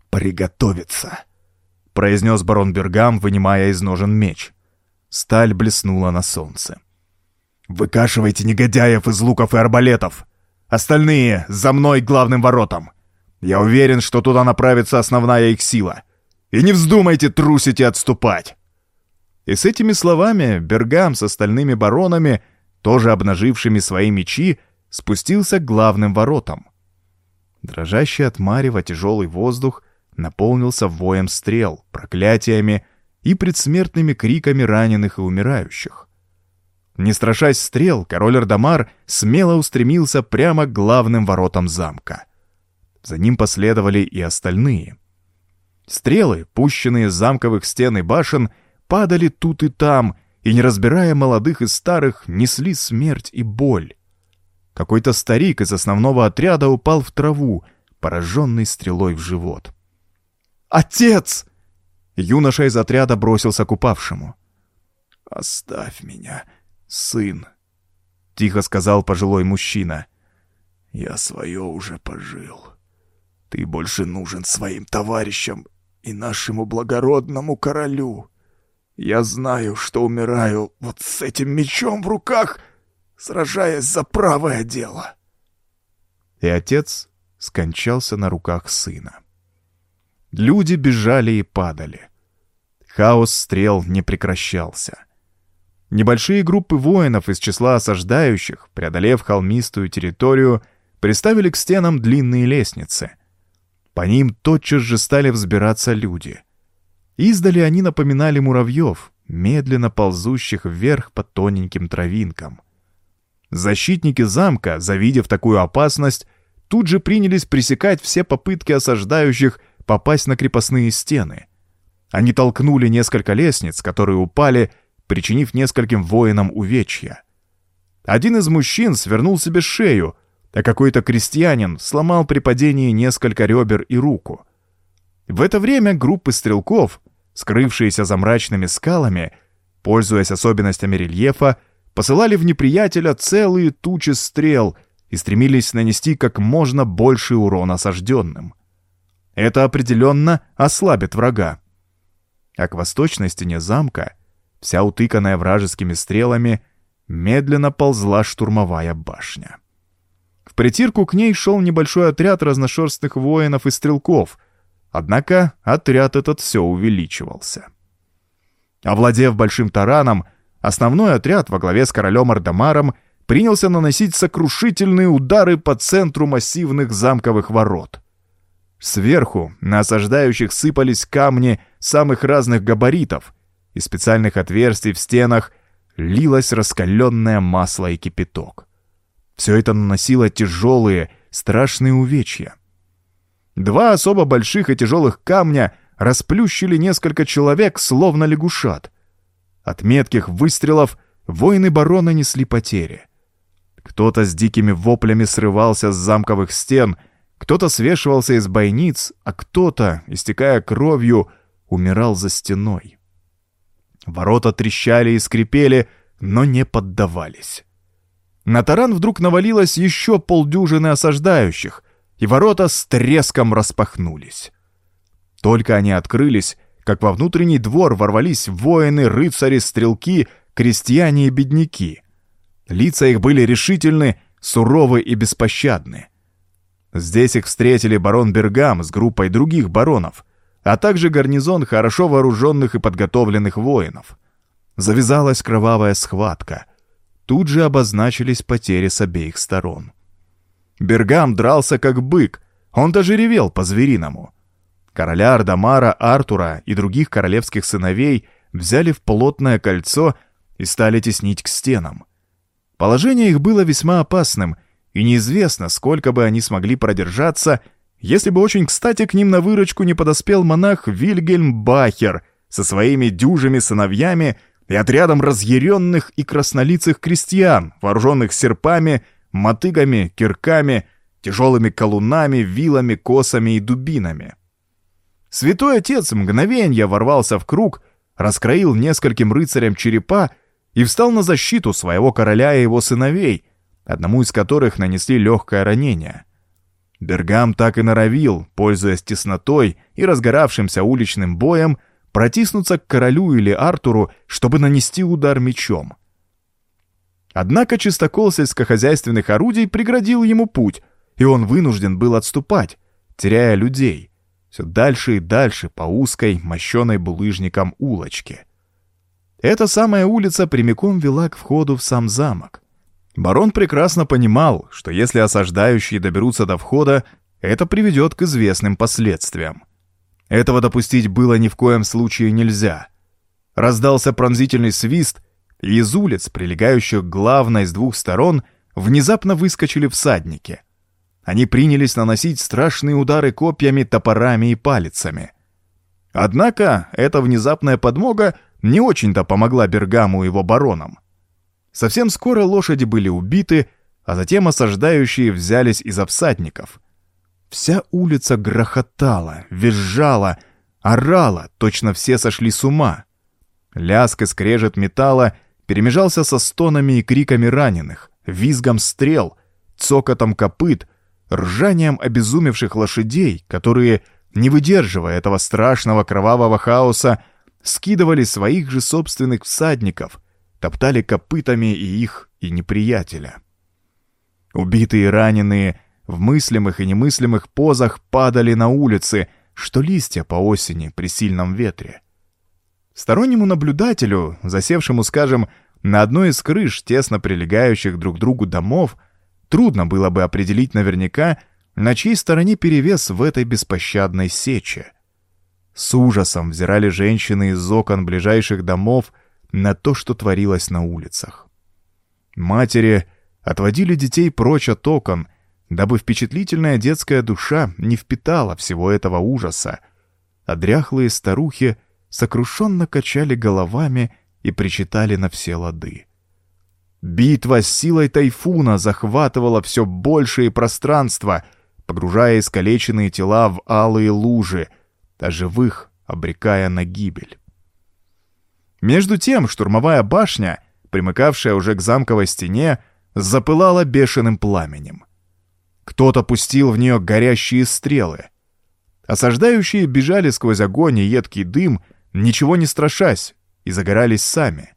«Приготовиться!» — произнес барон Бергам, вынимая из ножен меч. Сталь блеснула на солнце. «Выкашивайте негодяев из луков и арбалетов! Остальные за мной главным воротам! Я уверен, что туда направится основная их сила! И не вздумайте трусить и отступать!» И с этими словами Бергам с остальными баронами, тоже обнажившими свои мечи, спустился к главным воротам. Дрожащий от марева тяжелый воздух наполнился воем стрел, проклятиями и предсмертными криками раненых и умирающих. Не страшась стрел, король Ардамар смело устремился прямо к главным воротам замка. За ним последовали и остальные. Стрелы, пущенные с замковых стен и башен, — падали тут и там, и, не разбирая молодых и старых, несли смерть и боль. Какой-то старик из основного отряда упал в траву, пораженный стрелой в живот. «Отец!» Юноша из отряда бросился к упавшему. «Оставь меня, сын», — тихо сказал пожилой мужчина. «Я свое уже пожил. Ты больше нужен своим товарищам и нашему благородному королю. Я знаю, что умираю вот с этим мечом в руках, сражаясь за правое дело. И отец скончался на руках сына. Люди бежали и падали. Хаос стрел не прекращался. Небольшие группы воинов из числа осаждающих, преодолев холмистую территорию, приставили к стенам длинные лестницы. По ним тотчас же стали взбираться люди. Издали они напоминали муравьев, медленно ползущих вверх по тоненьким травинкам. Защитники замка, завидев такую опасность, тут же принялись пресекать все попытки осаждающих попасть на крепостные стены. Они толкнули несколько лестниц, которые упали, причинив нескольким воинам увечья. Один из мужчин свернул себе шею, а какой-то крестьянин сломал при падении несколько ребер и руку. В это время группы стрелков, скрывшиеся за мрачными скалами, пользуясь особенностями рельефа, посылали в неприятеля целые тучи стрел и стремились нанести как можно больше урон осажденным. Это определенно ослабит врага. А к восточной стене замка, вся утыканная вражескими стрелами, медленно ползла штурмовая башня. В притирку к ней шел небольшой отряд разношерстных воинов и стрелков, Однако отряд этот все увеличивался. Овладев большим тараном, основной отряд во главе с королем Ардамаром принялся наносить сокрушительные удары по центру массивных замковых ворот. Сверху на осаждающих сыпались камни самых разных габаритов. Из специальных отверстий в стенах лилось раскаленное масло и кипяток. Все это наносило тяжелые, страшные увечья. Два особо больших и тяжелых камня расплющили несколько человек, словно лягушат. От метких выстрелов воины барона несли потери. Кто-то с дикими воплями срывался с замковых стен — кто-то свешивался из бойниц, а кто-то, истекая кровью, умирал за стеной. Ворота трещали и скрипели, но не поддавались. На таран вдруг навалилось еще полдюжины осаждающих, и ворота с треском распахнулись. Только они открылись, как во внутренний двор ворвались воины, рыцари, стрелки, крестьяне и бедняки. Лица их были решительны, суровы и беспощадны. Здесь их встретили барон Бергам с группой других баронов, а также гарнизон хорошо вооруженных и подготовленных воинов. Завязалась кровавая схватка. Тут же обозначились потери с обеих сторон. Бергам дрался как бык, он даже ревел по-звериному. Короля Ардамара, Артура и других королевских сыновей взяли в плотное кольцо и стали теснить к стенам. Положение их было весьма опасным, и неизвестно, сколько бы они смогли продержаться, если бы очень кстати к ним на выручку не подоспел монах Вильгельм Бахер со своими дюжими сыновьями и отрядом разъяренных и краснолицых крестьян, вооруженных серпами, мотыгами, кирками, тяжелыми колунами, вилами, косами и дубинами. Святой отец мгновенье ворвался в круг, раскроил нескольким рыцарям черепа и встал на защиту своего короля и его сыновей — одному из которых нанесли легкое ранение. Бергам так и норовил, пользуясь теснотой и разгоравшимся уличным боем, протиснуться к королю или Артуру, чтобы нанести удар мечом. Однако чистокол сельскохозяйственных орудий преградил ему путь, и он вынужден был отступать, теряя людей, все дальше и дальше по узкой, мощенной булыжником улочке. Эта самая улица прямиком вела к входу в сам замок. Барон прекрасно понимал, что если осаждающие доберутся до входа, это приведет к известным последствиям. Этого допустить было ни в коем случае нельзя. Раздался пронзительный свист, и из улиц, прилегающих к главной с двух сторон, внезапно выскочили всадники. Они принялись наносить страшные удары копьями, топорами и палицами. Однако эта внезапная подмога не очень-то помогла Бергаму и его баронам. Совсем скоро лошади были убиты, а затем осаждающие взялись из обсадников. Вся улица грохотала, визжала, орала, точно все сошли с ума. Лязг и скрежет металла перемежался со стонами и криками раненых, визгом стрел, цокотом копыт, ржанием обезумевших лошадей, которые, не выдерживая этого страшного кровавого хаоса, скидывали своих же собственных всадников — топтали копытами и их, и неприятеля. Убитые и раненые в мыслимых и немыслимых позах падали на улицы, что листья по осени при сильном ветре. Стороннему наблюдателю, засевшему, скажем, на одной из крыш, тесно прилегающих друг к другу домов, трудно было бы определить наверняка, на чьей стороне перевес в этой беспощадной сече. С ужасом взирали женщины из окон ближайших домов — на то, что творилось на улицах. Матери отводили детей прочь от окон, дабы впечатлительная детская душа не впитала всего этого ужаса, а дряхлые старухи сокрушенно качали головами и причитали на все лады. Битва с силой тайфуна захватывала все большее пространство, погружая искалеченные тела в алые лужи, а живых обрекая на гибель. Между тем штурмовая башня, примыкавшая уже к замковой стене, запылала бешеным пламенем. Кто-то пустил в нее горящие стрелы. Осаждающие бежали сквозь огонь и едкий дым, ничего не страшась, и загорались сами.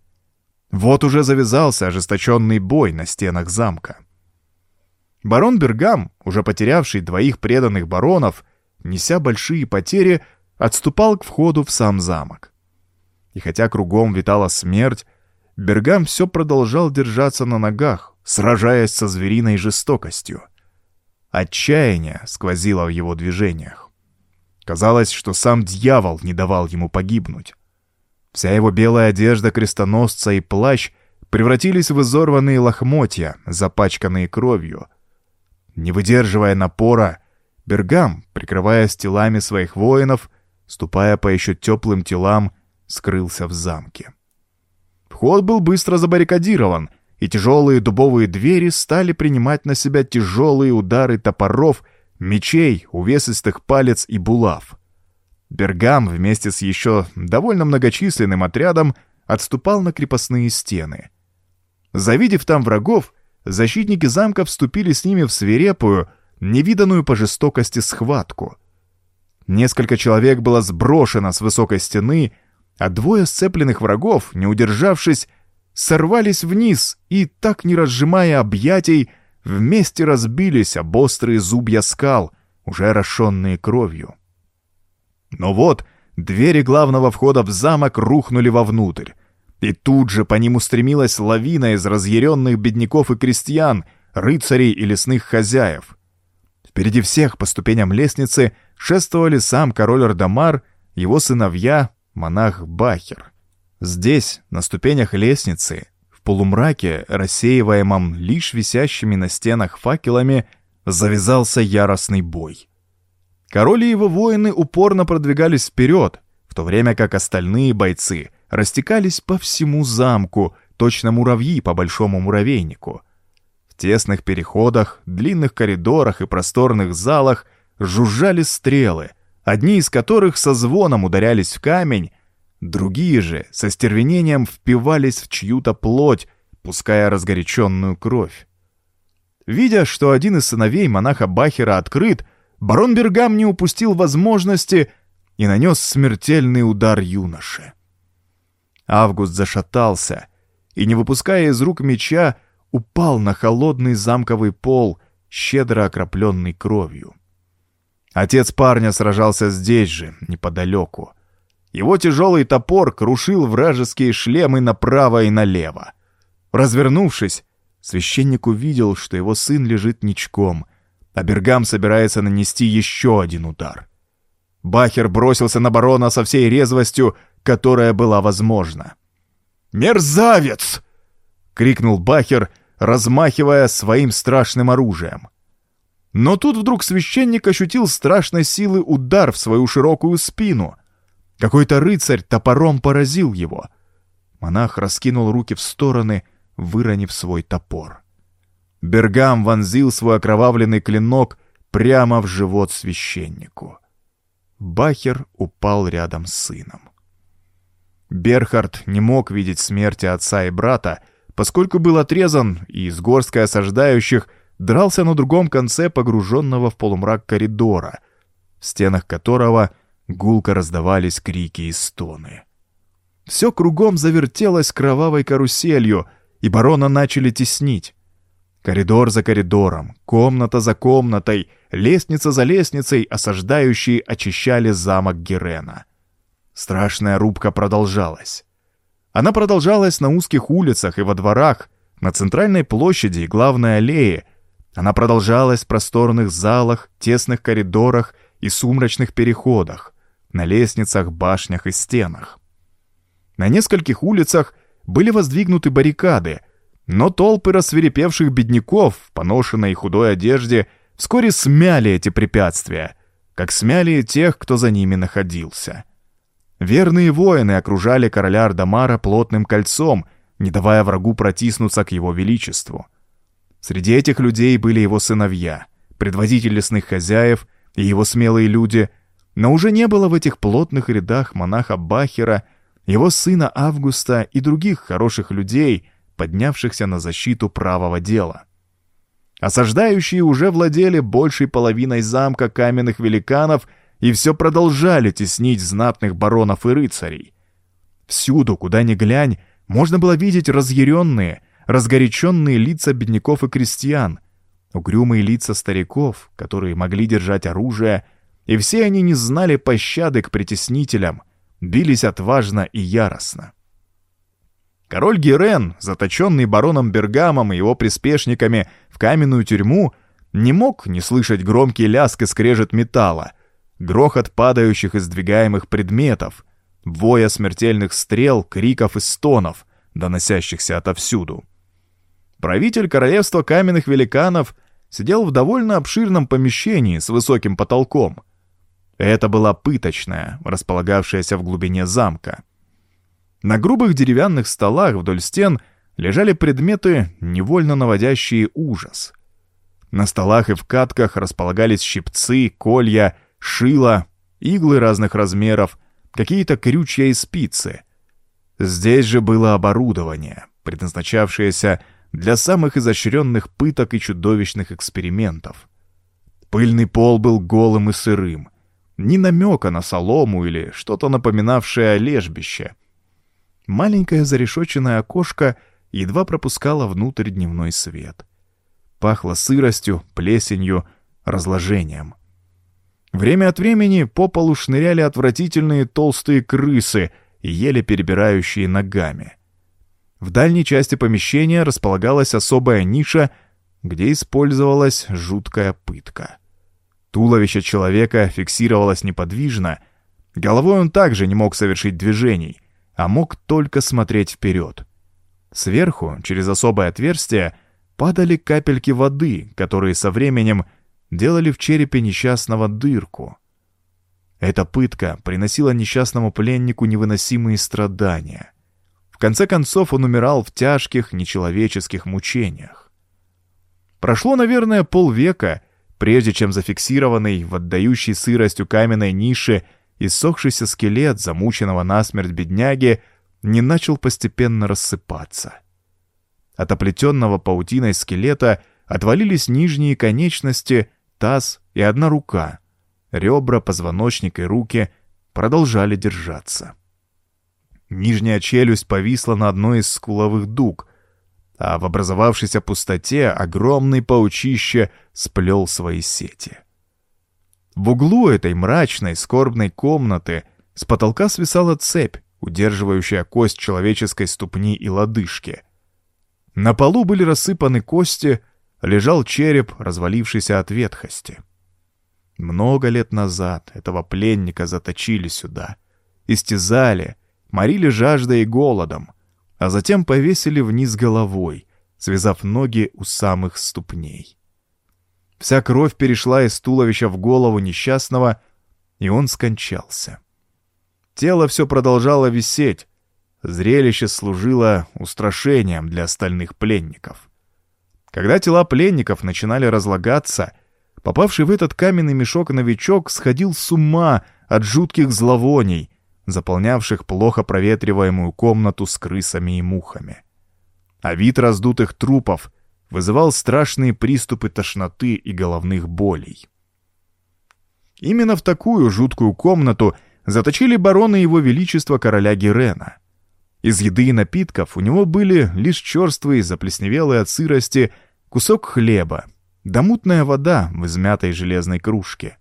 Вот уже завязался ожесточенный бой на стенах замка. Барон Бергам, уже потерявший двоих преданных баронов, неся большие потери, отступал к входу в сам замок. И хотя кругом витала смерть, Бергам все продолжал держаться на ногах, сражаясь со звериной жестокостью. Отчаяние сквозило в его движениях. Казалось, что сам дьявол не давал ему погибнуть. Вся его белая одежда крестоносца и плащ превратились в изорванные лохмотья, запачканные кровью. Не выдерживая напора, Бергам, прикрываясь телами своих воинов, ступая по еще теплым телам, скрылся в замке. Вход был быстро забаррикадирован, и тяжелые дубовые двери стали принимать на себя тяжелые удары топоров, мечей, увесистых палец и булав. Бергам вместе с еще довольно многочисленным отрядом отступал на крепостные стены. Завидев там врагов, защитники замка вступили с ними в свирепую, невиданную по жестокости схватку. Несколько человек было сброшено с высокой стены, а двое сцепленных врагов, не удержавшись, сорвались вниз и, так не разжимая объятий, вместе разбились об острые зубья скал, уже орошенные кровью. Но вот двери главного входа в замок рухнули вовнутрь. И тут же по ним устремилась лавина из разъяренных бедняков и крестьян, рыцарей и лесных хозяев. Впереди всех по ступеням лестницы шествовали сам король Ардамар, его сыновья, монах Бахер. Здесь, на ступенях лестницы, в полумраке, рассеиваемом лишь висящими на стенах факелами, завязался яростный бой. Король и его воины упорно продвигались вперед, в то время как остальные бойцы растекались по всему замку, точно муравьи по большому муравейнику. В тесных переходах, длинных коридорах и просторных залах жужжали стрелы, одни из которых со звоном ударялись в камень, другие же со стервенением впивались в чью-то плоть, пуская разгоряченную кровь. Видя, что один из сыновей монаха Бахера открыт, барон Бергам не упустил возможности и нанес смертельный удар юноше. Август зашатался и, не выпуская из рук меча, упал на холодный замковый пол, щедро окропленный кровью. Отец парня сражался здесь же, неподалеку. Его тяжелый топор крушил вражеские шлемы направо и налево. Развернувшись, священник увидел, что его сын лежит ничком — а Бергам собирается нанести еще один удар. Бахер бросился на барона со всей резвостью, которая была возможна. «Мерзавец!» — крикнул Бахер, размахивая своим страшным оружием. Но тут вдруг священник ощутил страшной силы удар в свою широкую спину. Какой-то рыцарь топором поразил его. Монах раскинул руки в стороны, выронив свой топор. Бергам вонзил свой окровавленный клинок прямо в живот священнику. Бахер упал рядом с сыном. Берхард не мог видеть смерти отца и брата, поскольку был отрезан и с горсткой осаждающих дрался на другом конце погруженного в полумрак коридора, в стенах которого гулко раздавались крики и стоны. Все кругом завертелось кровавой каруселью, и барона начали теснить. Коридор за коридором, комната за комнатой, лестница за лестницей осаждающие очищали замок Герена. Страшная рубка продолжалась. Она продолжалась на узких улицах и во дворах, на центральной площади и главной аллее. Она продолжалась в просторных залах, тесных коридорах и сумрачных переходах, на лестницах, башнях и стенах. На нескольких улицах были воздвигнуты баррикады, но толпы рассверепевших бедняков в поношенной худой одежде вскоре смяли эти препятствия, как смяли тех, кто за ними находился. Верные воины окружали короля Ардамара плотным кольцом, не давая врагу протиснуться к его величеству. Среди этих людей были его сыновья, предводитель лесных хозяев и его смелые люди, но уже не было в этих плотных рядах монаха Бахера, его сына Августа и других хороших людей — поднявшихся на защиту правого дела. Осаждающие уже владели большей половиной замка каменных великанов и все продолжали теснить знатных баронов и рыцарей. Всюду, куда ни глянь, можно было видеть разъяренные, разгоряченные лица бедняков и крестьян, угрюмые лица стариков, которые могли держать оружие, и все они не знали пощады к притеснителям, бились отважно и яростно. Король Герен, заточенный бароном Бергамом и его приспешниками в каменную тюрьму, не мог не слышать громкий лязг и скрежет металла, грохот падающих и сдвигаемых предметов, воя смертельных стрел, криков и стонов, доносящихся отовсюду. Правитель королевства каменных великанов сидел в довольно обширном помещении с высоким потолком. Это была пыточная, располагавшаяся в глубине замка. На грубых деревянных столах вдоль стен лежали предметы, невольно наводящие ужас. На столах и в катках располагались щипцы, колья, шила, иглы разных размеров, какие-то крючья и спицы. Здесь же было оборудование, предназначавшееся для самых изощренных пыток и чудовищных экспериментов. Пыльный пол был голым и сырым, ни намека на солому или что-то напоминавшее о лежбище. Маленькое зарешоченное окошко едва пропускало внутрь дневной свет. Пахло сыростью, плесенью, разложением. Время от времени по полу шныряли отвратительные толстые крысы, еле перебирающие ногами. В дальней части помещения располагалась особая ниша, где использовалась жуткая пытка. Туловище человека фиксировалось неподвижно, головой он также не мог совершить движений, а мог только смотреть вперед. Сверху, через особое отверстие, падали капельки воды, которые со временем делали в черепе несчастного дырку. Эта пытка приносила несчастному пленнику невыносимые страдания. В конце концов он умирал в тяжких, нечеловеческих мучениях. Прошло, наверное, полвека, прежде чем зафиксированный в отдающей сыростью каменной нише иссохшийся скелет замученного насмерть бедняги не начал постепенно рассыпаться. От оплетенного паутиной скелета отвалились нижние конечности таз и одна рука. Ребра, позвоночник и руки продолжали держаться. Нижняя челюсть повисла на одной из скуловых дуг, а в образовавшейся пустоте огромный паучище сплел свои сети. В углу этой мрачной, скорбной комнаты с потолка свисала цепь, удерживающая кость человеческой ступни и лодыжки. На полу были рассыпаны кости, лежал череп, развалившийся от ветхости. Много лет назад этого пленника заточили сюда, истязали, морили жаждой и голодом, а затем повесили вниз головой, связав ноги у самых ступней. Вся кровь перешла из туловища в голову несчастного, и он скончался. Тело все продолжало висеть, зрелище служило устрашением для остальных пленников. Когда тела пленников начинали разлагаться, попавший в этот каменный мешок новичок сходил с ума от жутких зловоний, заполнявших плохо проветриваемую комнату с крысами и мухами. А вид раздутых трупов вызывал страшные приступы тошноты и головных болей. Именно в такую жуткую комнату заточили барона его величества короля Герена — из еды и напитков у него были лишь черствые, заплесневелые от сырости, кусок хлеба, да мутная вода в измятой железной кружке.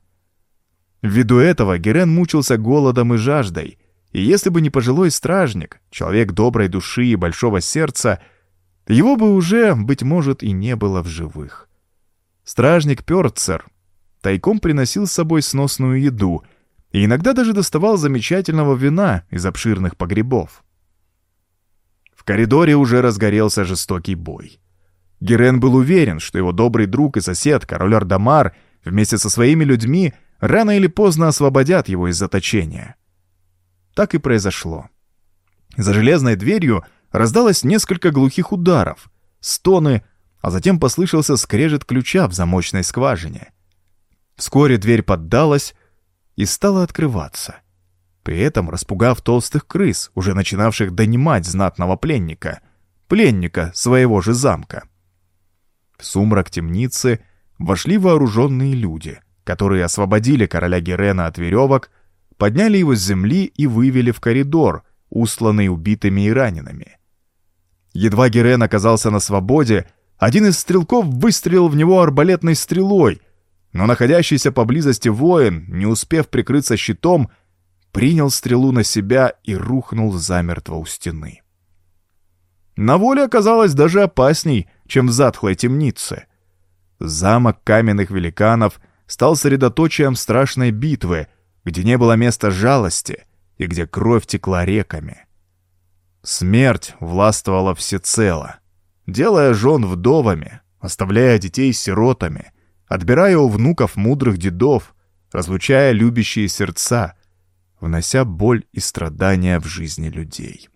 Ввиду этого Герен мучился голодом и жаждой, и если бы не пожилой стражник, человек доброй души и большого сердца, его бы уже, быть может, и не было в живых. Стражник Пёрцер тайком приносил с собой сносную еду и иногда даже доставал замечательного вина из обширных погребов коридоре уже разгорелся жестокий бой. Герен был уверен, что его добрый друг и сосед, король Ардамар, вместе со своими людьми, рано или поздно освободят его из заточения. Так и произошло. За железной дверью раздалось несколько глухих ударов, стоны, а затем послышался скрежет ключа в замочной скважине. Вскоре дверь поддалась и стала открываться — при этом распугав толстых крыс, уже начинавших донимать знатного пленника, пленника своего же замка. В сумрак темницы вошли вооруженные люди, которые освободили короля Герена от веревок, подняли его с земли и вывели в коридор, устланный убитыми и ранеными. Едва Герен оказался на свободе, один из стрелков выстрелил в него арбалетной стрелой, но находящийся поблизости воин, не успев прикрыться щитом, принял стрелу на себя и рухнул замертво у стены. На воле оказалось даже опасней, чем в затхлой темнице. Замок каменных великанов стал средоточием страшной битвы, где не было места жалости и где кровь текла реками. Смерть властвовала всецело, делая жен вдовами, оставляя детей сиротами, отбирая у внуков мудрых дедов, разлучая любящие сердца, внося боль и страдания в жизни людей.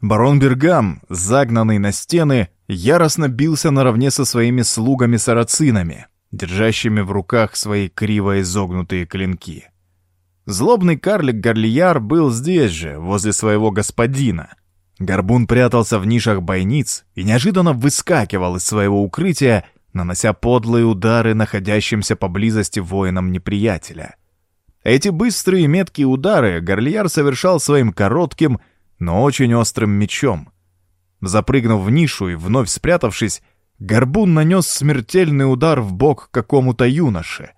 Барон Бергам, загнанный на стены, яростно бился наравне со своими слугами-сарацинами, держащими в руках свои криво изогнутые клинки. Злобный карлик Горлияр был здесь же, возле своего господина. Горбун прятался в нишах бойниц и неожиданно выскакивал из своего укрытия, нанося подлые удары находящимся поблизости воинам неприятеля. Эти быстрые меткие удары Горлияр совершал своим коротким, но очень острым мечом. Запрыгнув в нишу и вновь спрятавшись, Горбун нанес смертельный удар в бок какому-то юноше.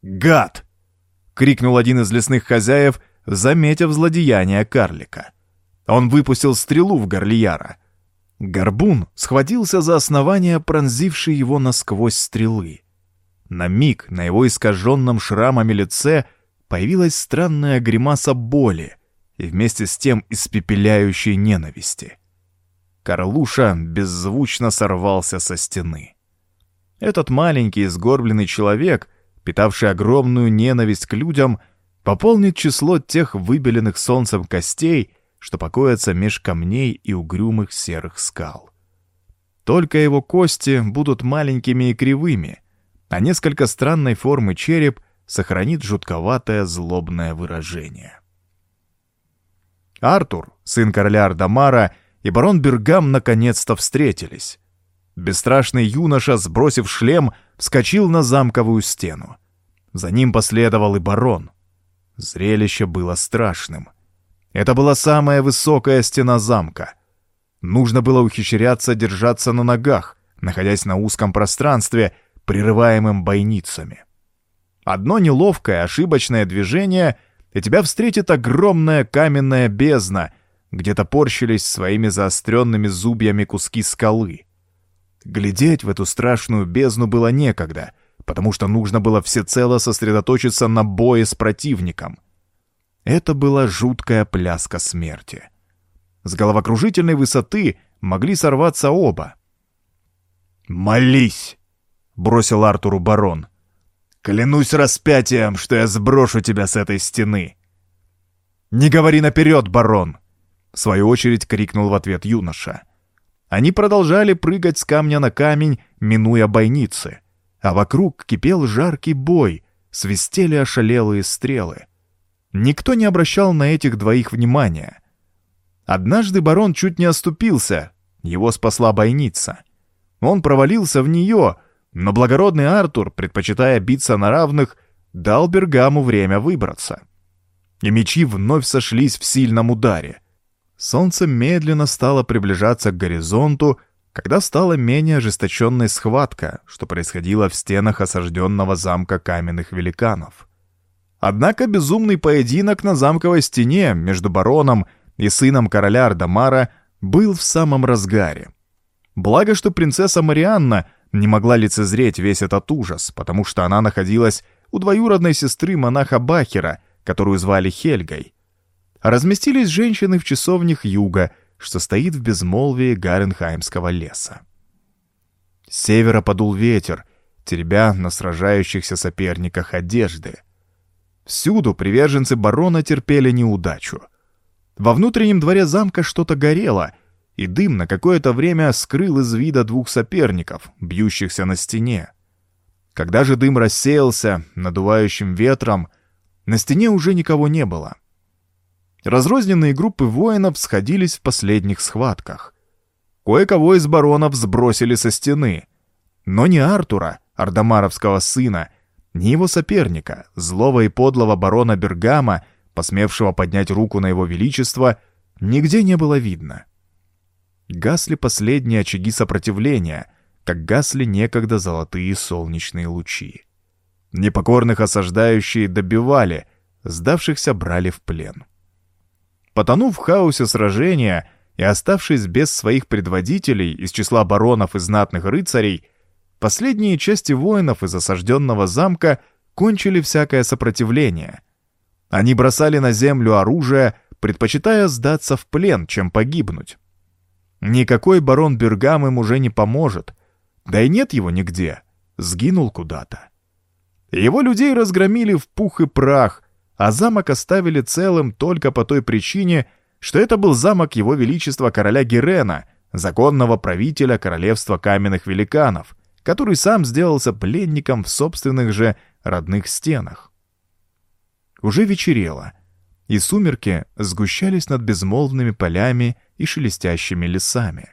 «Гад!» — крикнул один из лесных хозяев, заметив злодеяние карлика. Он выпустил стрелу в Горлияра. Горбун схватился за основание пронзившей его насквозь стрелы. На миг на его искаженном шрамами лице появилась странная гримаса боли и вместе с тем испепеляющей ненависти. Карлуша беззвучно сорвался со стены. Этот маленький сгорбленный человек, питавший огромную ненависть к людям, пополнит число тех выбеленных солнцем костей, что покоятся меж камней и угрюмых серых скал. Только его кости будут маленькими и кривыми, а несколько странной формы череп сохранит жутковатое злобное выражение. Артур, сын короля Ардамара, и барон Бергам наконец-то встретились. Бесстрашный юноша, сбросив шлем, вскочил на замковую стену. За ним последовал и барон. Зрелище было страшным. Это была самая высокая стена замка. Нужно было ухищряться держаться на ногах, находясь на узком пространстве, прерываемым бойницами. Одно неловкое, ошибочное движение, и тебя встретит огромная каменная бездна, где топорщились своими заостренными зубьями куски скалы. Глядеть в эту страшную бездну было некогда, потому что нужно было всецело сосредоточиться на бое с противником. Это была жуткая пляска смерти. С головокружительной высоты могли сорваться оба. «Молись!» — бросил Артуру барон. «Клянусь распятием, что я сброшу тебя с этой стены!» «Не говори наперед, барон!» В свою очередь крикнул в ответ юноша. Они продолжали прыгать с камня на камень, минуя бойницы. А вокруг кипел жаркий бой, свистели ошалелые стрелы. Никто не обращал на этих двоих внимания. Однажды барон чуть не оступился, его спасла бойница. Он провалился в нее, но благородный Артур, предпочитая биться на равных, дал Бергаму время выбраться. И мечи вновь сошлись в сильном ударе — Солнце медленно стало приближаться к горизонту, когда стала менее ожесточенной схватка, что происходило в стенах осажденного замка каменных великанов. Однако безумный поединок на замковой стене между бароном и сыном короля Ардамара был в самом разгаре. Благо, что принцесса Марианна не могла лицезреть весь этот ужас, потому что она находилась у двоюродной сестры монаха Бахера, которую звали Хельгой, разместились женщины в часовнях юга, что стоит в безмолвии Гаренхаймского леса. С севера подул ветер, теребя на сражающихся соперниках одежды. Всюду приверженцы барона терпели неудачу. Во внутреннем дворе замка что-то горело, и дым на какое-то время скрыл из вида двух соперников, бьющихся на стене. Когда же дым рассеялся надувающим ветром, на стене уже никого не было — Разрозненные группы воинов сходились в последних схватках. Кое-кого из баронов сбросили со стены. Но не Артура, ардамаровского сына, ни его соперника, злого и подлого барона Бергама, посмевшего поднять руку на его величество, нигде не было видно. Гасли последние очаги сопротивления, как гасли некогда золотые солнечные лучи. Непокорных осаждающие добивали, сдавшихся брали в плен. Потонув в хаосе сражения и оставшись без своих предводителей из числа баронов и знатных рыцарей, последние части воинов из осажденного замка кончили всякое сопротивление. Они бросали на землю оружие, предпочитая сдаться в плен, чем погибнуть. Никакой барон Бергам им уже не поможет. Да и нет его нигде. Сгинул куда-то. Его людей разгромили в пух и прах, а замок оставили целым только по той причине, что это был замок его величества короля Герена, законного правителя королевства каменных великанов, который сам сделался пленником в собственных же родных стенах. Уже вечерело, и сумерки сгущались над безмолвными полями и шелестящими лесами.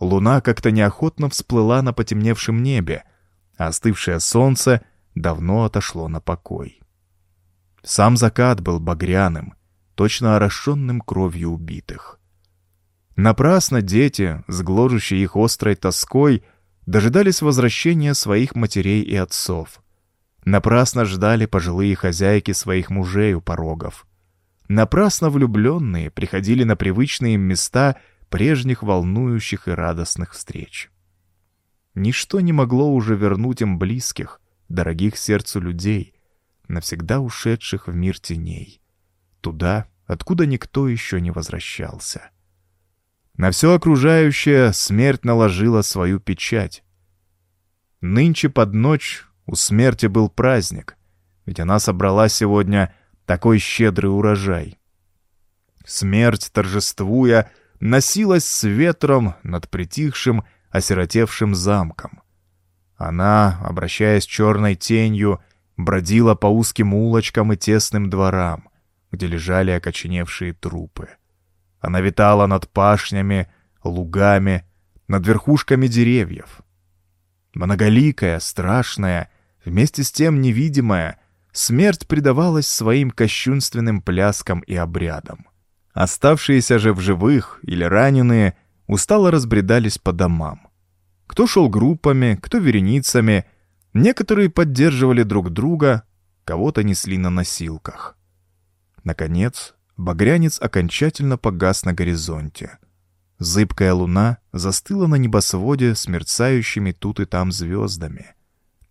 Луна как-то неохотно всплыла на потемневшем небе, а остывшее солнце давно отошло на покой. Сам закат был багряным, точно орошенным кровью убитых. Напрасно дети, с гложущей их острой тоской, дожидались возвращения своих матерей и отцов. Напрасно ждали пожилые хозяйки своих мужей у порогов. Напрасно влюбленные приходили на привычные места прежних волнующих и радостных встреч. Ничто не могло уже вернуть им близких, дорогих сердцу людей, навсегда ушедших в мир теней, туда, откуда никто еще не возвращался. На все окружающее смерть наложила свою печать. Нынче под ночь у смерти был праздник, ведь она собрала сегодня такой щедрый урожай. Смерть, торжествуя, носилась с ветром над притихшим, осиротевшим замком. Она, обращаясь черной тенью, бродила по узким улочкам и тесным дворам, где лежали окоченевшие трупы. Она витала над пашнями, лугами, над верхушками деревьев. Многоликая, страшная, вместе с тем невидимая, смерть предавалась своим кощунственным пляскам и обрядам. Оставшиеся же в живых или раненые устало разбредались по домам. Кто шел группами, кто вереницами, некоторые поддерживали друг друга, кого-то несли на носилках. Наконец, багрянец окончательно погас на горизонте. Зыбкая луна застыла на небосводе с мерцающими тут и там звездами —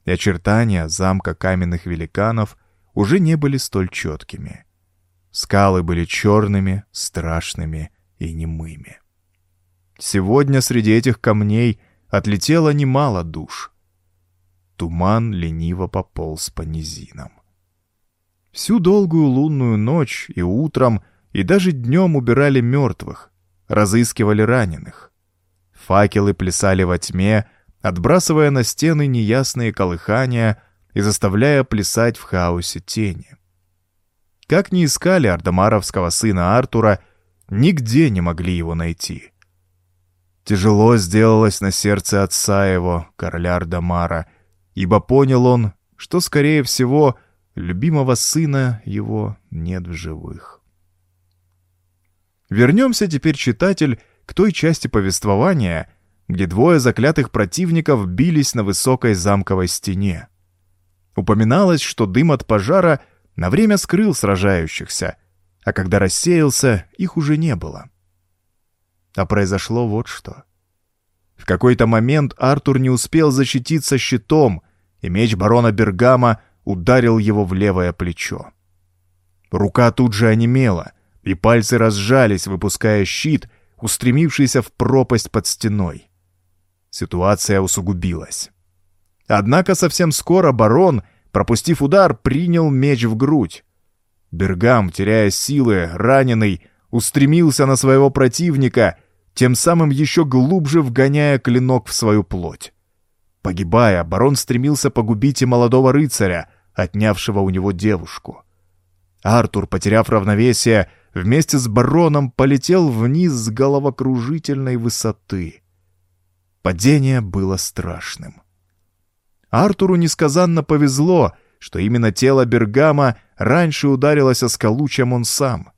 и очертания замка каменных великанов уже не были столь четкими. Скалы были черными, страшными и немыми. Сегодня среди этих камней отлетело немало душ. Туман лениво пополз по низинам. Всю долгую лунную ночь и утром, и даже днем убирали мертвых, разыскивали раненых. Факелы плясали во тьме, отбрасывая на стены неясные колыхания и заставляя плясать в хаосе тени. Как ни искали ардамаровского сына Артура, нигде не могли его найти. Тяжело сделалось на сердце отца его, короля Ардамара, ибо понял он, что, скорее всего, любимого сына его нет в живых. Вернемся теперь, читатель, к той части повествования, где двое заклятых противников бились на высокой замковой стене. Упоминалось, что дым от пожара на время скрыл сражающихся, а когда рассеялся, их уже не было. А произошло вот что. В какой-то момент Артур не успел защититься щитом, и меч барона Бергама ударил его в левое плечо. Рука тут же онемела, и пальцы разжались, выпуская щит, устремившийся в пропасть под стеной ситуация усугубилась. Однако совсем скоро барон, пропустив удар, принял меч в грудь. Бергам, теряя силы, раненый, устремился на своего противника, тем самым еще глубже вгоняя клинок в свою плоть. Погибая, барон стремился погубить и молодого рыцаря, отнявшего у него девушку. Артур, потеряв равновесие, вместе с бароном полетел вниз с головокружительной высоты. Падение было страшным. Артуру несказанно повезло, что именно тело Бергама раньше ударилось о скалу, чем он сам.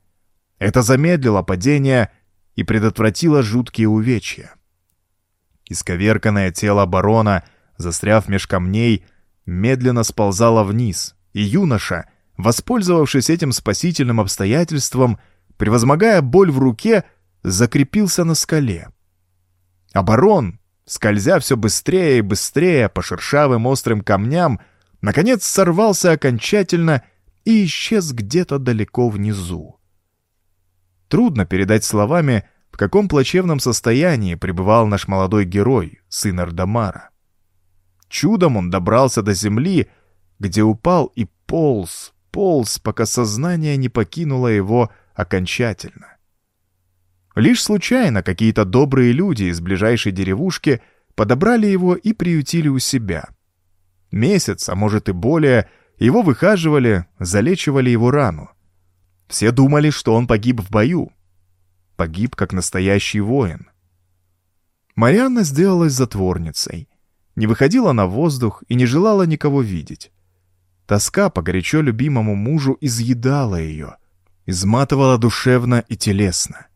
Это замедлило падение и предотвратило жуткие увечья. Исковерканное тело барона, застряв меж камней, медленно сползало вниз, и юноша, воспользовавшись этим спасительным обстоятельством, превозмогая боль в руке, закрепился на скале. А барон, скользя все быстрее и быстрее по шершавым острым камням, наконец сорвался окончательно и исчез где-то далеко внизу. Трудно передать словами, в каком плачевном состоянии пребывал наш молодой герой, сын Ардамара. Чудом он добрался до земли, где упал и полз, полз, пока сознание не покинуло его окончательно. Лишь случайно какие-то добрые люди из ближайшей деревушки подобрали его и приютили у себя. Месяц, а может и более, его выхаживали, залечивали его рану. Все думали, что он погиб в бою. Погиб как настоящий воин. Марианна сделалась затворницей. Не выходила на воздух и не желала никого видеть. Тоска по горячо любимому мужу изъедала ее, изматывала душевно и телесно.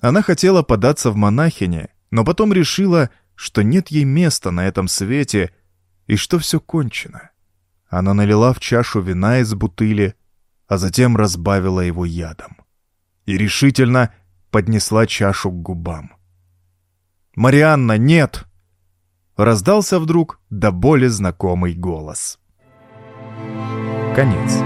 Она хотела податься в монахине, но потом решила, что нет ей места на этом свете и что все кончено. Она налила в чашу вина из бутыли, а затем разбавила его ядом. И решительно поднесла чашу к губам. «Марианна, нет!» Раздался вдруг до боли знакомый голос. Конец.